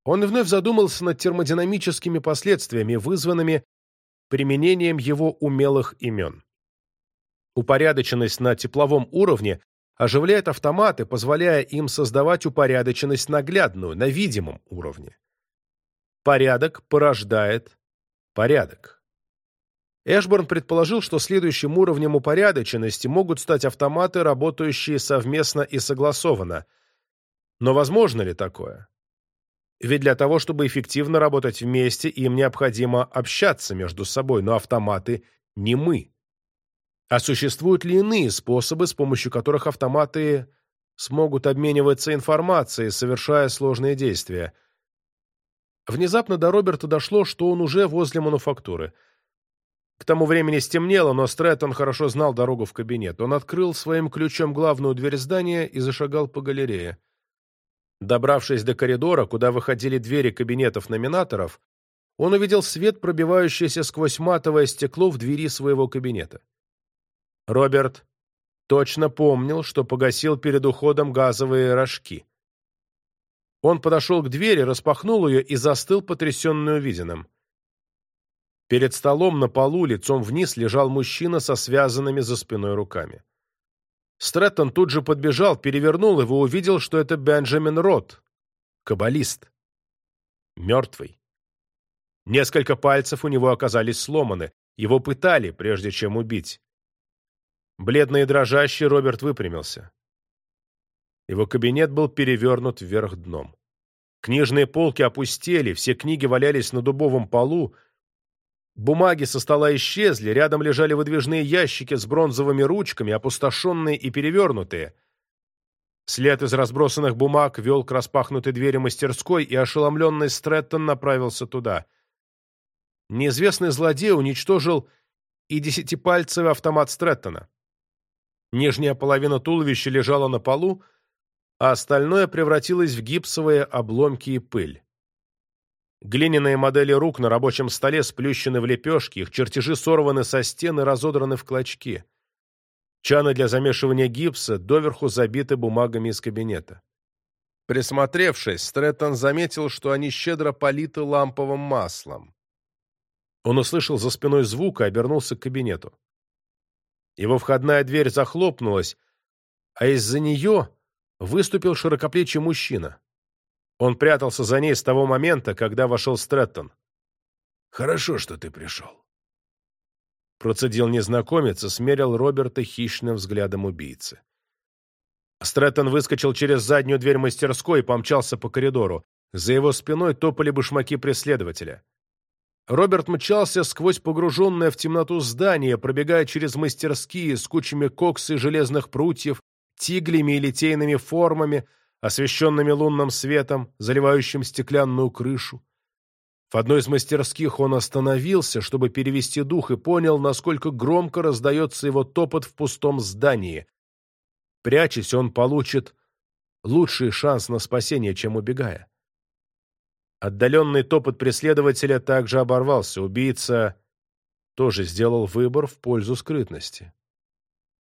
Он вновь задумался над термодинамическими последствиями, вызванными применением его умелых имен. Упорядоченность на тепловом уровне оживляет автоматы, позволяя им создавать упорядоченность наглядную, на видимом уровне. Порядок порождает порядок. Эшборн предположил, что следующим уровнем упорядоченности могут стать автоматы, работающие совместно и согласованно. Но возможно ли такое? Ведь для того, чтобы эффективно работать вместе, им необходимо общаться между собой, но автоматы не мы. А существуют ли иные способы, с помощью которых автоматы смогут обмениваться информацией, совершая сложные действия? Внезапно до Роберта дошло, что он уже возле мануфактуры. К тому времени стемнело, но Стрэттон хорошо знал дорогу в кабинет. Он открыл своим ключом главную дверь здания и зашагал по галерее. Добравшись до коридора, куда выходили двери кабинетов номинаторов, он увидел свет, пробивающийся сквозь матовое стекло в двери своего кабинета. Роберт точно помнил, что погасил перед уходом газовые рожки. Он подошел к двери, распахнул ее и застыл, потрясенный увиденным. Перед столом на полу лицом вниз лежал мужчина со связанными за спиной руками. Стрэттон тут же подбежал, перевернул его, увидел, что это Бенджамин Рот, каббалист. Мертвый. Несколько пальцев у него оказались сломаны. Его пытали, прежде чем убить. Бледный и дрожащий Роберт выпрямился. Его кабинет был перевернут вверх дном. Книжные полки опустели, все книги валялись на дубовом полу, бумаги со стола исчезли, рядом лежали выдвижные ящики с бронзовыми ручками, опустошенные и перевернутые. След из разбросанных бумаг вел к распахнутой двери мастерской, и ошеломленный Стрэттон направился туда. Неизвестный злодей уничтожил и десятипальцевый автомат Стрэттона. Нижняя половина туловища лежала на полу, а остальное превратилось в гипсовые обломки и пыль. Глиняные модели рук на рабочем столе сплющены в лепешки, их чертежи сорваны со стен и разодраны в клочки. Чаны для замешивания гипса доверху забиты бумагами из кабинета. Присмотревшись, Стрэттон заметил, что они щедро политы ламповым маслом. Он услышал за спиной звук и обернулся к кабинету. Его входная дверь захлопнулась, а из-за нее выступил широкоплечий мужчина. Он прятался за ней с того момента, когда вошел Стрэттон. «Хорошо, что ты пришел», — процедил незнакомец и смерил Роберта хищным взглядом убийцы. Стрэттон выскочил через заднюю дверь мастерской и помчался по коридору. За его спиной топали башмаки преследователя. Роберт мчался сквозь погруженное в темноту здание, пробегая через мастерские с кучами кокс железных прутьев, тиглями и литейными формами, освещенными лунным светом, заливающим стеклянную крышу. В одной из мастерских он остановился, чтобы перевести дух, и понял, насколько громко раздается его топот в пустом здании. Прячась, он получит лучший шанс на спасение, чем убегая. Отдаленный топот преследователя также оборвался. Убийца тоже сделал выбор в пользу скрытности.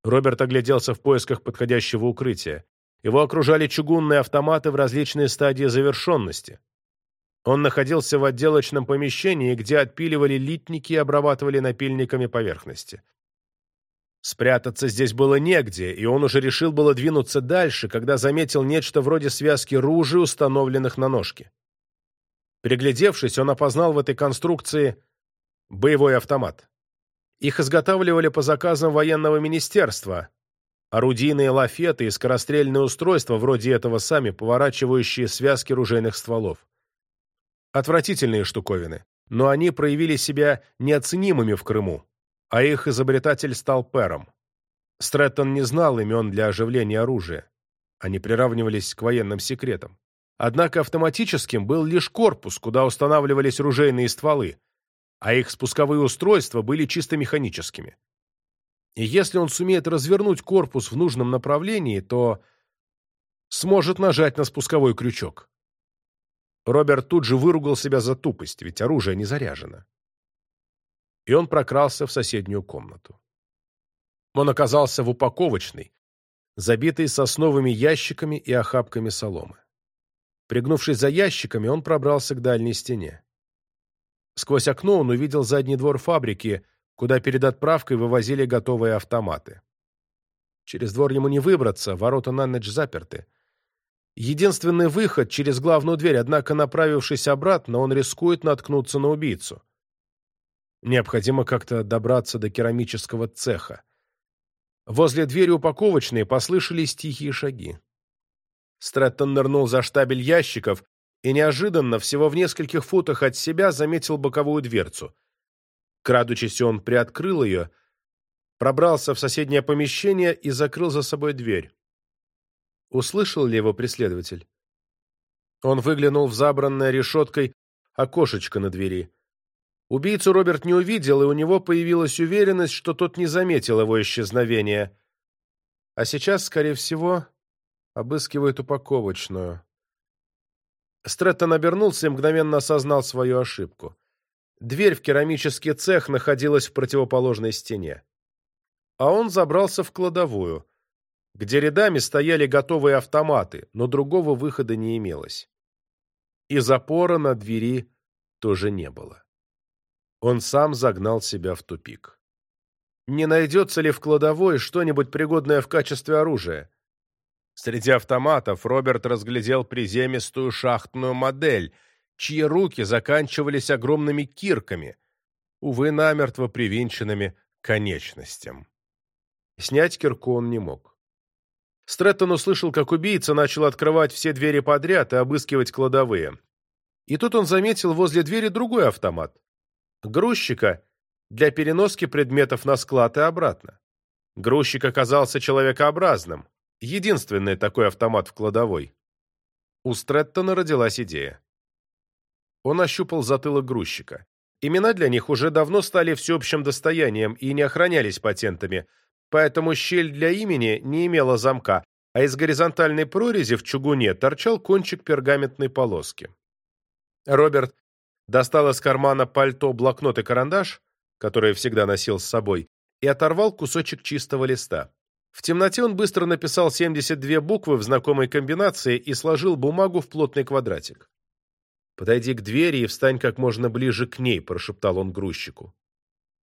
Роберт огляделся в поисках подходящего укрытия. Его окружали чугунные автоматы в различной стадии завершенности. Он находился в отделочном помещении, где отпиливали литники и обрабатывали напильниками поверхности. Спрятаться здесь было негде, и он уже решил было двинуться дальше, когда заметил нечто вроде связки ружей, установленных на ножке. Приглядевшись, он опознал в этой конструкции боевой автомат. Их изготавливали по заказам военного министерства. Орудийные лафеты и скорострельные устройства вроде этого сами, поворачивающие связки ружейных стволов. Отвратительные штуковины, но они проявили себя неоценимыми в Крыму, а их изобретатель стал Пером. Стрэттон не знал имен для оживления оружия. Они приравнивались к военным секретам. Однако автоматическим был лишь корпус, куда устанавливались ружейные стволы, а их спусковые устройства были чисто механическими. И если он сумеет развернуть корпус в нужном направлении, то сможет нажать на спусковой крючок. Роберт тут же выругал себя за тупость, ведь оружие не заряжено. И он прокрался в соседнюю комнату. Он оказался в упаковочной, забитой сосновыми ящиками и охапками соломы. Пригнувшись за ящиками, он пробрался к дальней стене. Сквозь окно он увидел задний двор фабрики, куда перед отправкой вывозили готовые автоматы. Через двор ему не выбраться, ворота на ночь заперты. Единственный выход через главную дверь, однако, направившись обратно, он рискует наткнуться на убийцу. Необходимо как-то добраться до керамического цеха. Возле двери упаковочной послышались тихие шаги. Стрэттон нырнул за штабель ящиков и неожиданно, всего в нескольких футах от себя, заметил боковую дверцу. Крадучись, он приоткрыл ее, пробрался в соседнее помещение и закрыл за собой дверь. Услышал ли его преследователь? Он выглянул в забранное решеткой окошечко на двери. Убийцу Роберт не увидел, и у него появилась уверенность, что тот не заметил его исчезновения. А сейчас, скорее всего, обыскивает упаковочную. Стрэттон обернулся и мгновенно осознал свою ошибку. Дверь в керамический цех находилась в противоположной стене. А он забрался в кладовую, где рядами стояли готовые автоматы, но другого выхода не имелось. И запора на двери тоже не было. Он сам загнал себя в тупик. Не найдется ли в кладовой что-нибудь пригодное в качестве оружия? Среди автоматов Роберт разглядел приземистую шахтную модель, чьи руки заканчивались огромными кирками, увы, намертво привинченными конечностям. Снять кирку он не мог. Стрэттон услышал, как убийца начал открывать все двери подряд и обыскивать кладовые. И тут он заметил возле двери другой автомат. Грузчика для переноски предметов на склад и обратно. Грузчик оказался человекообразным, Единственный такой автомат в кладовой. У Стрэттона родилась идея. Он ощупал затылок грузчика. Имена для них уже давно стали всеобщим достоянием и не охранялись патентами, поэтому щель для имени не имела замка, а из горизонтальной прорези в чугуне торчал кончик пергаментной полоски. Роберт достал из кармана пальто блокнот и карандаш, который всегда носил с собой, и оторвал кусочек чистого листа. В темноте он быстро написал 72 буквы в знакомой комбинации и сложил бумагу в плотный квадратик. «Подойди к двери и встань как можно ближе к ней», — прошептал он грузчику.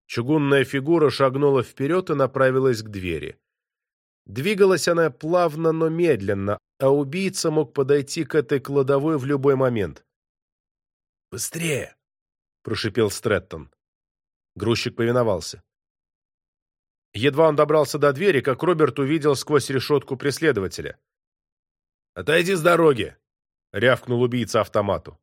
Чугунная фигура шагнула вперед и направилась к двери. Двигалась она плавно, но медленно, а убийца мог подойти к этой кладовой в любой момент. «Быстрее!» — прошипел Стрэттон. Грузчик повиновался. Едва он добрался до двери, как Роберт увидел сквозь решетку преследователя. «Отойди с дороги!» — рявкнул убийца автомату.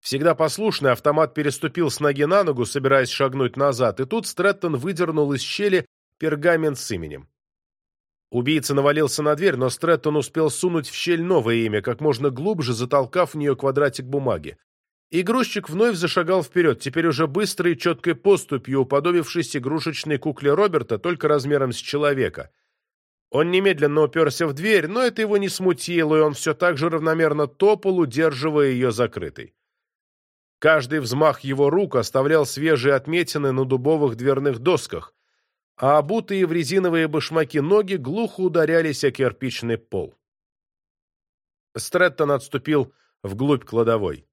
Всегда послушный, автомат переступил с ноги на ногу, собираясь шагнуть назад, и тут Стрэттон выдернул из щели пергамент с именем. Убийца навалился на дверь, но Стрэттон успел сунуть в щель новое имя, как можно глубже затолкав в нее квадратик бумаги. И грузчик вновь зашагал вперед, теперь уже быстрой четкой поступью, уподобившись игрушечной кукле Роберта, только размером с человека. Он немедленно уперся в дверь, но это его не смутило, и он все так же равномерно топал, удерживая ее закрытой. Каждый взмах его рук оставлял свежие отметины на дубовых дверных досках, а обутые в резиновые башмаки ноги глухо ударялись о кирпичный пол. Стрэттон отступил вглубь кладовой.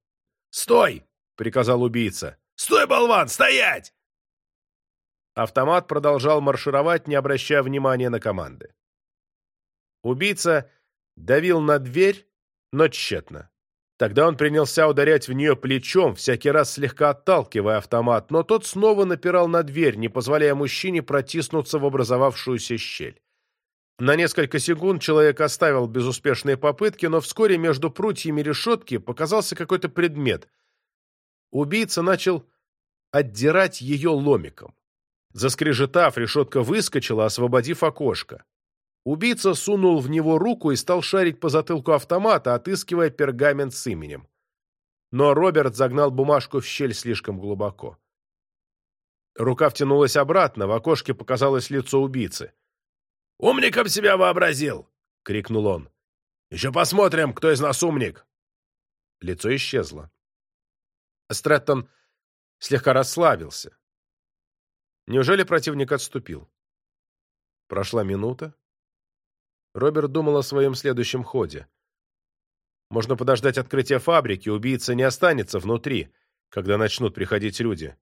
«Стой!» — приказал убийца. «Стой, болван! Стоять!» Автомат продолжал маршировать, не обращая внимания на команды. Убийца давил на дверь, но тщетно. Тогда он принялся ударять в нее плечом, всякий раз слегка отталкивая автомат, но тот снова напирал на дверь, не позволяя мужчине протиснуться в образовавшуюся щель. На несколько секунд человек оставил безуспешные попытки, но вскоре между прутьями решетки показался какой-то предмет. Убийца начал отдирать ее ломиком. Заскрежетав, решетка выскочила, освободив окошко. Убийца сунул в него руку и стал шарить по затылку автомата, отыскивая пергамент с именем. Но Роберт загнал бумажку в щель слишком глубоко. Рука втянулась обратно, в окошке показалось лицо убийцы. «Умником себя вообразил!» — крикнул он. «Еще посмотрим, кто из нас умник!» Лицо исчезло. Стрэттон слегка расслабился. Неужели противник отступил? Прошла минута. Роберт думал о своем следующем ходе. Можно подождать открытия фабрики, убийца не останется внутри. когда начнут приходить люди.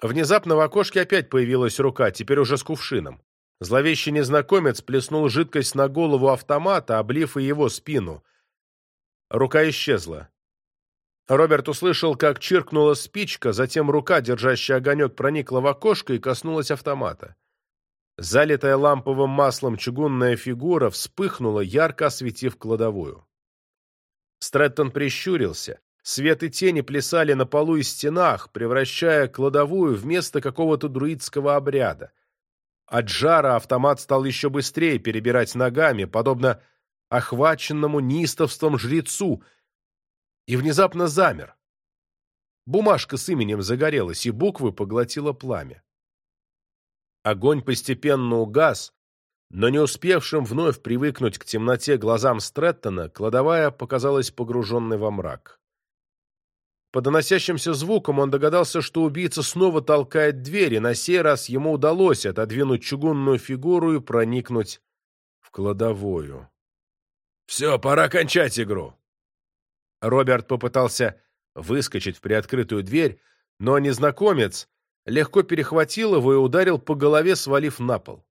Внезапно в окошке опять появилась рука, теперь уже с кувшином. Зловещий незнакомец плеснул жидкость на голову автомата, облив и его спину. Рука исчезла. Роберт услышал, как чиркнула спичка, затем рука, держащая огонек, проникла в окошко и коснулась автомата. Залитая ламповым маслом чугунная фигура вспыхнула, ярко осветив кладовую. Стрэттон прищурился. Свет и тени плясали на полу и стенах, превращая кладовую в место какого-то друидского обряда. От жара автомат стал еще быстрее перебирать ногами, подобно охваченному неистовством жрецу, и внезапно замер. Бумажка с именем загорелась, и буквы поглотило пламя. Огонь постепенно угас, но не успевшим вновь привыкнуть к темноте глазам Стрэттона, кладовая показалась погруженной во мрак. По доносящимся звукам он догадался, что убийца снова толкает дверь, и на сей раз ему удалось отодвинуть чугунную фигуру и проникнуть в кладовую. «Все, пора кончать игру!» Роберт попытался выскочить в приоткрытую дверь, но незнакомец легко перехватил его и ударил по голове, свалив на пол.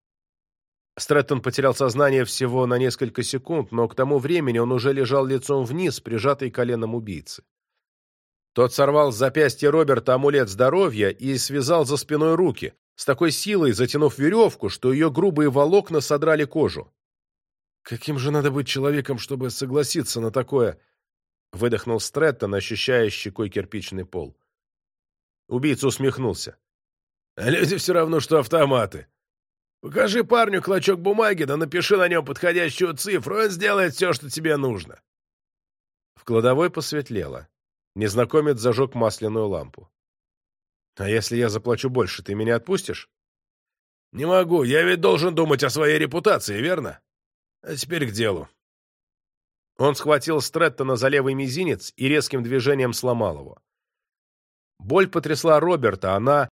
Стрэттон потерял сознание всего на несколько секунд, но к тому времени он уже лежал лицом вниз, прижатый коленом убийцы. Тот сорвал с запястья Роберта амулет здоровья и связал за спиной руки, с такой силой затянув веревку, что ее грубые волокна содрали кожу. «Каким же надо быть человеком, чтобы согласиться на такое?» — выдохнул Стрэттон, ощущая щекой кирпичный пол. Убийца усмехнулся. «А люди все равно, что автоматы. Покажи парню клочок бумаги, да напиши на нем подходящую цифру, он сделает все, что тебе нужно». В кладовой посветлело. Незнакомец зажег масляную лампу. «А если я заплачу больше, ты меня отпустишь?» «Не могу, я ведь должен думать о своей репутации, верно? А теперь к делу». Он схватил Стрэттона за левый мизинец и резким движением сломал его. Боль потрясла Роберта, она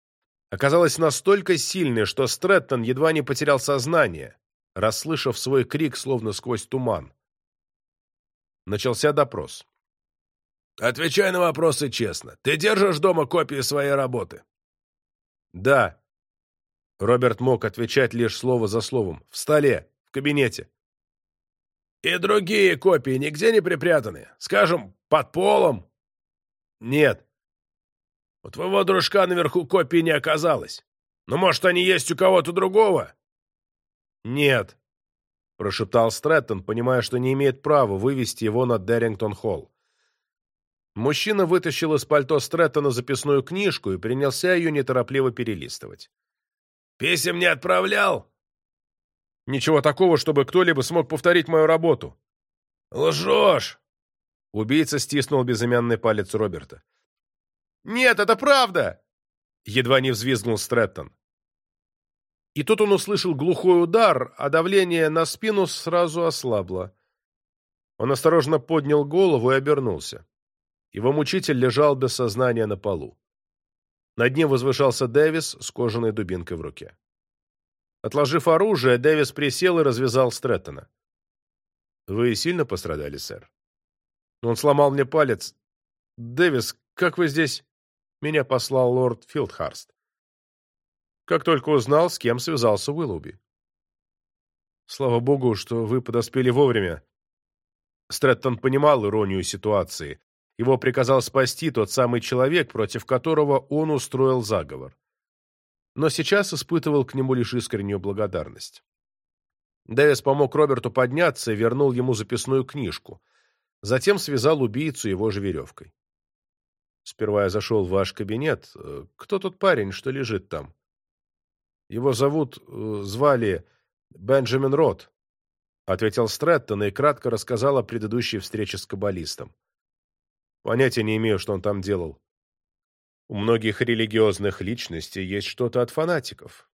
оказалась настолько сильной, что Стрэттон едва не потерял сознание, расслышав свой крик словно сквозь туман. Начался допрос. Отвечай на вопросы честно. Ты держишь дома копии своей работы? Да. Роберт мог отвечать лишь слово за словом. В столе, в кабинете. И другие копии нигде не припрятаны? Скажем, под полом? Нет. У твоего дружка наверху копии не оказалось. Но, может, они есть у кого-то другого? Нет, прошептал Стрэттон, понимая, что не имеет права вывести его на Деррингтон-холл. Мужчина вытащил из пальто Стрэттона записную книжку и принялся ее неторопливо перелистывать. «Писем не отправлял?» «Ничего такого, чтобы кто-либо смог повторить мою работу». «Лжешь!» Убийца стиснул безымянный палец Роберта. «Нет, это правда!» Едва не взвизгнул Стрэттон. И тут он услышал глухой удар, а давление на спину сразу ослабло. Он осторожно поднял голову и обернулся. Его мучитель лежал без сознания на полу. Над ним возвышался Дэвис с кожаной дубинкой в руке. Отложив оружие, Дэвис присел и развязал Стрэттона. «Вы сильно пострадали, сэр?» «Он сломал мне палец. Дэвис, как вы здесь?» Меня послал лорд Филдхарст. Как только узнал, с кем связался Уиллоуби. Слава богу, что вы подоспели вовремя. Стрэттон понимал иронию ситуации. Его приказал спасти тот самый человек, против которого он устроил заговор. Но сейчас испытывал к нему лишь искреннюю благодарность. Дэвис помог Роберту подняться и вернул ему записную книжку. Затем связал убийцу его же веревкой. Сперва я зашел в ваш кабинет. Кто тот парень, что лежит там? Его зовут, э, звали Бенджамин Рот, — ответил Стрэттон и кратко рассказал о предыдущей встрече с каббалистом. Понятия не имею, что он там делал. У многих религиозных личностей есть что-то от фанатиков,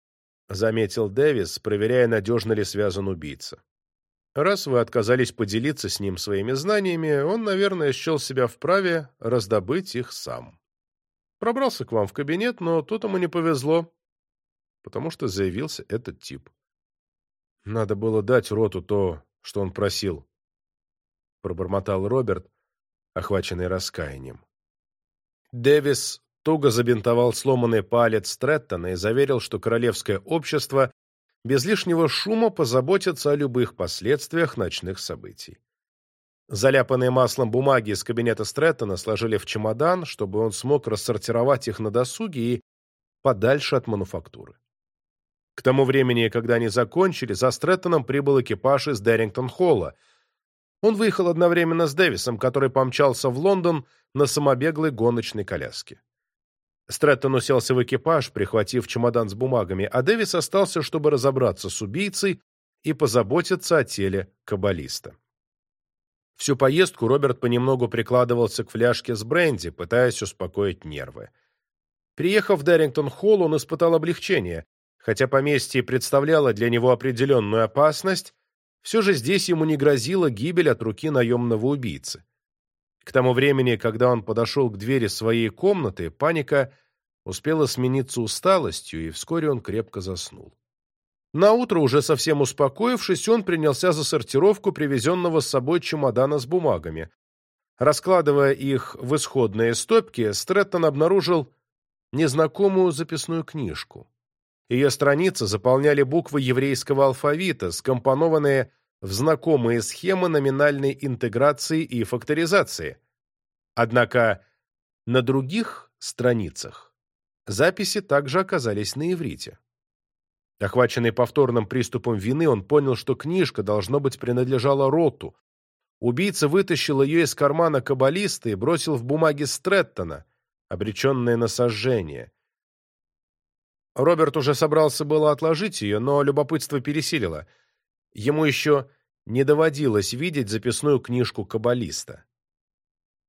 заметил Дэвис, проверяя, надежно ли связан убийца. Раз вы отказались поделиться с ним своими знаниями, он, наверное, счел себя вправе раздобыть их сам. Пробрался к вам в кабинет, но тут ему не повезло, потому что заявился этот тип. Надо было дать Роту то, что он просил, пробормотал Роберт, охваченный раскаянием. Дэвис туго забинтовал сломанный палец Стрэттона и заверил, что королевское общество без лишнего шума позаботится о любых последствиях ночных событий. Заляпанные маслом бумаги из кабинета Стрэттона сложили в чемодан, чтобы он смог рассортировать их на досуге и подальше от мануфактуры. К тому времени, когда они закончили, за Стрэттоном прибыл экипаж из Деррингтон-Холла. Он выехал одновременно с Дэвисом, который помчался в Лондон на самобеглой гоночной коляске. Стрэттон уселся в экипаж, прихватив чемодан с бумагами, а Дэвис остался, чтобы разобраться с убийцей и позаботиться о теле каббалиста. Всю поездку Роберт понемногу прикладывался к фляжке с бренди, пытаясь успокоить нервы. Приехав в Деррингтон-Холл, он испытал облегчение. Хотя поместье представляло для него определенную опасность, все же здесь ему не грозила гибель от руки наемного убийцы. К тому времени, когда он подошел к двери своей комнаты, паника успела смениться усталостью, и вскоре он крепко заснул. Наутро, уже совсем успокоившись, он принялся за сортировку привезенного с собой чемодана с бумагами. Раскладывая их в исходные стопки, Стрэттон обнаружил незнакомую записную книжку. Ее страницы заполняли буквы еврейского алфавита, скомпонованные в знакомые схемы номинальной интеграции и факторизации. Однако на других страницах записи также оказались на иврите. Охваченный повторным приступом вины, он понял, что книжка, должно быть, принадлежала Роту. Убийца вытащил ее из кармана каббалиста и бросил в бумаги Стрэттона, обреченные на сожжение. Роберт уже собрался было отложить ее, но любопытство пересилило. Ему еще не доводилось видеть записную книжку каббалиста.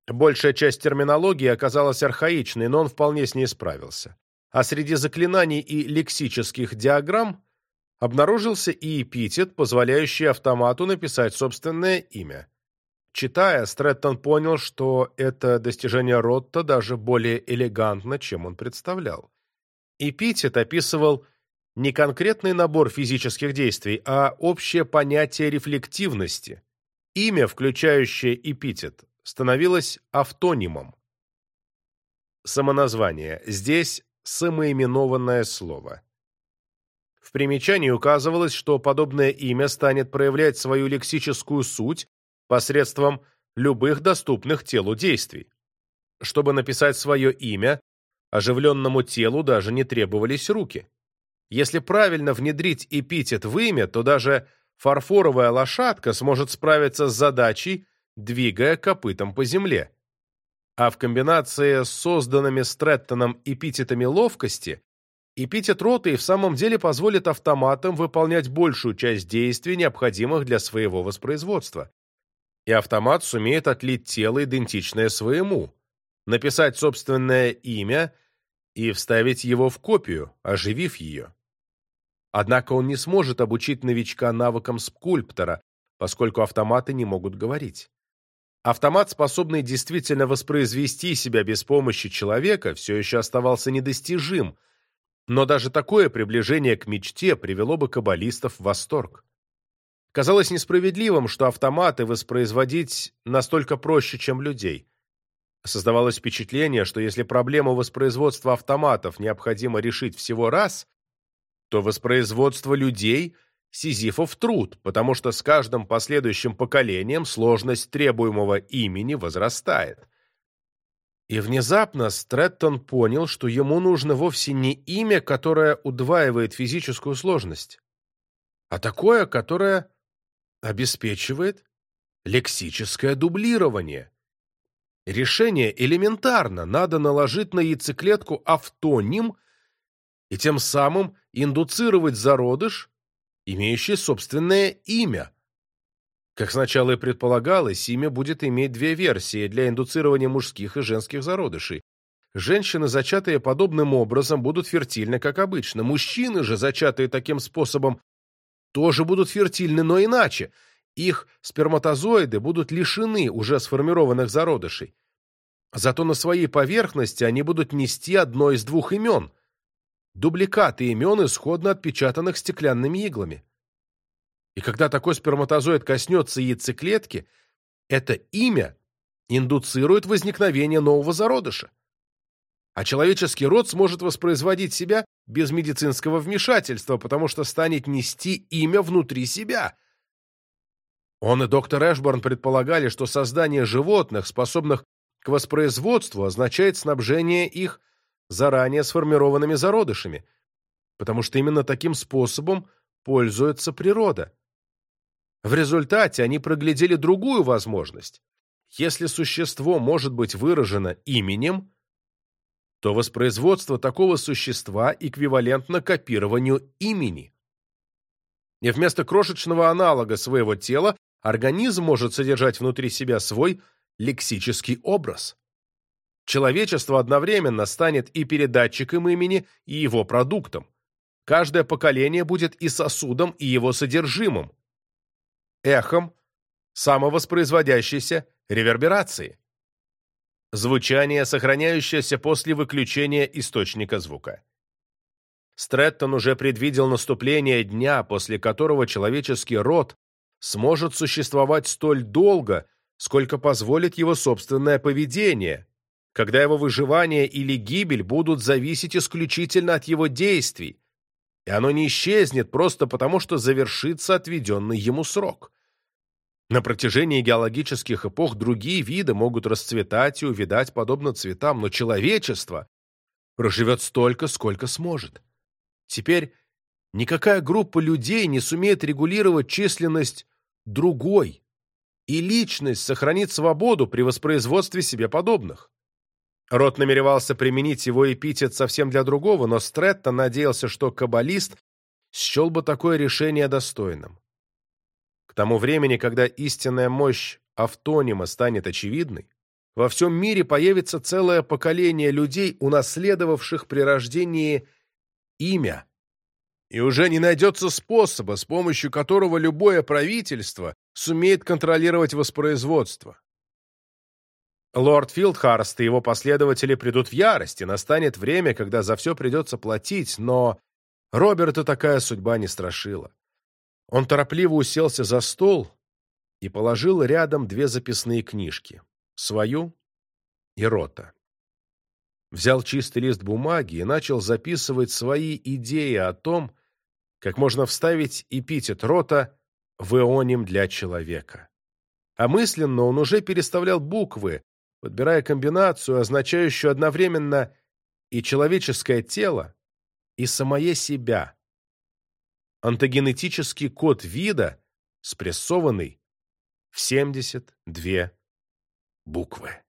Большая часть терминологии оказалась архаичной, но он вполне с ней справился а среди заклинаний и лексических диаграмм обнаружился и эпитет, позволяющий автомату написать собственное имя. Читая, Стрэттон понял, что это достижение Ротта даже более элегантно, чем он представлял. Эпитет описывал не конкретный набор физических действий, а общее понятие рефлективности. Имя, включающее эпитет, становилось автонимом. Самоназвание. Здесь самоименованное слово. В примечании указывалось, что подобное имя станет проявлять свою лексическую суть посредством любых доступных телу действий. Чтобы написать свое имя, оживленному телу даже не требовались руки. Если правильно внедрить эпитет в имя, то даже фарфоровая лошадка сможет справиться с задачей, двигая копытом по земле а в комбинации с созданными Стрэттоном эпитетами ловкости, эпитет роты и в самом деле позволит автоматам выполнять большую часть действий, необходимых для своего воспроизводства. И автомат сумеет отлить тело, идентичное своему, написать собственное имя и вставить его в копию, оживив ее. Однако он не сможет обучить новичка навыкам скульптора, поскольку автоматы не могут говорить. Автомат, способный действительно воспроизвести себя без помощи человека, все еще оставался недостижим, но даже такое приближение к мечте привело бы каббалистов в восторг. Казалось несправедливым, что автоматы воспроизводить настолько проще, чем людей. Создавалось впечатление, что если проблему воспроизводства автоматов необходимо решить всего раз, то воспроизводство людей Сизифов труд, потому что с каждым последующим поколением сложность требуемого имени возрастает. И внезапно Стрэттон понял, что ему нужно вовсе не имя, которое удваивает физическую сложность, а такое, которое обеспечивает лексическое дублирование. Решение элементарно, надо наложить на яйцеклетку автоним и тем самым индуцировать зародыш имеющий собственное имя. Как сначала и предполагалось, имя будет иметь две версии для индуцирования мужских и женских зародышей. Женщины, зачатые подобным образом, будут фертильны, как обычно. Мужчины же, зачатые таким способом, тоже будут фертильны, но иначе. Их сперматозоиды будут лишены уже сформированных зародышей. Зато на своей поверхности они будут нести одно из двух имен – дубликаты имен, исходно отпечатанных стеклянными иглами. И когда такой сперматозоид коснется яйцеклетки, это имя индуцирует возникновение нового зародыша. а человеческий род сможет воспроизводить себя без медицинского вмешательства, потому что станет нести имя внутри себя. Он и доктор Эшборн предполагали, что создание животных, способных к воспроизводству, означает снабжение их заранее сформированными зародышами, потому что именно таким способом пользуется природа. В результате они проглядели другую возможность. Если существо может быть выражено именем, то воспроизводство такого существа эквивалентно копированию имени. И вместо крошечного аналога своего тела организм может содержать внутри себя свой лексический образ. Человечество одновременно станет и передатчиком имени, и его продуктом. Каждое поколение будет и сосудом, и его содержимым. Эхом самовоспроизводящейся реверберации звучание, сохраняющееся после выключения источника звука. Стрэттон уже предвидел наступление дня, после которого человеческий род сможет существовать столь долго, сколько позволит его собственное поведение, когда его выживание или гибель будут зависеть исключительно от его действий, и оно не исчезнет просто потому, что завершится отведенный ему срок. На протяжении геологических эпох другие виды могут расцветать и увядать подобно цветам, но человечество проживет столько, сколько сможет. Теперь никакая группа людей не сумеет регулировать численность другой, и личность сохранит свободу при воспроизводстве себе подобных. Рот намеревался применить его эпитет совсем для другого, но Стретто надеялся, что каббалист счел бы такое решение достойным тому времени, когда истинная мощь автонима станет очевидной, во всем мире появится целое поколение людей, унаследовавших при рождении имя. И уже не найдется способа, с помощью которого любое правительство сумеет контролировать воспроизводство. Лорд Филдхарст и его последователи придут в ярость, и настанет время, когда за все придется платить, но Роберта такая судьба не страшила. Он торопливо уселся за стол и положил рядом две записные книжки — свою и Рота. Взял чистый лист бумаги и начал записывать свои идеи о том, как можно вставить эпитет Рота в эоним для человека. А мысленно он уже переставлял буквы, подбирая комбинацию, означающую одновременно и человеческое тело, и самое себя, антогенетический код вида, спрессованный в 72 буквы.